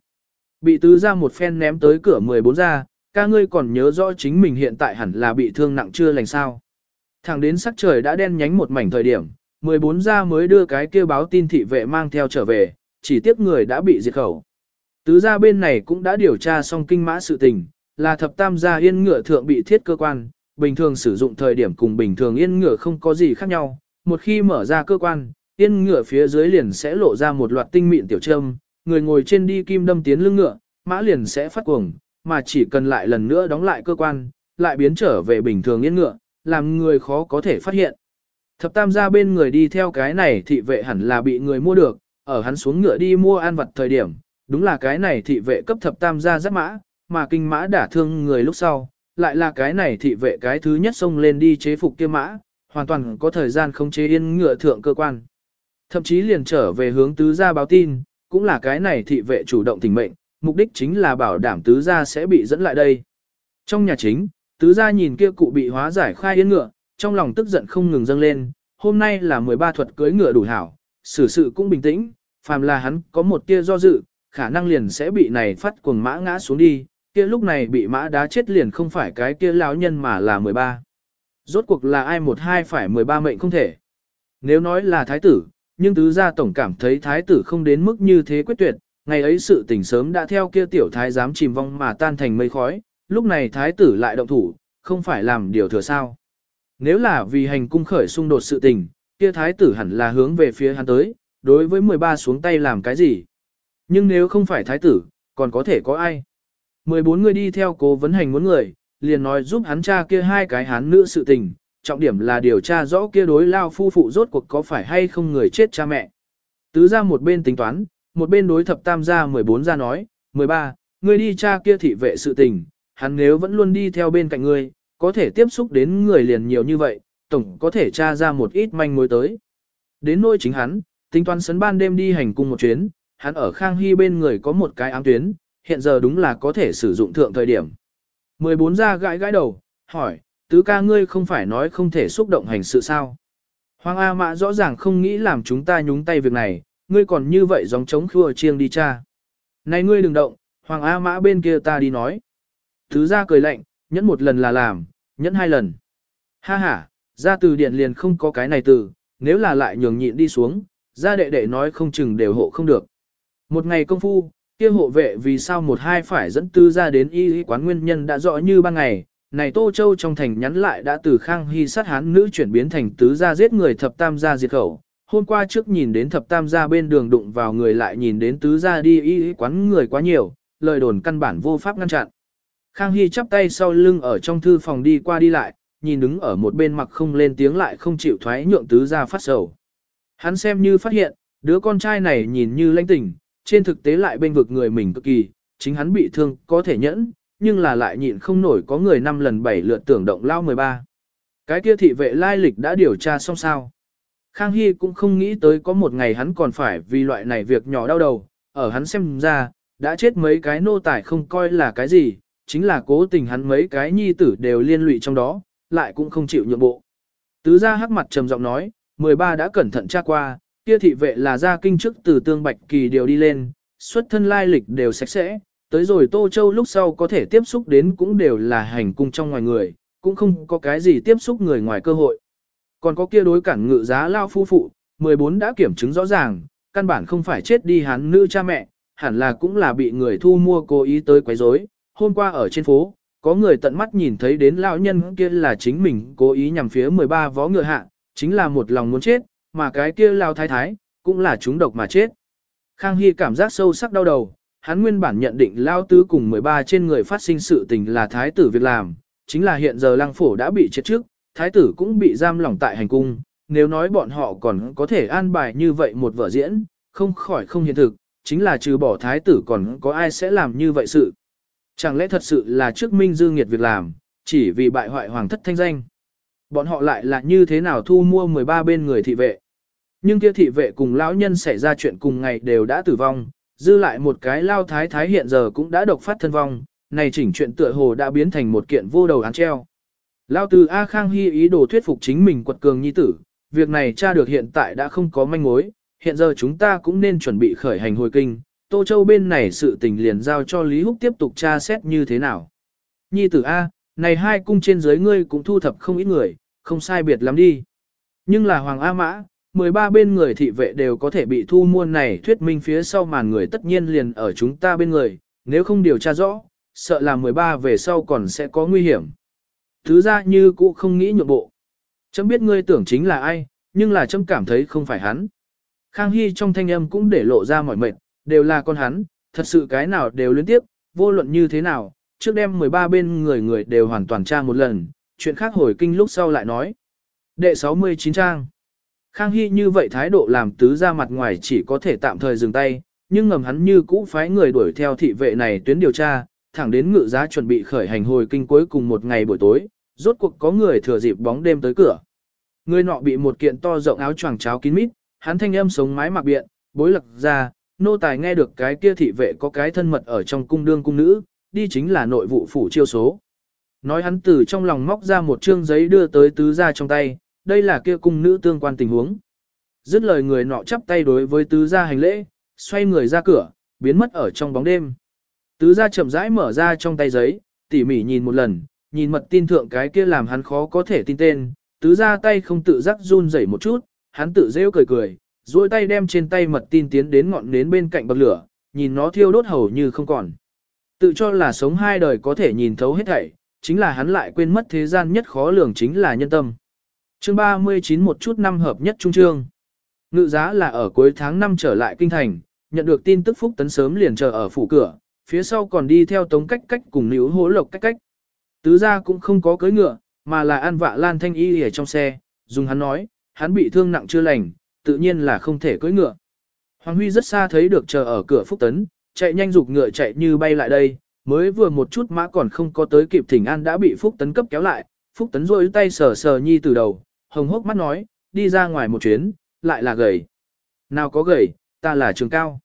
Bị tứ gia một phen ném tới cửa 14 gia, ca ngươi còn nhớ rõ chính mình hiện tại hẳn là bị thương nặng chưa lành sao. Thẳng đến sắc trời đã đen nhánh một mảnh thời điểm, 14 gia mới đưa cái kêu báo tin thị vệ mang theo trở về, chỉ tiếc người đã bị diệt khẩu. Tứ gia bên này cũng đã điều tra xong kinh mã sự tình, là thập tam gia yên ngựa thượng bị thiết cơ quan, bình thường sử dụng thời điểm cùng bình thường yên ngựa không có gì khác nhau, một khi mở ra cơ quan, yên ngựa phía dưới liền sẽ lộ ra một loạt tinh mịn tiểu trâm, người ngồi trên đi kim đâm tiến lưng ngựa, mã liền sẽ phát cuồng, mà chỉ cần lại lần nữa đóng lại cơ quan, lại biến trở về bình thường yên ngựa, làm người khó có thể phát hiện. Thập tam gia bên người đi theo cái này thị vệ hẳn là bị người mua được, ở hắn xuống ngựa đi mua ăn vật thời điểm, đúng là cái này thị vệ cấp thập tam gia dắt mã, mà kinh mã đả thương người lúc sau, lại là cái này thị vệ cái thứ nhất xông lên đi chế phục kia mã, hoàn toàn có thời gian không chế yên ngựa thượng cơ quan. Thậm chí liền trở về hướng tứ gia báo tin, cũng là cái này thị vệ chủ động tình mệnh, mục đích chính là bảo đảm tứ gia sẽ bị dẫn lại đây. Trong nhà chính, tứ gia nhìn kia cụ bị hóa giải khai yên ngựa, trong lòng tức giận không ngừng dâng lên, hôm nay là 13 thuật cưới ngựa đủ hảo, xử sự cũng bình tĩnh, phàm là hắn có một tia do dự, khả năng liền sẽ bị này phát cuồng mã ngã xuống đi, kia lúc này bị mã đá chết liền không phải cái kia lão nhân mà là 13. Rốt cuộc là ai một hai phải 13 mệnh không thể. Nếu nói là thái tử, nhưng tứ gia tổng cảm thấy thái tử không đến mức như thế quyết tuyệt, ngày ấy sự tình sớm đã theo kia tiểu thái dám chìm vong mà tan thành mây khói, lúc này thái tử lại động thủ, không phải làm điều thừa sao. Nếu là vì hành cung khởi xung đột sự tình, kia thái tử hẳn là hướng về phía hắn tới, đối với 13 xuống tay làm cái gì. Nhưng nếu không phải thái tử, còn có thể có ai? 14 người đi theo cố vấn hành muốn người, liền nói giúp hắn cha kia hai cái hán nữ sự tình, trọng điểm là điều tra rõ kia đối lao phu phụ rốt cuộc có phải hay không người chết cha mẹ. Tứ ra một bên tính toán, một bên đối thập tam gia 14 ra nói, 13, ngươi đi cha kia thị vệ sự tình, hắn nếu vẫn luôn đi theo bên cạnh ngươi, có thể tiếp xúc đến người liền nhiều như vậy, tổng có thể tra ra một ít manh mối tới. Đến nỗi chính hắn, tính toán sấn ban đêm đi hành cung một chuyến, hắn ở Khang Hy bên người có một cái ám tuyến, hiện giờ đúng là có thể sử dụng thượng thời điểm. 14 ra gãi gãi đầu, hỏi, tứ ca ngươi không phải nói không thể xúc động hành sự sao? Hoàng A Mã rõ ràng không nghĩ làm chúng ta nhúng tay việc này, ngươi còn như vậy giống chống khua chiêng đi cha. Này ngươi đừng động, Hoàng A Mã bên kia ta đi nói. Tứ ra cười lạnh, nhẫn một lần là làm, nhẫn hai lần. Ha ha, ra từ điện liền không có cái này từ, nếu là lại nhường nhịn đi xuống, Gia đệ đệ nói không chừng đều hộ không được. Một ngày công phu, kia hộ vệ vì sao một hai phải dẫn tư ra đến y quán nguyên nhân đã rõ như ban ngày. Này Tô Châu trong thành nhắn lại đã từ Khang Hy sát hán nữ chuyển biến thành tứ gia giết người thập tam gia diệt khẩu. Hôm qua trước nhìn đến thập tam gia bên đường đụng vào người lại nhìn đến tứ gia đi y quán người quá nhiều, lời đồn căn bản vô pháp ngăn chặn. Khang Hy chắp tay sau lưng ở trong thư phòng đi qua đi lại, nhìn đứng ở một bên mặc không lên tiếng lại không chịu thoái nhượng tứ ra phát sầu. Hắn xem như phát hiện, đứa con trai này nhìn như lãnh tình, trên thực tế lại bên vực người mình cực kỳ, chính hắn bị thương có thể nhẫn, nhưng là lại nhịn không nổi có người năm lần bảy lượt tưởng động lao 13. Cái kia thị vệ lai lịch đã điều tra xong sao. Khang Hy cũng không nghĩ tới có một ngày hắn còn phải vì loại này việc nhỏ đau đầu, ở hắn xem ra, đã chết mấy cái nô tài không coi là cái gì, chính là cố tình hắn mấy cái nhi tử đều liên lụy trong đó, lại cũng không chịu nhượng bộ. Tứ gia hắc mặt trầm giọng nói, 13 đã cẩn thận tra qua, kia thị vệ là gia kinh chức từ tương bạch kỳ điều đi lên, xuất thân lai lịch đều sạch sẽ, tới rồi Tô Châu lúc sau có thể tiếp xúc đến cũng đều là hành cung trong ngoài người, cũng không có cái gì tiếp xúc người ngoài cơ hội. Còn có kia đối cản ngự giá lao phu phụ, 14 đã kiểm chứng rõ ràng, căn bản không phải chết đi hắn nữ cha mẹ, hẳn là cũng là bị người thu mua cố ý tới quấy rối. Hôm qua ở trên phố, có người tận mắt nhìn thấy đến lão nhân kia là chính mình cố ý nhằm phía 13 vó ngựa hạ, chính là một lòng muốn chết, mà cái kia lao thái thái, cũng là chúng độc mà chết. Khang Hy cảm giác sâu sắc đau đầu, hắn nguyên bản nhận định lao tứ cùng 13 trên người phát sinh sự tình là thái tử việc làm, chính là hiện giờ lăng phổ đã bị chết trước, thái tử cũng bị giam lỏng tại hành cung, nếu nói bọn họ còn có thể an bài như vậy một vở diễn, không khỏi không hiện thực, chính là trừ bỏ thái tử còn có ai sẽ làm như vậy sự. Chẳng lẽ thật sự là trước minh dư nghiệt việc làm, chỉ vì bại hoại hoàng thất thanh danh. Bọn họ lại là như thế nào thu mua 13 bên người thị vệ. Nhưng kia thị vệ cùng lão nhân xảy ra chuyện cùng ngày đều đã tử vong, dư lại một cái lao thái thái hiện giờ cũng đã độc phát thân vong, này chỉnh chuyện tựa hồ đã biến thành một kiện vô đầu án treo. Lao từ A Khang Hy ý đồ thuyết phục chính mình quật cường nhi tử, việc này tra được hiện tại đã không có manh mối, hiện giờ chúng ta cũng nên chuẩn bị khởi hành hồi kinh, Tô Châu bên này sự tình liền giao cho Lý Húc tiếp tục tra xét như thế nào. Nhi tử A, này hai cung trên dưới ngươi cũng thu thập không ít người, không sai biệt lắm đi. Nhưng là Hoàng A Mã, 13 bên người thị vệ đều có thể bị thu mua này thuyết minh phía sau màn người tất nhiên liền ở chúng ta bên người, nếu không điều tra rõ, sợ là 13 về sau còn sẽ có nguy hiểm. Thứ ra như cũ không nghĩ nhượng bộ. Chấm biết ngươi tưởng chính là ai, nhưng là chấm cảm thấy không phải hắn. Khang Hy trong thanh âm cũng để lộ ra mọi mệt, đều là con hắn, thật sự cái nào đều liên tiếp, vô luận như thế nào, trước đêm 13 bên người người đều hoàn toàn tra một lần, chuyện khác hồi kinh lúc sau lại nói. Đệ 69 trang Khang Hy như vậy thái độ làm tứ ra mặt ngoài chỉ có thể tạm thời dừng tay, nhưng ngầm hắn như cũ phái người đuổi theo thị vệ này tuyến điều tra, thẳng đến ngự giá chuẩn bị khởi hành hồi kinh cuối cùng một ngày buổi tối, rốt cuộc có người thừa dịp bóng đêm tới cửa. Người nọ bị một kiện to rộng áo choàng cháo kín mít, hắn thanh âm sống mái mặc biện, bối lật ra, nô tài nghe được cái kia thị vệ có cái thân mật ở trong cung đương cung nữ, đi chính là nội vụ phủ chiêu số. Nói hắn từ trong lòng móc ra một chương giấy đưa tới tứ gia trong tay, đây là kia cung nữ tương quan tình huống. Dứt lời người nọ chắp tay đối với tứ gia hành lễ, xoay người ra cửa, biến mất ở trong bóng đêm. Tứ gia chậm rãi mở ra trong tay giấy, tỉ mỉ nhìn một lần, nhìn mật tin thượng cái kia làm hắn khó có thể tin tên, tứ gia tay không tự giác run rẩy một chút, hắn tự rêu cười cười, duỗi tay đem trên tay mật tin tiến đến ngọn nến bên cạnh bậc lửa, nhìn nó thiêu đốt hầu như không còn. Tự cho là sống hai đời có thể nhìn thấu hết thảy, chính là hắn lại quên mất thế gian nhất khó lường chính là nhân tâm. Chương 39 một chút năm hợp nhất trung trương. Ngự giá là ở cuối tháng 5 trở lại kinh thành, nhận được tin tức Phúc Tấn sớm liền chờ ở phủ cửa, phía sau còn đi theo tống cách cách cùng níu hố lộc cách cách. Tứ gia cũng không có cưới ngựa, mà là an vạ lan thanh y ở trong xe, dùng hắn nói, hắn bị thương nặng chưa lành, tự nhiên là không thể cưỡi ngựa. Hoàng Huy rất xa thấy được chờ ở cửa Phúc Tấn, chạy nhanh dục ngựa chạy như bay lại đây, mới vừa một chút mã còn không có tới kịp thỉnh an đã bị Phúc Tấn cấp kéo lại, Phúc Tấn rôi tay sờ sờ nhi từ đầu, hồng hốc mắt nói, đi ra ngoài một chuyến, lại là gầy. Nào có gầy, ta là trường cao.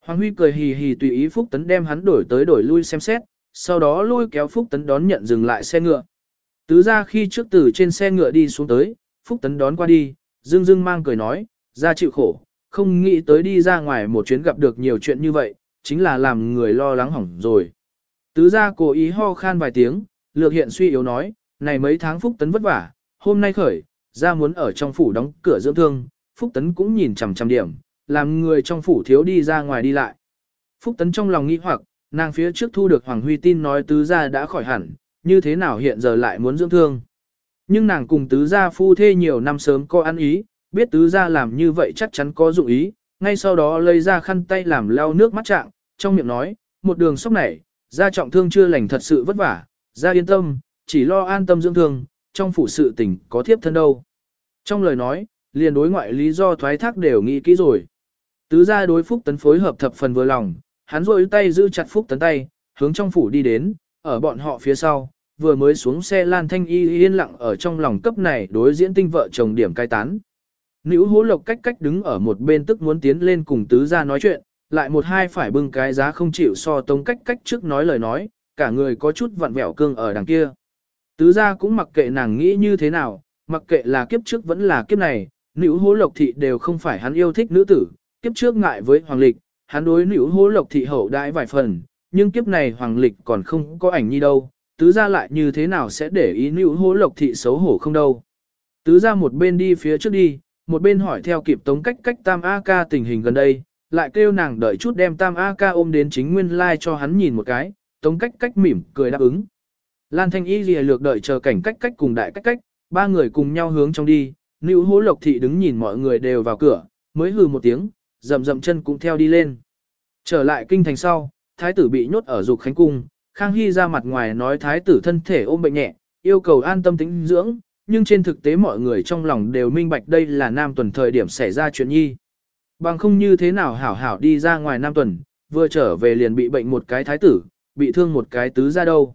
Hoàng Huy cười hì hì tùy ý Phúc Tấn đem hắn đổi tới đổi lui xem xét, sau đó lôi kéo Phúc Tấn đón nhận dừng lại xe ngựa. Tứ ra khi trước từ trên xe ngựa đi xuống tới, Phúc Tấn đón qua đi, dương dương mang cười nói, ra chịu khổ, không nghĩ tới đi ra ngoài một chuyến gặp được nhiều chuyện như vậy, chính là làm người lo lắng hỏng rồi. Tứ ra cố ý ho khan vài tiếng, lược hiện suy yếu nói, này mấy tháng Phúc Tấn vất vả, hôm nay khởi, ra muốn ở trong phủ đóng cửa dưỡng thương, Phúc Tấn cũng nhìn chằm chằm điểm, làm người trong phủ thiếu đi ra ngoài đi lại. Phúc Tấn trong lòng nghi hoặc, nàng phía trước thu được Hoàng Huy tin nói tứ gia đã khỏi hẳn, như thế nào hiện giờ lại muốn dưỡng thương. Nhưng nàng cùng tứ gia phu thê nhiều năm sớm có ăn ý, biết tứ gia làm như vậy chắc chắn có dụng ý, ngay sau đó lấy ra khăn tay làm lau nước mắt trạng, trong miệng nói, một đường sốc này, gia trọng thương chưa lành thật sự vất vả, gia yên tâm, chỉ lo an tâm dưỡng thương, trong phủ sự tình có thiếp thân đâu. Trong lời nói, liền đối ngoại lý do thoái thác đều nghĩ kỹ rồi. Tứ gia đối Phúc Tấn phối hợp thập phần vừa lòng, hắn rôi tay giữ chặt Phúc Tấn tay, hướng trong phủ đi đến, ở bọn họ phía sau, vừa mới xuống xe Lan Thanh Y yên lặng ở trong lòng cấp này đối diễn tinh vợ chồng điểm cai tán. Nữ hố lộc cách cách đứng ở một bên tức muốn tiến lên cùng tứ gia nói chuyện, lại một hai phải bưng cái giá không chịu so tống cách cách trước nói lời nói, cả người có chút vặn vẹo cương ở đằng kia. Tứ gia cũng mặc kệ nàng nghĩ như thế nào, mặc kệ là kiếp trước vẫn là kiếp này, nữ hố lộc thị đều không phải hắn yêu thích nữ tử, kiếp trước ngại với hoàng lịch, hắn đối nữ hố lộc thị hậu đãi vài phần, nhưng kiếp này hoàng lịch còn không có ảnh nhi đâu, tứ gia lại như thế nào sẽ để ý nữ hố lộc thị xấu hổ không đâu. Tứ gia một bên đi phía trước đi, một bên hỏi theo kịp tống cách cách tam A ca tình hình gần đây, lại kêu nàng đợi chút đem tam A ca ôm đến chính nguyên lai like cho hắn nhìn một cái, tống cách cách mỉm cười đáp ứng. Lan Thanh Y lìa lược đợi chờ cảnh cách cách cùng đại cách cách, ba người cùng nhau hướng trong đi, nữ hố lộc thị đứng nhìn mọi người đều vào cửa, mới hừ một tiếng, dậm dậm chân cũng theo đi lên. Trở lại kinh thành sau, thái tử bị nhốt ở dục khánh cung, Khang Hy ra mặt ngoài nói thái tử thân thể ôm bệnh nhẹ, yêu cầu an tâm tĩnh dưỡng, nhưng trên thực tế mọi người trong lòng đều minh bạch đây là nam tuần thời điểm xảy ra chuyện nhi. Bằng không như thế nào hảo hảo đi ra ngoài nam tuần, vừa trở về liền bị bệnh một cái thái tử, bị thương một cái tứ ra đâu.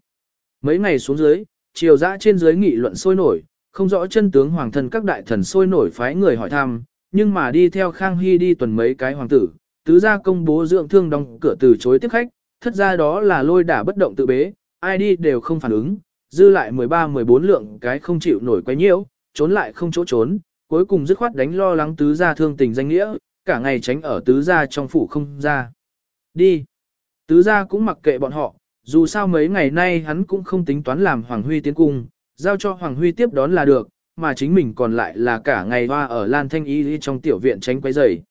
Mấy ngày xuống dưới, chiều dã trên dưới nghị luận sôi nổi, không rõ chân tướng hoàng thân các đại thần sôi nổi phái người hỏi thăm, nhưng mà đi theo Khang Hy đi tuần mấy cái hoàng tử, tứ gia công bố dưỡng thương đóng cửa từ chối tiếp khách, thất ra đó là lôi đả bất động tự bế, ai đi đều không phản ứng, dư lại 13-14 lượng cái không chịu nổi quấy nhiễu, trốn lại không chỗ trốn, cuối cùng dứt khoát đánh lo lắng tứ gia thương tình danh nghĩa, cả ngày tránh ở tứ gia trong phủ không ra. Đi. Tứ gia cũng mặc kệ bọn họ, dù sao mấy ngày nay hắn cũng không tính toán làm Hoàng Huy tiến cung, giao cho Hoàng Huy tiếp đón là được, mà chính mình còn lại là cả ngày hoa ở Lan Thanh Y trong tiểu viện tránh quấy rầy.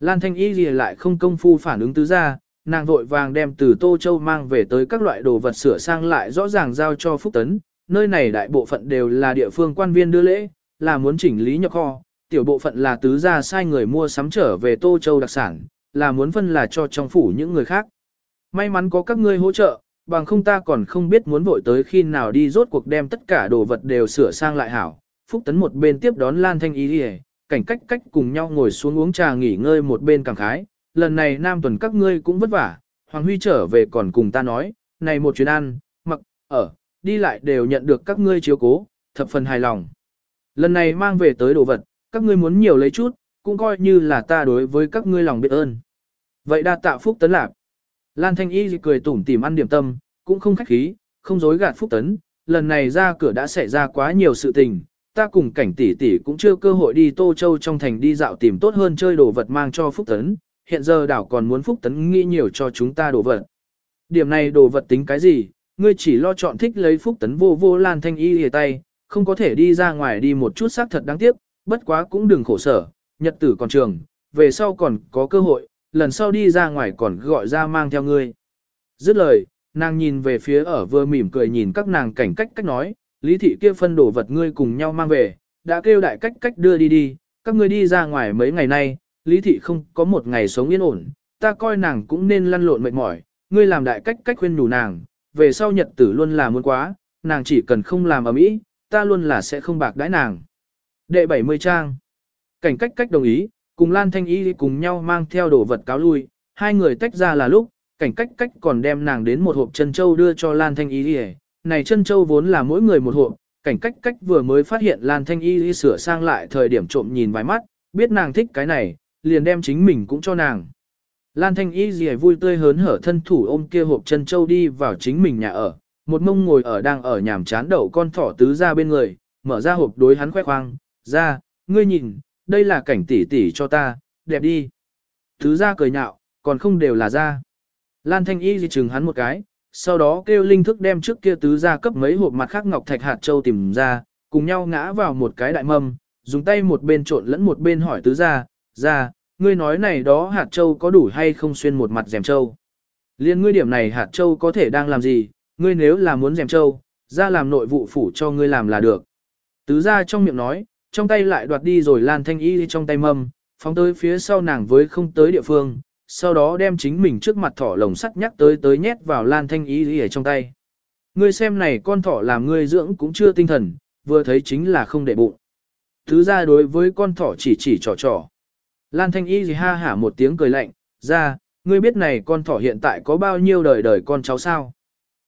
Lan Thanh Y lại không công phu phản ứng tứ gia, nàng vội vàng đem từ Tô Châu mang về tới các loại đồ vật sửa sang lại rõ ràng giao cho Phúc Tấn, nơi này đại bộ phận đều là địa phương quan viên đưa lễ, là muốn chỉnh lý nhập kho, tiểu bộ phận là tứ gia sai người mua sắm trở về Tô Châu đặc sản, là muốn phân là cho trong phủ những người khác. May mắn có các ngươi hỗ trợ, bằng không ta còn không biết muốn vội tới khi nào đi rốt cuộc đem tất cả đồ vật đều sửa sang lại hảo. Phúc Tấn một bên tiếp đón Lan Thanh Ý đi cảnh cách cách cùng nhau ngồi xuống uống trà nghỉ ngơi một bên cảm khái, lần này nam tuần các ngươi cũng vất vả, Hoàng Huy trở về còn cùng ta nói, này một chuyến ăn, mặc, ở, đi lại đều nhận được các ngươi chiếu cố, thập phần hài lòng. Lần này mang về tới đồ vật, các ngươi muốn nhiều lấy chút, cũng coi như là ta đối với các ngươi lòng biết ơn. Vậy đa tạ phúc tấn lạc. Lan Thanh Y cười tủm tỉm ăn điểm tâm, cũng không khách khí, không dối gạt phúc tấn, lần này ra cửa đã xảy ra quá nhiều sự tình, ta cùng cảnh tỷ tỷ cũng chưa cơ hội đi Tô Châu trong thành đi dạo tìm tốt hơn chơi đồ vật mang cho phúc tấn, hiện giờ đảo còn muốn phúc tấn nghĩ nhiều cho chúng ta đồ vật. Điểm này đồ vật tính cái gì, ngươi chỉ lo chọn thích lấy phúc tấn vô vô Lan Thanh Y hề tay, không có thể đi ra ngoài đi một chút xác thật đáng tiếc, bất quá cũng đừng khổ sở, nhật tử còn trường, về sau còn có cơ hội, lần sau đi ra ngoài còn gọi ra mang theo ngươi. Dứt lời, nàng nhìn về phía ở vừa mỉm cười nhìn các nàng cảnh cách cách nói, lý thị kia phân đổ vật ngươi cùng nhau mang về, đã kêu đại cách cách đưa đi đi, các ngươi đi ra ngoài mấy ngày nay, lý thị không có một ngày sống yên ổn, ta coi nàng cũng nên lăn lộn mệt mỏi, ngươi làm đại cách cách khuyên đủ nàng, về sau nhật tử luôn là muốn quá, nàng chỉ cần không làm ở mỹ, ta luôn là sẽ không bạc đãi nàng. Đệ 70 trang. Cảnh cách cách đồng ý, cùng Lan Thanh Y cùng nhau mang theo đồ vật cáo lui, hai người tách ra là lúc, cảnh cách cách còn đem nàng đến một hộp chân châu đưa cho Lan Thanh Y Này chân châu vốn là mỗi người một hộp, cảnh cách cách vừa mới phát hiện Lan Thanh Y sửa sang lại thời điểm trộm nhìn vài mắt, biết nàng thích cái này, liền đem chính mình cũng cho nàng. Lan Thanh Y gì vui tươi hớn hở thân thủ ôm kia hộp chân châu đi vào chính mình nhà ở, một mông ngồi ở đang ở nhàm chán đậu con thỏ tứ ra bên người, mở ra hộp đối hắn khoe khoang, ra, ngươi nhìn, đây là cảnh tỷ tỷ cho ta, đẹp đi. Tứ ra cười nhạo, còn không đều là ra. Lan Thanh Y gì chừng hắn một cái, sau đó kêu linh thức đem trước kia tứ ra cấp mấy hộp mặt khác ngọc thạch hạt châu tìm ra, cùng nhau ngã vào một cái đại mâm, dùng tay một bên trộn lẫn một bên hỏi tứ gia, ra, ngươi nói này đó hạt châu có đủ hay không xuyên một mặt rèm châu. Liên ngươi điểm này hạt châu có thể đang làm gì, ngươi nếu là muốn rèm châu, ra làm nội vụ phủ cho ngươi làm là được. Tứ gia trong miệng nói, trong tay lại đoạt đi rồi Lan Thanh Y trong tay mâm, phóng tới phía sau nàng với không tới địa phương, sau đó đem chính mình trước mặt thỏ lồng sắt nhắc tới tới nhét vào Lan Thanh Y ở trong tay. Ngươi xem này con thỏ làm ngươi dưỡng cũng chưa tinh thần, vừa thấy chính là không để bụng. Thứ ra đối với con thỏ chỉ chỉ trò trò. Lan Thanh Y gì ha hả một tiếng cười lạnh, ra, ngươi biết này con thỏ hiện tại có bao nhiêu đời đời con cháu sao?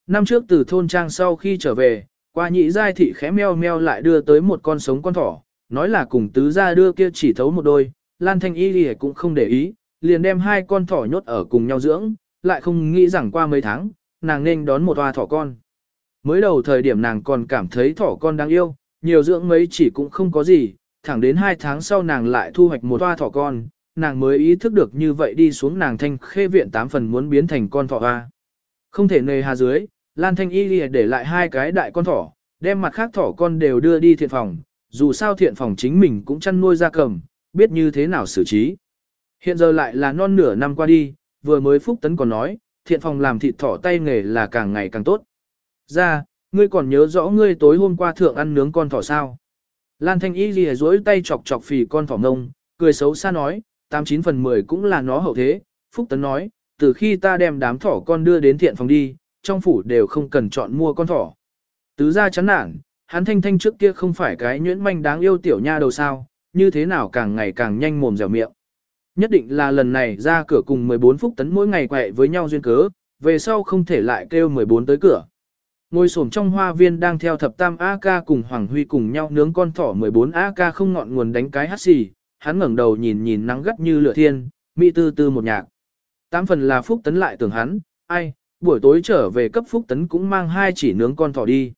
Năm trước từ thôn trang sau khi trở về, qua nhị giai thị khẽ meo meo lại đưa tới một con sống con thỏ, nói là cùng tứ gia đưa kia chỉ thấu một đôi, Lan Thanh Y gì cũng không để ý, liền đem hai con thỏ nhốt ở cùng nhau dưỡng, lại không nghĩ rằng qua mấy tháng, nàng nên đón một hoa thỏ con. Mới đầu thời điểm nàng còn cảm thấy thỏ con đáng yêu, nhiều dưỡng mấy chỉ cũng không có gì, thẳng đến hai tháng sau nàng lại thu hoạch một hoa thỏ con, nàng mới ý thức được như vậy đi xuống nàng thanh khê viện tám phần muốn biến thành con thỏ hoa. Không thể nề hà dưới, Lan Thanh Y lìa để lại hai cái đại con thỏ, đem mặt khác thỏ con đều đưa đi thiện phòng, dù sao thiện phòng chính mình cũng chăn nuôi ra cầm, biết như thế nào xử trí. Hiện giờ lại là non nửa năm qua đi, vừa mới Phúc Tấn còn nói, thiện phòng làm thịt thỏ tay nghề là càng ngày càng tốt. Ra, ngươi còn nhớ rõ ngươi tối hôm qua thượng ăn nướng con thỏ sao? Lan Thanh Y lìa duỗi tay chọc chọc phì con thỏ ngông, cười xấu xa nói, 89 phần 10 cũng là nó hậu thế. Phúc Tấn nói, từ khi ta đem đám thỏ con đưa đến thiện phòng đi, trong phủ đều không cần chọn mua con thỏ. Tứ gia chán nản, hắn thanh thanh trước kia không phải cái nhuyễn manh đáng yêu tiểu nha đầu sao, như thế nào càng ngày càng nhanh mồm dẻo miệng. Nhất định là lần này ra cửa cùng 14 Phúc Tấn mỗi ngày quẹ với nhau duyên cớ, về sau không thể lại kêu 14 tới cửa. Ngồi xổm trong hoa viên đang theo thập tam AK cùng Hoàng Huy cùng nhau nướng con thỏ 14 AK không ngọn nguồn đánh cái hát xì, hắn ngẩng đầu nhìn nhìn nắng gắt như lửa thiên, mỹ tư tư một nhạc. Tám phần là Phúc Tấn lại tưởng hắn, ai, buổi tối trở về cấp Phúc Tấn cũng mang hai chỉ nướng con thỏ đi.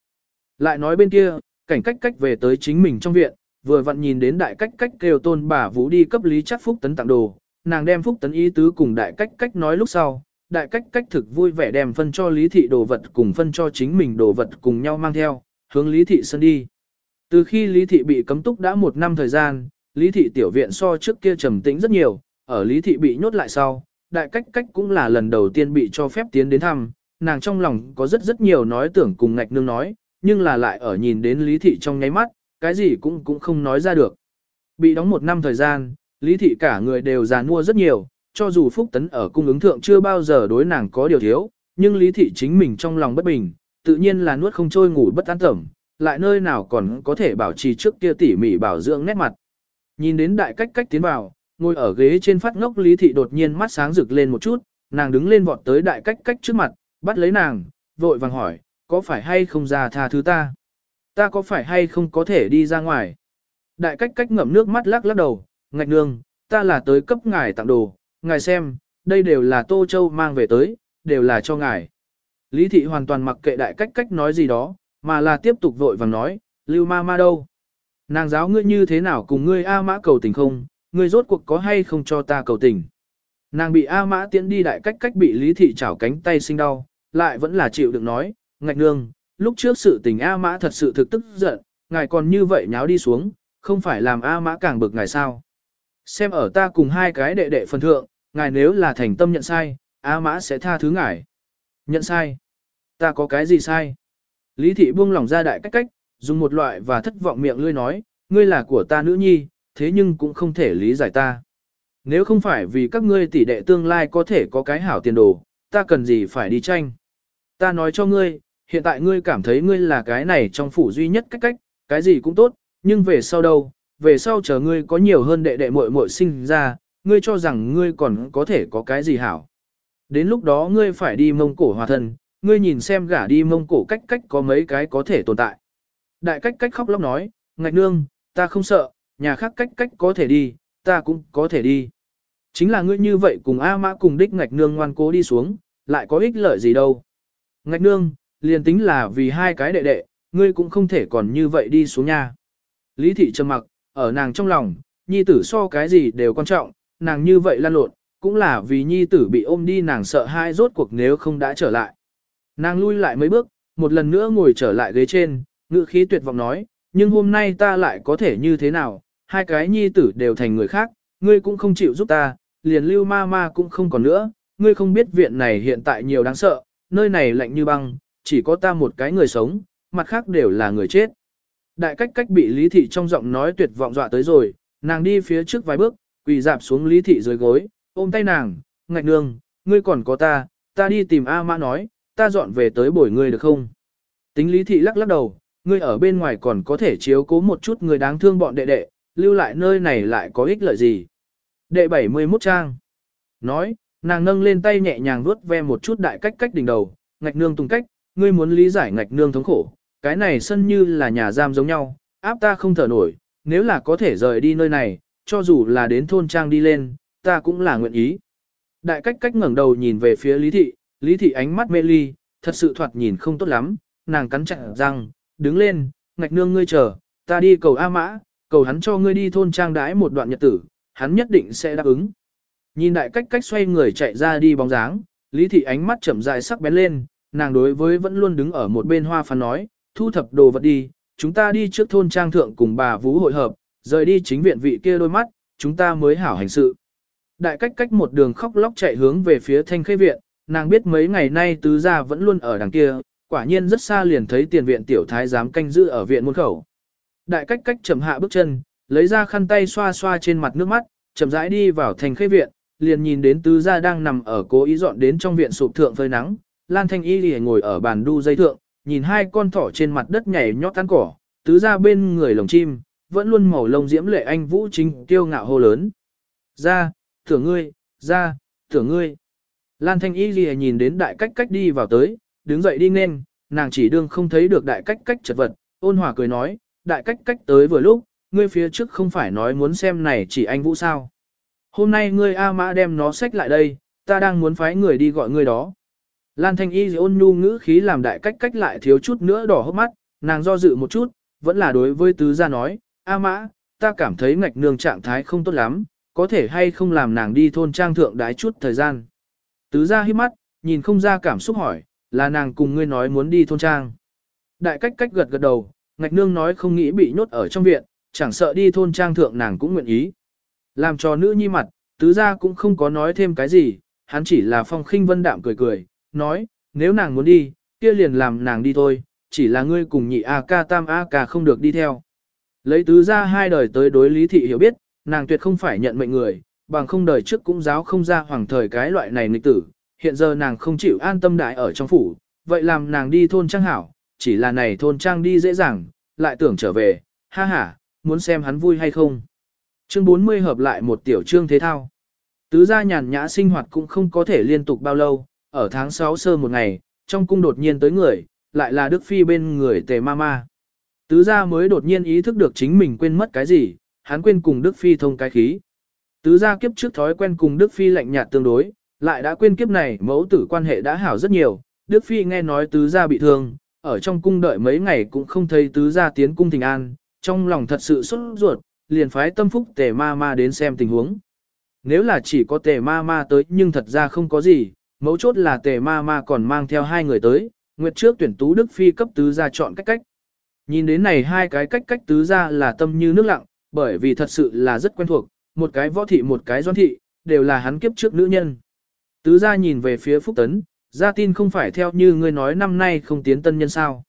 Lại nói bên kia, cảnh cách cách về tới chính mình trong viện, vừa vặn nhìn đến đại cách cách kêu tôn bà vũ đi cấp lý chắc Phúc Tấn tặng đồ, nàng đem Phúc Tấn ý tứ cùng đại cách cách nói lúc sau, đại cách cách thực vui vẻ đem phân cho lý thị đồ vật cùng phân cho chính mình đồ vật cùng nhau mang theo, hướng lý thị sân đi. Từ khi lý thị bị cấm túc đã một năm thời gian, lý thị tiểu viện so trước kia trầm tĩnh rất nhiều, ở lý thị bị nhốt lại sau, đại cách cách cũng là lần đầu tiên bị cho phép tiến đến thăm, nàng trong lòng có rất rất nhiều nói tưởng cùng ngạch nương nói, nhưng là lại ở nhìn đến lý thị trong nháy mắt, cái gì cũng cũng không nói ra được. Bị đóng một năm thời gian, lý thị cả người đều già nua rất nhiều, cho dù Phúc Tấn ở cung ứng thượng chưa bao giờ đối nàng có điều thiếu, nhưng Lý Thị chính mình trong lòng bất bình, tự nhiên là nuốt không trôi ngủ bất an tẩm, lại nơi nào còn có thể bảo trì trước kia tỉ mỉ bảo dưỡng nét mặt. Nhìn đến đại cách cách tiến vào, ngồi ở ghế trên phát ngốc Lý Thị đột nhiên mắt sáng rực lên một chút, nàng đứng lên vọt tới đại cách cách trước mặt, bắt lấy nàng, vội vàng hỏi, có phải hay không ra tha thứ ta? Ta có phải hay không có thể đi ra ngoài? Đại cách cách ngậm nước mắt lắc lắc đầu, ngạch nương, ta là tới cấp ngài tặng đồ, ngài xem, đây đều là Tô Châu mang về tới, đều là cho ngài. Lý thị hoàn toàn mặc kệ đại cách cách nói gì đó, mà là tiếp tục vội vàng nói, lưu ma ma đâu? Nàng giáo ngươi như thế nào cùng ngươi A mã cầu tình không, ngươi rốt cuộc có hay không cho ta cầu tình. Nàng bị A mã tiễn đi đại cách cách bị lý thị chảo cánh tay sinh đau, lại vẫn là chịu được nói, ngạch nương, lúc trước sự tình A mã thật sự thực tức giận, ngài còn như vậy nháo đi xuống, không phải làm A mã càng bực ngài sao. Xem ở ta cùng hai cái đệ đệ phần thượng, ngài nếu là thành tâm nhận sai, A Mã sẽ tha thứ ngài. Nhận sai? Ta có cái gì sai? Lý thị buông lòng ra đại cách cách, dùng một loại và thất vọng miệng lươi nói, ngươi là của ta nữ nhi, thế nhưng cũng không thể lý giải ta. Nếu không phải vì các ngươi tỷ đệ tương lai có thể có cái hảo tiền đồ, ta cần gì phải đi tranh. Ta nói cho ngươi, hiện tại ngươi cảm thấy ngươi là cái này trong phủ duy nhất cách cách, cái gì cũng tốt, nhưng về sau đâu, về sau chờ ngươi có nhiều hơn đệ đệ muội muội sinh ra, ngươi cho rằng ngươi còn có thể có cái gì hảo. Đến lúc đó ngươi phải đi mông cổ hòa thân, ngươi nhìn xem gả đi mông cổ cách cách có mấy cái có thể tồn tại. Đại cách cách khóc lóc nói, ngạch nương, ta không sợ, nhà khác cách cách có thể đi, ta cũng có thể đi. Chính là ngươi như vậy cùng A mã cùng đích ngạch nương ngoan cố đi xuống, lại có ích lợi gì đâu. Ngạch nương, liền tính là vì hai cái đệ đệ, ngươi cũng không thể còn như vậy đi xuống nha. Lý thị trầm mặc, ở nàng trong lòng, nhi tử so cái gì đều quan trọng, nàng như vậy lan lộn, cũng là vì nhi tử bị ôm đi nàng sợ hai rốt cuộc nếu không đã trở lại. Nàng lui lại mấy bước, một lần nữa ngồi trở lại ghế trên, ngữ khí tuyệt vọng nói, nhưng hôm nay ta lại có thể như thế nào, hai cái nhi tử đều thành người khác, ngươi cũng không chịu giúp ta, liền lưu ma ma cũng không còn nữa, ngươi không biết viện này hiện tại nhiều đáng sợ, nơi này lạnh như băng, chỉ có ta một cái người sống, mặt khác đều là người chết. Đại cách cách bị Lý Thị trong giọng nói tuyệt vọng dọa tới rồi, nàng đi phía trước vài bước, quỳ dạp xuống Lý Thị dưới gối, ôm tay nàng, ngạch nương, ngươi còn có ta, ta đi tìm A Mã nói, ta dọn về tới bồi ngươi được không? Tính Lý Thị lắc lắc đầu, ngươi ở bên ngoài còn có thể chiếu cố một chút người đáng thương bọn đệ đệ, lưu lại nơi này lại có ích lợi gì? Đệ 71 trang. Nói, nàng nâng lên tay nhẹ nhàng vuốt ve một chút đại cách cách đỉnh đầu, ngạch nương tung cách, ngươi muốn lý giải ngạch nương thống khổ, cái này sân như là nhà giam giống nhau, áp ta không thở nổi, nếu là có thể rời đi nơi này, cho dù là đến thôn trang đi lên, ta cũng là nguyện ý. Đại cách cách ngẩng đầu nhìn về phía Lý Thị, Lý Thị ánh mắt mê ly, thật sự thoạt nhìn không tốt lắm, nàng cắn chặt răng, đứng lên, ngạch nương ngươi chờ, ta đi cầu A Mã, cầu hắn cho ngươi đi thôn trang đãi một đoạn nhật tử, hắn nhất định sẽ đáp ứng. Nhìn đại cách cách xoay người chạy ra đi bóng dáng, Lý Thị ánh mắt chậm dài sắc bén lên, nàng đối với vẫn luôn đứng ở một bên hoa phán nói, thu thập đồ vật đi, chúng ta đi trước thôn trang thượng cùng bà Vũ hội hợp, rời đi chính viện vị kia đôi mắt, chúng ta mới hảo hành sự. Đại cách cách một đường khóc lóc chạy hướng về phía thanh khê viện, nàng biết mấy ngày nay tứ gia vẫn luôn ở đằng kia, quả nhiên rất xa liền thấy tiền viện tiểu thái giám canh giữ ở viện môn khẩu. Đại cách cách chậm hạ bước chân, lấy ra khăn tay xoa xoa trên mặt nước mắt, chậm rãi đi vào thành khê viện, liền nhìn đến tứ gia đang nằm ở cố ý dọn đến trong viện sụp thượng phơi nắng, Lan Thanh Y lìa ngồi ở bàn đu dây thượng, nhìn hai con thỏ trên mặt đất nhảy nhót tan cỏ, tứ ra bên người lồng chim, vẫn luôn màu lông diễm lệ anh vũ chính tiêu ngạo hô lớn. Ra, thưởng ngươi, ra, thưởng ngươi. Lan Thanh Y lìa nhìn đến đại cách cách đi vào tới, đứng dậy đi nên, nàng chỉ đương không thấy được đại cách cách chật vật, ôn hòa cười nói, đại cách cách tới vừa lúc, ngươi phía trước không phải nói muốn xem này chỉ anh Vũ sao. Hôm nay ngươi A Mã đem nó xách lại đây, ta đang muốn phái người đi gọi ngươi đó. Lan Thanh Y ôn nhu ngữ khí làm đại cách cách lại thiếu chút nữa đỏ hốc mắt, nàng do dự một chút, vẫn là đối với tứ gia nói, A Mã, ta cảm thấy ngạch nương trạng thái không tốt lắm, có thể hay không làm nàng đi thôn trang thượng đái chút thời gian. Tứ gia hít mắt, nhìn không ra cảm xúc hỏi, là nàng cùng ngươi nói muốn đi thôn trang. Đại cách cách gật gật đầu, ngạch nương nói không nghĩ bị nhốt ở trong viện, chẳng sợ đi thôn trang thượng nàng cũng nguyện ý. Làm cho nữ nhi mặt, tứ gia cũng không có nói thêm cái gì, hắn chỉ là phong khinh vân đạm cười cười, nói, nếu nàng muốn đi, kia liền làm nàng đi thôi, chỉ là ngươi cùng nhị A ca tam A ca không được đi theo. Lấy tứ gia hai đời tới đối lý thị hiểu biết, nàng tuyệt không phải nhận mệnh người, bằng không đời trước cũng giáo không ra hoàng thời cái loại này nghịch tử, hiện giờ nàng không chịu an tâm đại ở trong phủ, vậy làm nàng đi thôn trang hảo, chỉ là này thôn trang đi dễ dàng, lại tưởng trở về, ha ha, muốn xem hắn vui hay không. Chương 40 hợp lại một tiểu chương thế thao. Tứ gia nhàn nhã sinh hoạt cũng không có thể liên tục bao lâu, ở tháng 6 sơ một ngày, trong cung đột nhiên tới người, lại là Đức Phi bên người tề ma ma. Tứ gia mới đột nhiên ý thức được chính mình quên mất cái gì, hắn quên cùng Đức Phi thông cái khí. Tứ gia kiếp trước thói quen cùng Đức Phi lạnh nhạt tương đối, lại đã quên kiếp này mẫu tử quan hệ đã hảo rất nhiều. Đức Phi nghe nói tứ gia bị thương, ở trong cung đợi mấy ngày cũng không thấy tứ gia tiến cung thình an, trong lòng thật sự sốt ruột, liền phái tâm phúc tề ma ma đến xem tình huống. Nếu là chỉ có tề ma ma tới nhưng thật ra không có gì, mấu chốt là tề ma ma còn mang theo hai người tới, nguyệt trước tuyển tú Đức Phi cấp tứ gia chọn cách cách. Nhìn đến này hai cái cách cách tứ gia là tâm như nước lặng, bởi vì thật sự là rất quen thuộc, một cái võ thị một cái doan thị, đều là hắn kiếp trước nữ nhân. Tứ gia nhìn về phía Phúc Tấn, gia tin không phải theo như ngươi nói năm nay không tiến tân nhân sao.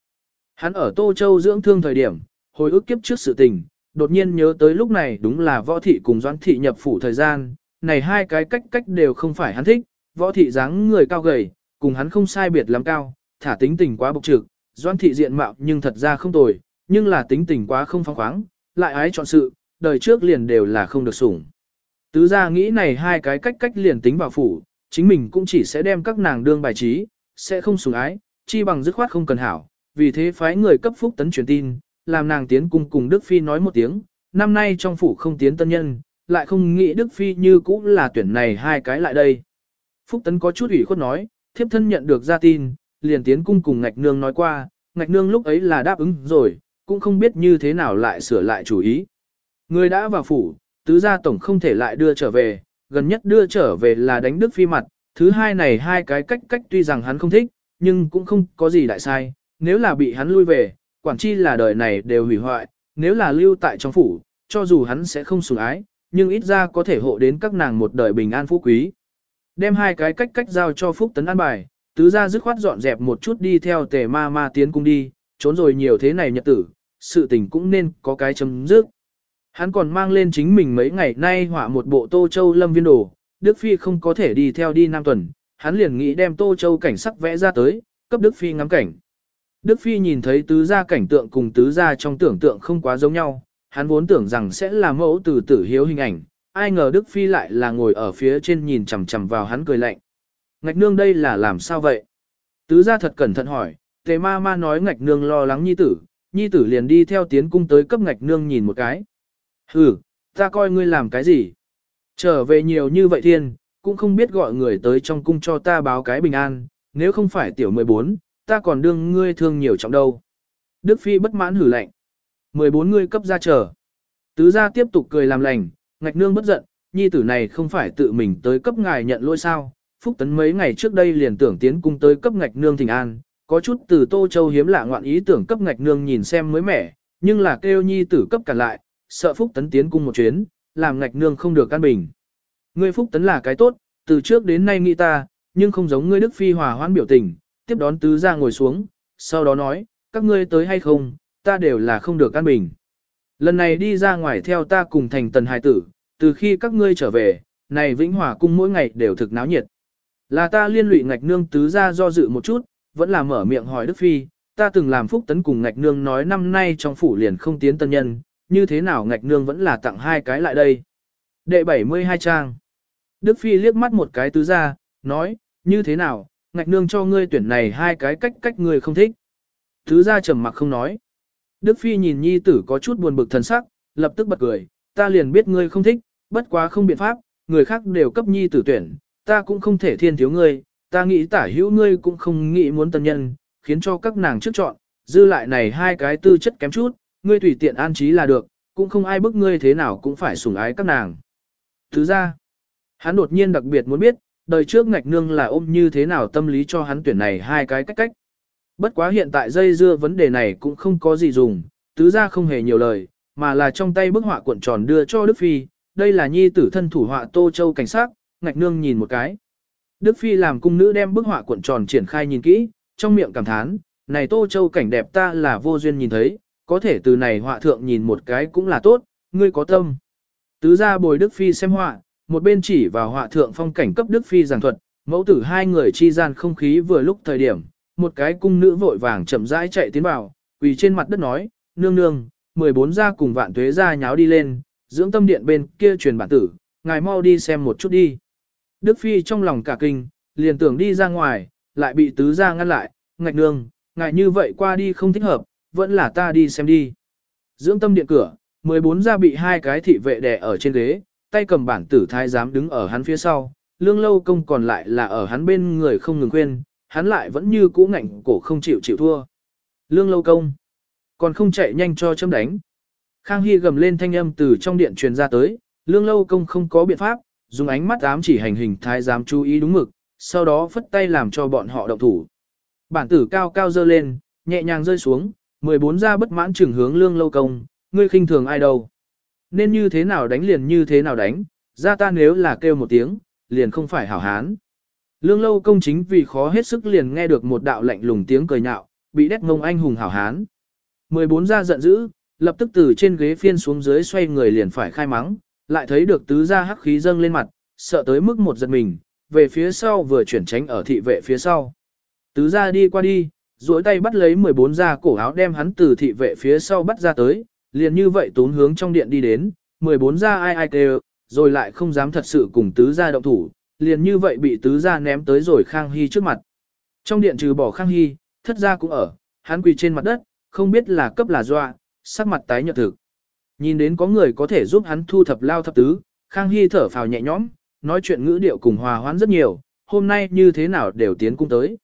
Hắn ở Tô Châu dưỡng thương thời điểm, hồi ức kiếp trước sự tình, đột nhiên nhớ tới lúc này đúng là võ thị cùng doãn thị nhập phủ thời gian, này hai cái cách cách đều không phải hắn thích, võ thị dáng người cao gầy, cùng hắn không sai biệt lắm cao, thả tính tình quá bộc trực, doan thị diện mạo nhưng thật ra không tồi, nhưng là tính tình quá không phóng khoáng, lại ái chọn sự, đời trước liền đều là không được sủng. Tứ gia nghĩ này hai cái cách cách liền tính vào phủ, chính mình cũng chỉ sẽ đem các nàng đương bài trí, sẽ không sủng ái, chi bằng dứt khoát không cần hảo, vì thế phái người cấp phúc tấn truyền tin, làm nàng tiến cung cùng Đức Phi nói một tiếng, năm nay trong phủ không tiến tân nhân, lại không nghĩ Đức Phi như cũ là tuyển này hai cái lại đây. Phúc tấn có chút ủy khuất nói, thiếp thân nhận được ra tin, liền tiến cung cùng ngạch nương nói qua, ngạch nương lúc ấy là đáp ứng rồi, cũng không biết như thế nào lại sửa lại chủ ý. Người đã vào phủ, tứ gia tổng không thể lại đưa trở về, gần nhất đưa trở về là đánh Đức Phi mặt, thứ hai này hai cái cách cách tuy rằng hắn không thích, nhưng cũng không có gì đại sai, nếu là bị hắn lui về, quản chi là đời này đều hủy hoại, nếu là lưu tại trong phủ, cho dù hắn sẽ không sủng ái, nhưng ít ra có thể hộ đến các nàng một đời bình an phú quý. Đem hai cái cách cách giao cho Phúc Tấn an bài, tứ ra dứt khoát dọn dẹp một chút đi theo tề ma ma tiến cung đi, trốn rồi nhiều thế này nhật tử, sự tình cũng nên có cái chấm dứt. Hắn còn mang lên chính mình mấy ngày nay họa một bộ Tô Châu lâm viên đồ, Đức Phi không có thể đi theo đi Nam Tuần, hắn liền nghĩ đem Tô Châu cảnh sắc vẽ ra tới, cấp Đức Phi ngắm cảnh. Đức Phi nhìn thấy tứ gia cảnh tượng cùng tứ gia trong tưởng tượng không quá giống nhau, hắn vốn tưởng rằng sẽ là mẫu từ tử hiếu hình ảnh, ai ngờ Đức Phi lại là ngồi ở phía trên nhìn chằm chằm vào hắn cười lạnh. Ngạch nương đây là làm sao vậy? Tứ gia thật cẩn thận hỏi, tề ma ma nói ngạch nương lo lắng nhi tử, nhi tử liền đi theo tiến cung tới cấp ngạch nương nhìn một cái. Hừ, ta coi ngươi làm cái gì? Trở về nhiều như vậy thiên, cũng không biết gọi người tới trong cung cho ta báo cái bình an, nếu không phải tiểu 14, ta còn đương ngươi thương nhiều trọng đâu. Đức Phi bất mãn hử lạnh. 14 ngươi cấp ra chờ. Tứ gia tiếp tục cười làm lành, ngạch nương bất giận, nhi tử này không phải tự mình tới cấp ngài nhận lỗi sao. Phúc tấn mấy ngày trước đây liền tưởng tiến cung tới cấp ngạch nương thỉnh an, có chút từ Tô Châu hiếm lạ ngoạn ý tưởng cấp ngạch nương nhìn xem mới mẻ, nhưng là kêu nhi tử cấp cả lại, sợ Phúc tấn tiến cung một chuyến, làm ngạch nương không được căn bình. Ngươi Phúc tấn là cái tốt, từ trước đến nay nghĩ ta, nhưng không giống ngươi Đức Phi hòa hoãn biểu tình, tiếp đón tứ ra ngồi xuống, sau đó nói, các ngươi tới hay không, ta đều là không được căn bình. Lần này đi ra ngoài theo ta cùng thành tần hài tử, từ khi các ngươi trở về, này Vĩnh Hòa cung mỗi ngày đều thực náo nhiệt. Là ta liên lụy ngạch nương tứ ra do dự một chút, vẫn là mở miệng hỏi Đức Phi, ta từng làm phúc tấn cùng ngạch nương nói năm nay trong phủ liền không tiến tân nhân, như thế nào ngạch nương vẫn là tặng hai cái lại đây. Đệ 72 trang. Đức Phi liếc mắt một cái tứ ra, nói, như thế nào, ngạch nương cho ngươi tuyển này hai cái cách cách ngươi không thích. Tứ ra trầm mặc không nói. Đức Phi nhìn nhi tử có chút buồn bực thần sắc, lập tức bật cười, ta liền biết ngươi không thích, bất quá không biện pháp, người khác đều cấp nhi tử tuyển, ta cũng không thể thiên thiếu ngươi, ta nghĩ tả hữu ngươi cũng không nghĩ muốn tân nhân, khiến cho các nàng trước chọn, dư lại này hai cái tư chất kém chút, ngươi tùy tiện an trí là được, cũng không ai bức ngươi thế nào cũng phải sủng ái các nàng. Thứ ra, hắn đột nhiên đặc biệt muốn biết, đời trước ngạch nương là ôm như thế nào tâm lý cho hắn tuyển này hai cái cách cách. Bất quá hiện tại dây dưa vấn đề này cũng không có gì dùng, tứ ra không hề nhiều lời, mà là trong tay bức họa cuộn tròn đưa cho Đức Phi, đây là nhi tử thân thủ họa Tô Châu cảnh sát, ngạch nương nhìn một cái. Đức Phi làm cung nữ đem bức họa cuộn tròn triển khai nhìn kỹ, trong miệng cảm thán, này Tô Châu cảnh đẹp ta là vô duyên nhìn thấy, có thể từ này họa thượng nhìn một cái cũng là tốt, ngươi có tâm. Tứ ra bồi Đức Phi xem họa, một bên chỉ vào họa thượng phong cảnh cấp Đức Phi giảng thuật, mẫu tử hai người chi gian không khí vừa lúc thời điểm, một cái cung nữ vội vàng chậm rãi chạy tiến vào, quỳ trên mặt đất nói, nương nương, 14 gia cùng vạn tuế gia nháo đi lên, dưỡng tâm điện bên kia truyền bản tử, ngài mau đi xem một chút đi. Đức Phi trong lòng cả kinh, liền tưởng đi ra ngoài, lại bị tứ gia ngăn lại, ngạch nương, ngài như vậy qua đi không thích hợp, vẫn là ta đi xem đi. Dưỡng tâm điện cửa, 14 gia bị hai cái thị vệ đè ở trên ghế, tay cầm bản tử thái giám đứng ở hắn phía sau, lương lâu công còn lại là ở hắn bên người không ngừng khuyên, hắn lại vẫn như cũ ngạnh cổ không chịu chịu thua. Lương lâu công, còn không chạy nhanh cho chấm đánh. Khang Hy gầm lên thanh âm từ trong điện truyền ra tới, lương lâu công không có biện pháp, dùng ánh mắt ám chỉ hành hình thái giám chú ý đúng mực, sau đó phất tay làm cho bọn họ động thủ. Bản tử cao cao dơ lên, nhẹ nhàng rơi xuống, 14 ra bất mãn trừng hướng lương lâu công, ngươi khinh thường ai đâu. Nên như thế nào đánh liền như thế nào đánh, ra ta nếu là kêu một tiếng, liền không phải hảo hán. Lương lâu công chính vì khó hết sức liền nghe được một đạo lạnh lùng tiếng cười nhạo, bị đét ngông anh hùng hảo hán. 14 ra giận dữ, lập tức từ trên ghế phiên xuống dưới xoay người liền phải khai mắng, lại thấy được tứ gia hắc khí dâng lên mặt, sợ tới mức một giật mình, về phía sau vừa chuyển tránh ở thị vệ phía sau. Tứ gia đi qua đi, duỗi tay bắt lấy 14 gia cổ áo đem hắn từ thị vệ phía sau bắt ra tới, liền như vậy tốn hướng trong điện đi đến, 14 gia ai ai kêu, rồi lại không dám thật sự cùng tứ gia động thủ, liền như vậy bị tứ gia ném tới rồi Khang Hy trước mặt. Trong điện trừ bỏ Khang Hy, thất gia cũng ở, hắn quỳ trên mặt đất, không biết là cấp là doa, sắc mặt tái nhợt thực. Nhìn đến có người có thể giúp hắn thu thập lao thập tứ, Khang Hy thở phào nhẹ nhõm, nói chuyện ngữ điệu cùng hòa hoãn rất nhiều, hôm nay như thế nào đều tiến cung tới.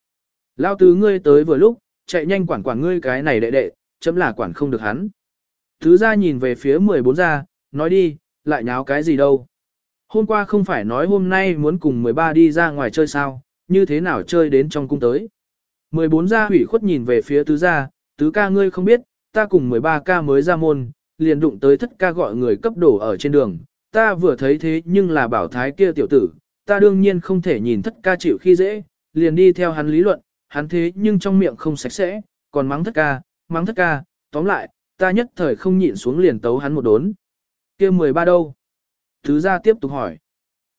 Lao tứ ngươi tới vừa lúc, chạy nhanh quản quản ngươi cái này đệ đệ, chấm là quản không được hắn. Tứ gia nhìn về phía 14 gia, nói đi, lại nháo cái gì đâu. Hôm qua không phải nói hôm nay muốn cùng 13 đi ra ngoài chơi sao, như thế nào chơi đến trong cung tới. 14 gia hủy khuất nhìn về phía tứ gia, tứ ca ngươi không biết, ta cùng 13 ca mới ra môn, liền đụng tới thất ca gọi người cấp đổ ở trên đường, ta vừa thấy thế nhưng là bảo thái kia tiểu tử, ta đương nhiên không thể nhìn thất ca chịu khi dễ, liền đi theo hắn lý luận, hắn thế nhưng trong miệng không sạch sẽ, còn mắng thất ca, mắng thất ca, tóm lại, ta nhất thời không nhịn xuống liền tấu hắn một đốn. kia 13 đâu? Thứ gia tiếp tục hỏi.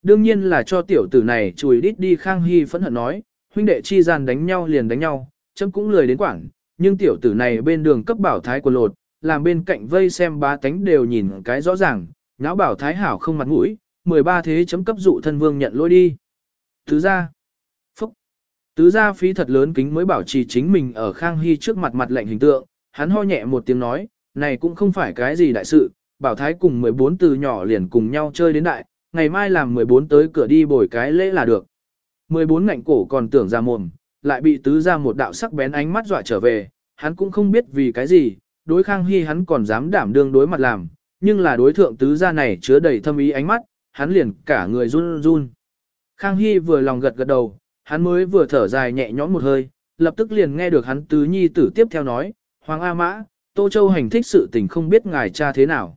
Đương nhiên là cho tiểu tử này chùi đít đi Khang Hy phẫn hận nói, huynh đệ chi gian đánh nhau liền đánh nhau, chấm cũng lười đến quảng, nhưng tiểu tử này bên đường cấp bảo thái của lột, làm bên cạnh vây xem bá tánh đều nhìn cái rõ ràng, nháo bảo thái hảo không mặt mũi, 13 thế chấm cấp dụ thân vương nhận lỗi đi. Thứ gia phúc, tứ gia phí thật lớn kính mới bảo trì chính mình ở Khang Hy trước mặt mặt lệnh hình tượng, hắn ho nhẹ một tiếng nói, này cũng không phải cái gì đại sự, bảo thái cùng 14 từ nhỏ liền cùng nhau chơi đến đại, ngày mai làm 14 tới cửa đi bồi cái lễ là được. 14 ngạnh cổ còn tưởng ra mồm, lại bị tứ ra một đạo sắc bén ánh mắt dọa trở về, hắn cũng không biết vì cái gì, đối Khang Hy hắn còn dám đảm đương đối mặt làm, nhưng là đối thượng tứ gia này chứa đầy thâm ý ánh mắt, hắn liền cả người run run. Khang Hy vừa lòng gật gật đầu, hắn mới vừa thở dài nhẹ nhõm một hơi, lập tức liền nghe được hắn tứ nhi tử tiếp theo nói, Hoàng A Mã, Tô Châu hành thích sự tình không biết ngài cha thế nào.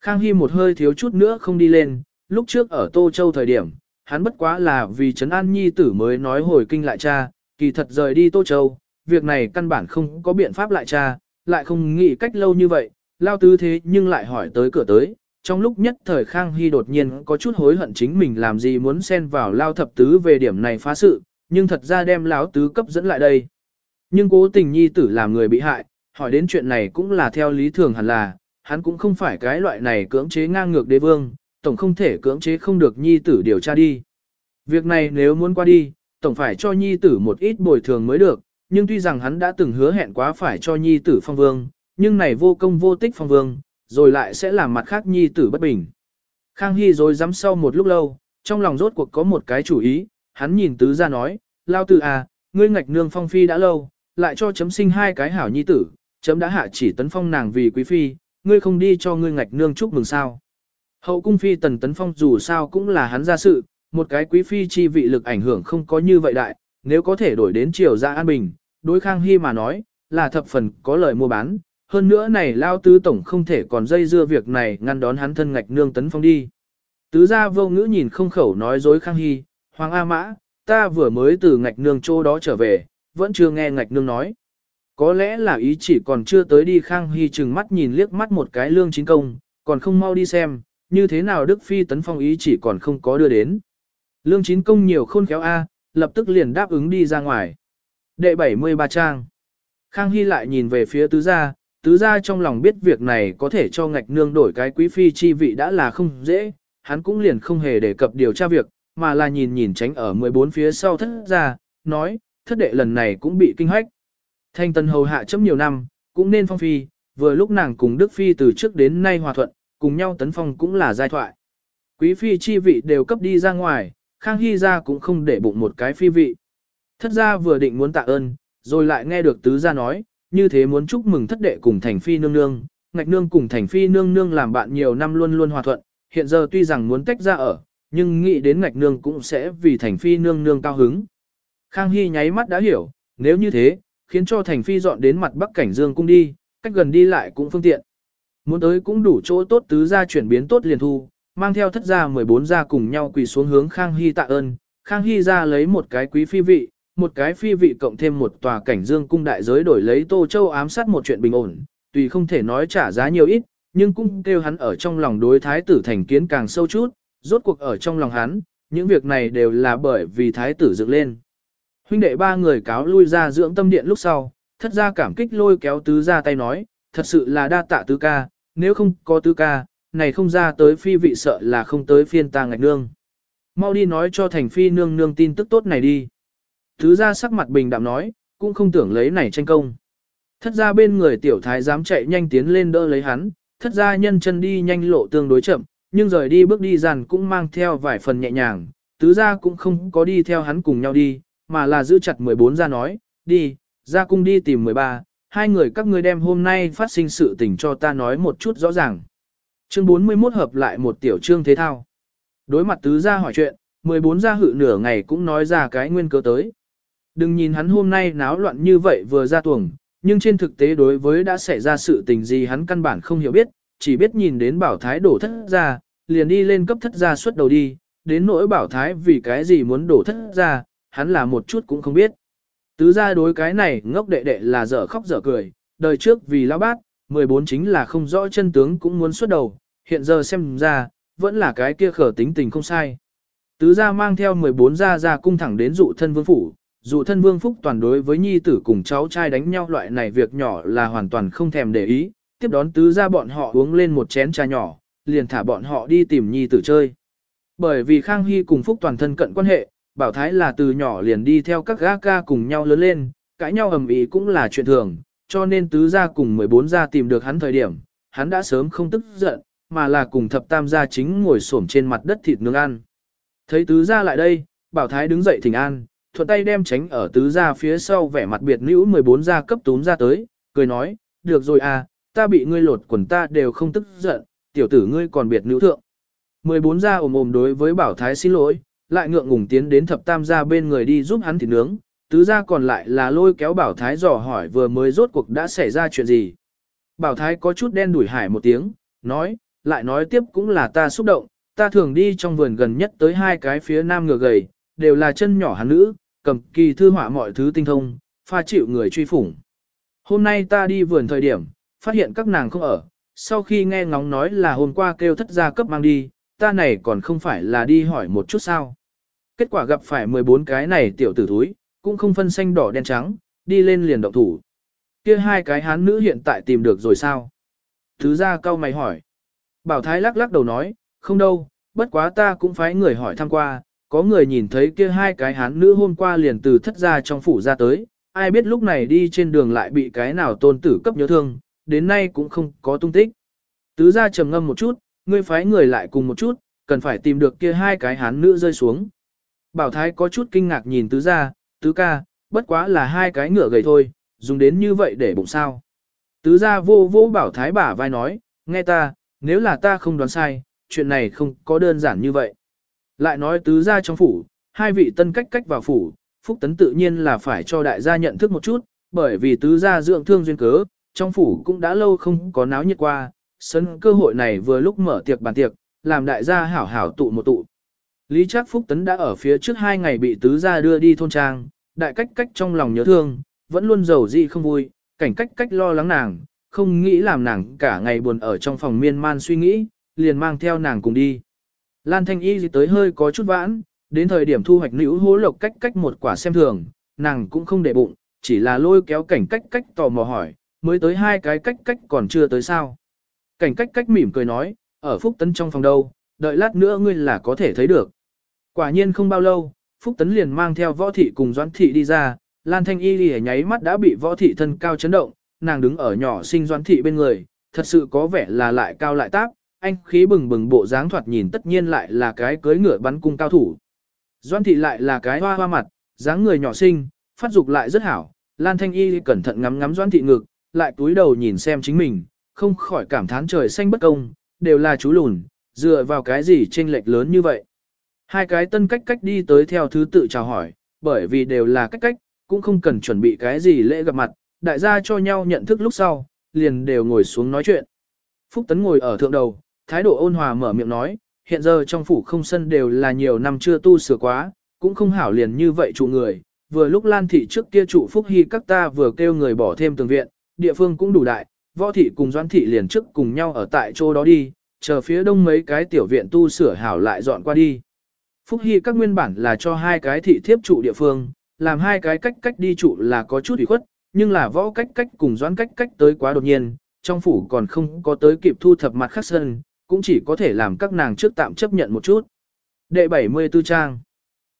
Khang Hy một hơi thiếu chút nữa không đi lên, lúc trước ở Tô Châu thời điểm, hắn bất quá là vì Trấn An Nhi tử mới nói hồi kinh lại cha, kỳ thật rời đi Tô Châu, việc này căn bản không có biện pháp lại cha, lại không nghĩ cách lâu như vậy, lao tứ thế nhưng lại hỏi tới cửa tới. Trong lúc nhất thời Khang Hy đột nhiên có chút hối hận chính mình làm gì muốn xen vào lao thập tứ về điểm này phá sự, nhưng thật ra đem lão tứ cấp dẫn lại đây. Nhưng cố tình nhi tử làm người bị hại, hỏi đến chuyện này cũng là theo lý thường hẳn là, hắn cũng không phải cái loại này cưỡng chế ngang ngược đế vương, tổng không thể cưỡng chế không được nhi tử điều tra đi. Việc này nếu muốn qua đi, tổng phải cho nhi tử một ít bồi thường mới được, nhưng tuy rằng hắn đã từng hứa hẹn quá phải cho nhi tử phong vương, nhưng này vô công vô tích phong vương, rồi lại sẽ làm mặt khác nhi tử bất bình. Khang Hy rồi dám sau một lúc lâu, trong lòng rốt cuộc có một cái chủ ý, hắn nhìn tứ ra nói, lao tử à, ngươi ngạch nương phong phi đã lâu, lại cho chấm sinh hai cái hảo nhi tử, chấm đã hạ chỉ tấn phong nàng vì quý phi, ngươi không đi cho ngươi ngạch nương chúc mừng sao. Hậu cung phi tần tấn phong dù sao cũng là hắn ra sự, một cái quý phi chi vị lực ảnh hưởng không có như vậy đại, nếu có thể đổi đến triều ra an bình, đối khang hy mà nói, là thập phần có lời mua bán, hơn nữa này lao tứ tổng không thể còn dây dưa việc này ngăn đón hắn thân ngạch nương tấn phong đi. Tứ gia vô ngữ nhìn không khẩu nói dối khang hy, hoàng A mã, ta vừa mới từ ngạch nương chỗ đó trở về, vẫn chưa nghe ngạch nương nói. Có lẽ là ý chỉ còn chưa tới đi khang hy chừng mắt nhìn liếc mắt một cái lương chính công, còn không mau đi xem, như thế nào Đức Phi tấn phong ý chỉ còn không có đưa đến. Lương chín công nhiều khôn khéo A, lập tức liền đáp ứng đi ra ngoài. Đệ 73 trang. Khang Hy lại nhìn về phía tứ gia, tứ gia trong lòng biết việc này có thể cho ngạch nương đổi cái quý phi chi vị đã là không dễ, hắn cũng liền không hề đề cập điều tra việc, mà là nhìn nhìn tránh ở 14 phía sau thất gia, nói, thất đệ lần này cũng bị kinh hách. Thanh tân hầu hạ chấm nhiều năm, cũng nên phong phi, vừa lúc nàng cùng Đức Phi từ trước đến nay hòa thuận, cùng nhau tấn phong cũng là giai thoại. Quý phi chi vị đều cấp đi ra ngoài, Khang Hy ra cũng không để bụng một cái phi vị. Thất gia vừa định muốn tạ ơn, rồi lại nghe được tứ gia nói, như thế muốn chúc mừng thất đệ cùng thành phi nương nương, ngạch nương cùng thành phi nương nương làm bạn nhiều năm luôn luôn hòa thuận, hiện giờ tuy rằng muốn tách ra ở, nhưng nghĩ đến ngạch nương cũng sẽ vì thành phi nương nương cao hứng. Khang Hy nháy mắt đã hiểu, nếu như thế, khiến cho thành phi dọn đến mặt bắc cảnh dương cung đi, cách gần đi lại cũng phương tiện. Muốn tới cũng đủ chỗ tốt tứ gia chuyển biến tốt liền thu, mang theo thất gia 14 gia cùng nhau quỳ xuống hướng Khang Hy tạ ơn. Khang Hy ra lấy một cái quý phi vị, một cái phi vị cộng thêm một tòa cảnh dương cung đại giới đổi lấy Tô Châu ám sát một chuyện bình ổn, tùy không thể nói trả giá nhiều ít, nhưng cũng kêu hắn ở trong lòng đối thái tử thành kiến càng sâu chút, rốt cuộc ở trong lòng hắn, những việc này đều là bởi vì thái tử dựng lên. Huynh đệ ba người cáo lui ra dưỡng tâm điện lúc sau, thất gia cảm kích lôi kéo tứ ra tay nói, thật sự là đa tạ tứ ca, nếu không có tứ ca, này không ra tới phi vị sợ là không tới phiên ta ngạch nương. Mau đi nói cho thành phi nương nương tin tức tốt này đi. Tứ ra sắc mặt bình đạm nói, cũng không tưởng lấy này tranh công. Thất ra bên người tiểu thái dám chạy nhanh tiến lên đỡ lấy hắn, thất ra nhân chân đi nhanh lộ tương đối chậm, nhưng rời đi bước đi dàn cũng mang theo vài phần nhẹ nhàng, tứ ra cũng không có đi theo hắn cùng nhau đi, mà là giữ chặt 14 ra nói, đi, ra cung đi tìm 13, hai người các ngươi đem hôm nay phát sinh sự tình cho ta nói một chút rõ ràng. Chương 41 hợp lại một tiểu chương thế thao. Đối mặt tứ ra hỏi chuyện, 14 gia hự nửa ngày cũng nói ra cái nguyên cớ tới. Đừng nhìn hắn hôm nay náo loạn như vậy vừa ra tuồng, nhưng trên thực tế đối với đã xảy ra sự tình gì hắn căn bản không hiểu biết, chỉ biết nhìn đến bảo thái đổ thất ra, liền đi lên cấp thất ra suốt đầu đi, đến nỗi bảo thái vì cái gì muốn đổ thất ra, hắn là một chút cũng không biết. Tứ ra đối cái này ngốc đệ đệ là dở khóc dở cười, đời trước vì lão bát, 14 chính là không rõ chân tướng cũng muốn xuất đầu, hiện giờ xem ra, vẫn là cái kia khở tính tình không sai. Tứ gia mang theo 14 gia gia cung thẳng đến dụ thân vương phủ, dụ thân vương phúc toàn đối với nhi tử cùng cháu trai đánh nhau loại này việc nhỏ là hoàn toàn không thèm để ý, tiếp đón tứ gia bọn họ uống lên một chén trà nhỏ, liền thả bọn họ đi tìm nhi tử chơi. Bởi vì Khang Hy cùng phúc toàn thân cận quan hệ, Bảo Thái là từ nhỏ liền đi theo các gã ca cùng nhau lớn lên, cãi nhau ầm ĩ cũng là chuyện thường, cho nên tứ gia cùng 14 gia tìm được hắn thời điểm, hắn đã sớm không tức giận, mà là cùng thập tam gia chính ngồi xổm trên mặt đất thịt nướng ăn. Thấy tứ gia lại đây, Bảo Thái đứng dậy thỉnh an, thuận tay đem tránh ở tứ gia phía sau vẻ mặt biệt nữ 14 gia cấp túm ra tới, cười nói, được rồi à, ta bị ngươi lột quần ta đều không tức giận, tiểu tử ngươi còn biệt nữ thượng. 14 gia ồm ồm đối với Bảo Thái xin lỗi, lại ngượng ngùng tiến đến thập tam gia bên người đi giúp hắn thịt nướng, tứ gia còn lại là lôi kéo Bảo Thái dò hỏi vừa mới rốt cuộc đã xảy ra chuyện gì. Bảo Thái có chút đen đuổi hải một tiếng, nói, lại nói tiếp cũng là ta xúc động, ta thường đi trong vườn gần nhất tới hai cái phía nam ngựa gầy, đều là chân nhỏ hắn nữ, cầm kỳ thư họa mọi thứ tinh thông, pha chịu người truy phủng. Hôm nay ta đi vườn thời điểm, phát hiện các nàng không ở, sau khi nghe ngóng nói là hôm qua kêu thất gia cấp mang đi, ta này còn không phải là đi hỏi một chút sao. Kết quả gặp phải 14 cái này tiểu tử thúi, cũng không phân xanh đỏ đen trắng, đi lên liền động thủ. Kia hai cái hán nữ hiện tại tìm được rồi sao? Thứ ra cao mày hỏi. Bảo Thái lắc lắc đầu nói, không đâu, bất quá ta cũng phải người hỏi thăm qua, có người nhìn thấy kia hai cái hán nữ hôm qua liền từ thất gia trong phủ ra tới, ai biết lúc này đi trên đường lại bị cái nào tôn tử cấp nhớ thương, đến nay cũng không có tung tích. Tứ gia trầm ngâm một chút, ngươi phái người lại cùng một chút, cần phải tìm được kia hai cái hán nữ rơi xuống. Bảo Thái có chút kinh ngạc nhìn tứ gia, tứ ca, bất quá là hai cái ngựa gầy thôi, dùng đến như vậy để bụng sao. Tứ gia vô vô Bảo Thái bả vai nói, nghe ta, nếu là ta không đoán sai, chuyện này không có đơn giản như vậy. Lại nói tứ gia trong phủ, hai vị tân cách cách vào phủ, Phúc Tấn tự nhiên là phải cho đại gia nhận thức một chút, bởi vì tứ gia dưỡng thương duyên cớ, trong phủ cũng đã lâu không có náo nhiệt qua, sân cơ hội này vừa lúc mở tiệc bàn tiệc, làm đại gia hảo hảo tụ một tụ. Lý Trác Phúc Tấn đã ở phía trước hai ngày bị tứ gia đưa đi thôn trang, đại cách cách trong lòng nhớ thương, vẫn luôn giàu gì không vui, cảnh cách cách lo lắng nàng, không nghĩ làm nàng cả ngày buồn ở trong phòng miên man suy nghĩ, liền mang theo nàng cùng đi. Lan Thanh Y tới hơi có chút vãn, đến thời điểm thu hoạch nữ hố lộc cách cách một quả xem thường, nàng cũng không để bụng, chỉ là lôi kéo cảnh cách cách tò mò hỏi, mới tới hai cái cách cách còn chưa tới sao. Cảnh cách cách mỉm cười nói, ở Phúc Tấn trong phòng đâu, đợi lát nữa ngươi là có thể thấy được. Quả nhiên không bao lâu, Phúc Tấn liền mang theo võ thị cùng Doãn thị đi ra, Lan Thanh Y lìa nháy mắt đã bị võ thị thân cao chấn động, nàng đứng ở nhỏ sinh Doãn thị bên người, thật sự có vẻ là lại cao lại tác, anh khí bừng bừng bộ dáng thoạt nhìn tất nhiên lại là cái cưới ngựa bắn cung cao thủ. Doãn thị lại là cái hoa hoa mặt, dáng người nhỏ xinh, phát dục lại rất hảo, Lan Thanh Y cẩn thận ngắm ngắm Doãn thị ngực, lại túi đầu nhìn xem chính mình, không khỏi cảm thán trời xanh bất công, đều là chú lùn, dựa vào cái gì chênh lệch lớn như vậy. Hai cái tân cách cách đi tới theo thứ tự chào hỏi, bởi vì đều là cách cách, cũng không cần chuẩn bị cái gì lễ gặp mặt, đại gia cho nhau nhận thức lúc sau, liền đều ngồi xuống nói chuyện. Phúc Tấn ngồi ở thượng đầu, thái độ ôn hòa mở miệng nói, hiện giờ trong phủ không sân đều là nhiều năm chưa tu sửa quá, cũng không hảo liền như vậy trụ người. Vừa lúc Lan thị trước kia trụ Phúc Hy các ta vừa kêu người bỏ thêm tường viện, địa phương cũng đủ đại, võ thị cùng doãn thị liền trước cùng nhau ở tại chỗ đó đi, chờ phía đông mấy cái tiểu viện tu sửa hảo lại dọn qua đi. Phúc Hy các nguyên bản là cho hai cái thị thiếp trụ địa phương, làm hai cái cách cách đi trụ là có chút ủy khuất, nhưng là võ cách cách cùng doãn cách cách tới quá đột nhiên, trong phủ còn không có tới kịp thu thập mặt khắc sân, cũng chỉ có thể làm các nàng trước tạm chấp nhận một chút. Đệ 74 trang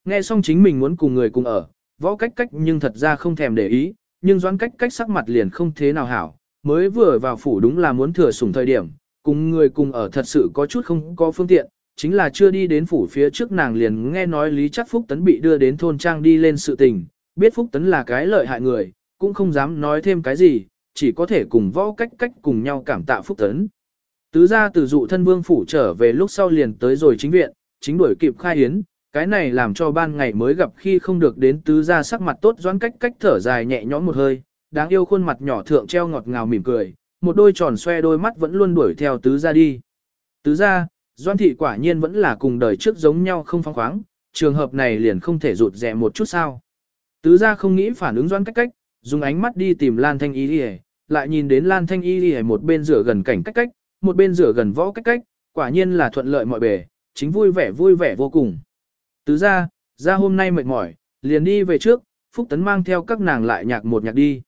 Nghe xong chính mình muốn cùng người cùng ở, võ cách cách nhưng thật ra không thèm để ý, nhưng doãn cách cách sắc mặt liền không thế nào hảo, mới vừa vào phủ đúng là muốn thừa sủng thời điểm, cùng người cùng ở thật sự có chút không có phương tiện, chính là chưa đi đến phủ phía trước nàng liền nghe nói Lý Chắc Phúc Tấn bị đưa đến thôn trang đi lên sự tình, biết Phúc Tấn là cái lợi hại người, cũng không dám nói thêm cái gì, chỉ có thể cùng võ cách cách cùng nhau cảm tạ Phúc Tấn. Tứ ra từ dụ thân vương phủ trở về lúc sau liền tới rồi chính viện, chính đuổi kịp khai hiến, cái này làm cho ban ngày mới gặp khi không được đến tứ ra sắc mặt tốt doãn cách cách thở dài nhẹ nhõm một hơi, đáng yêu khuôn mặt nhỏ thượng treo ngọt ngào mỉm cười, một đôi tròn xoe đôi mắt vẫn luôn đuổi theo tứ gia đi. Tứ gia, Doan thị quả nhiên vẫn là cùng đời trước giống nhau không phong khoáng, trường hợp này liền không thể rụt rẻ một chút sao. Tứ gia không nghĩ phản ứng Doan cách cách, dùng ánh mắt đi tìm Lan Thanh Y đi lại nhìn đến Lan Thanh Y đi một bên rửa gần cảnh cách cách, một bên rửa gần võ cách cách, quả nhiên là thuận lợi mọi bề, chính vui vẻ vui vẻ vô cùng. Tứ gia, gia hôm nay mệt mỏi, liền đi về trước, Phúc Tấn mang theo các nàng lại nhạc một nhạc đi.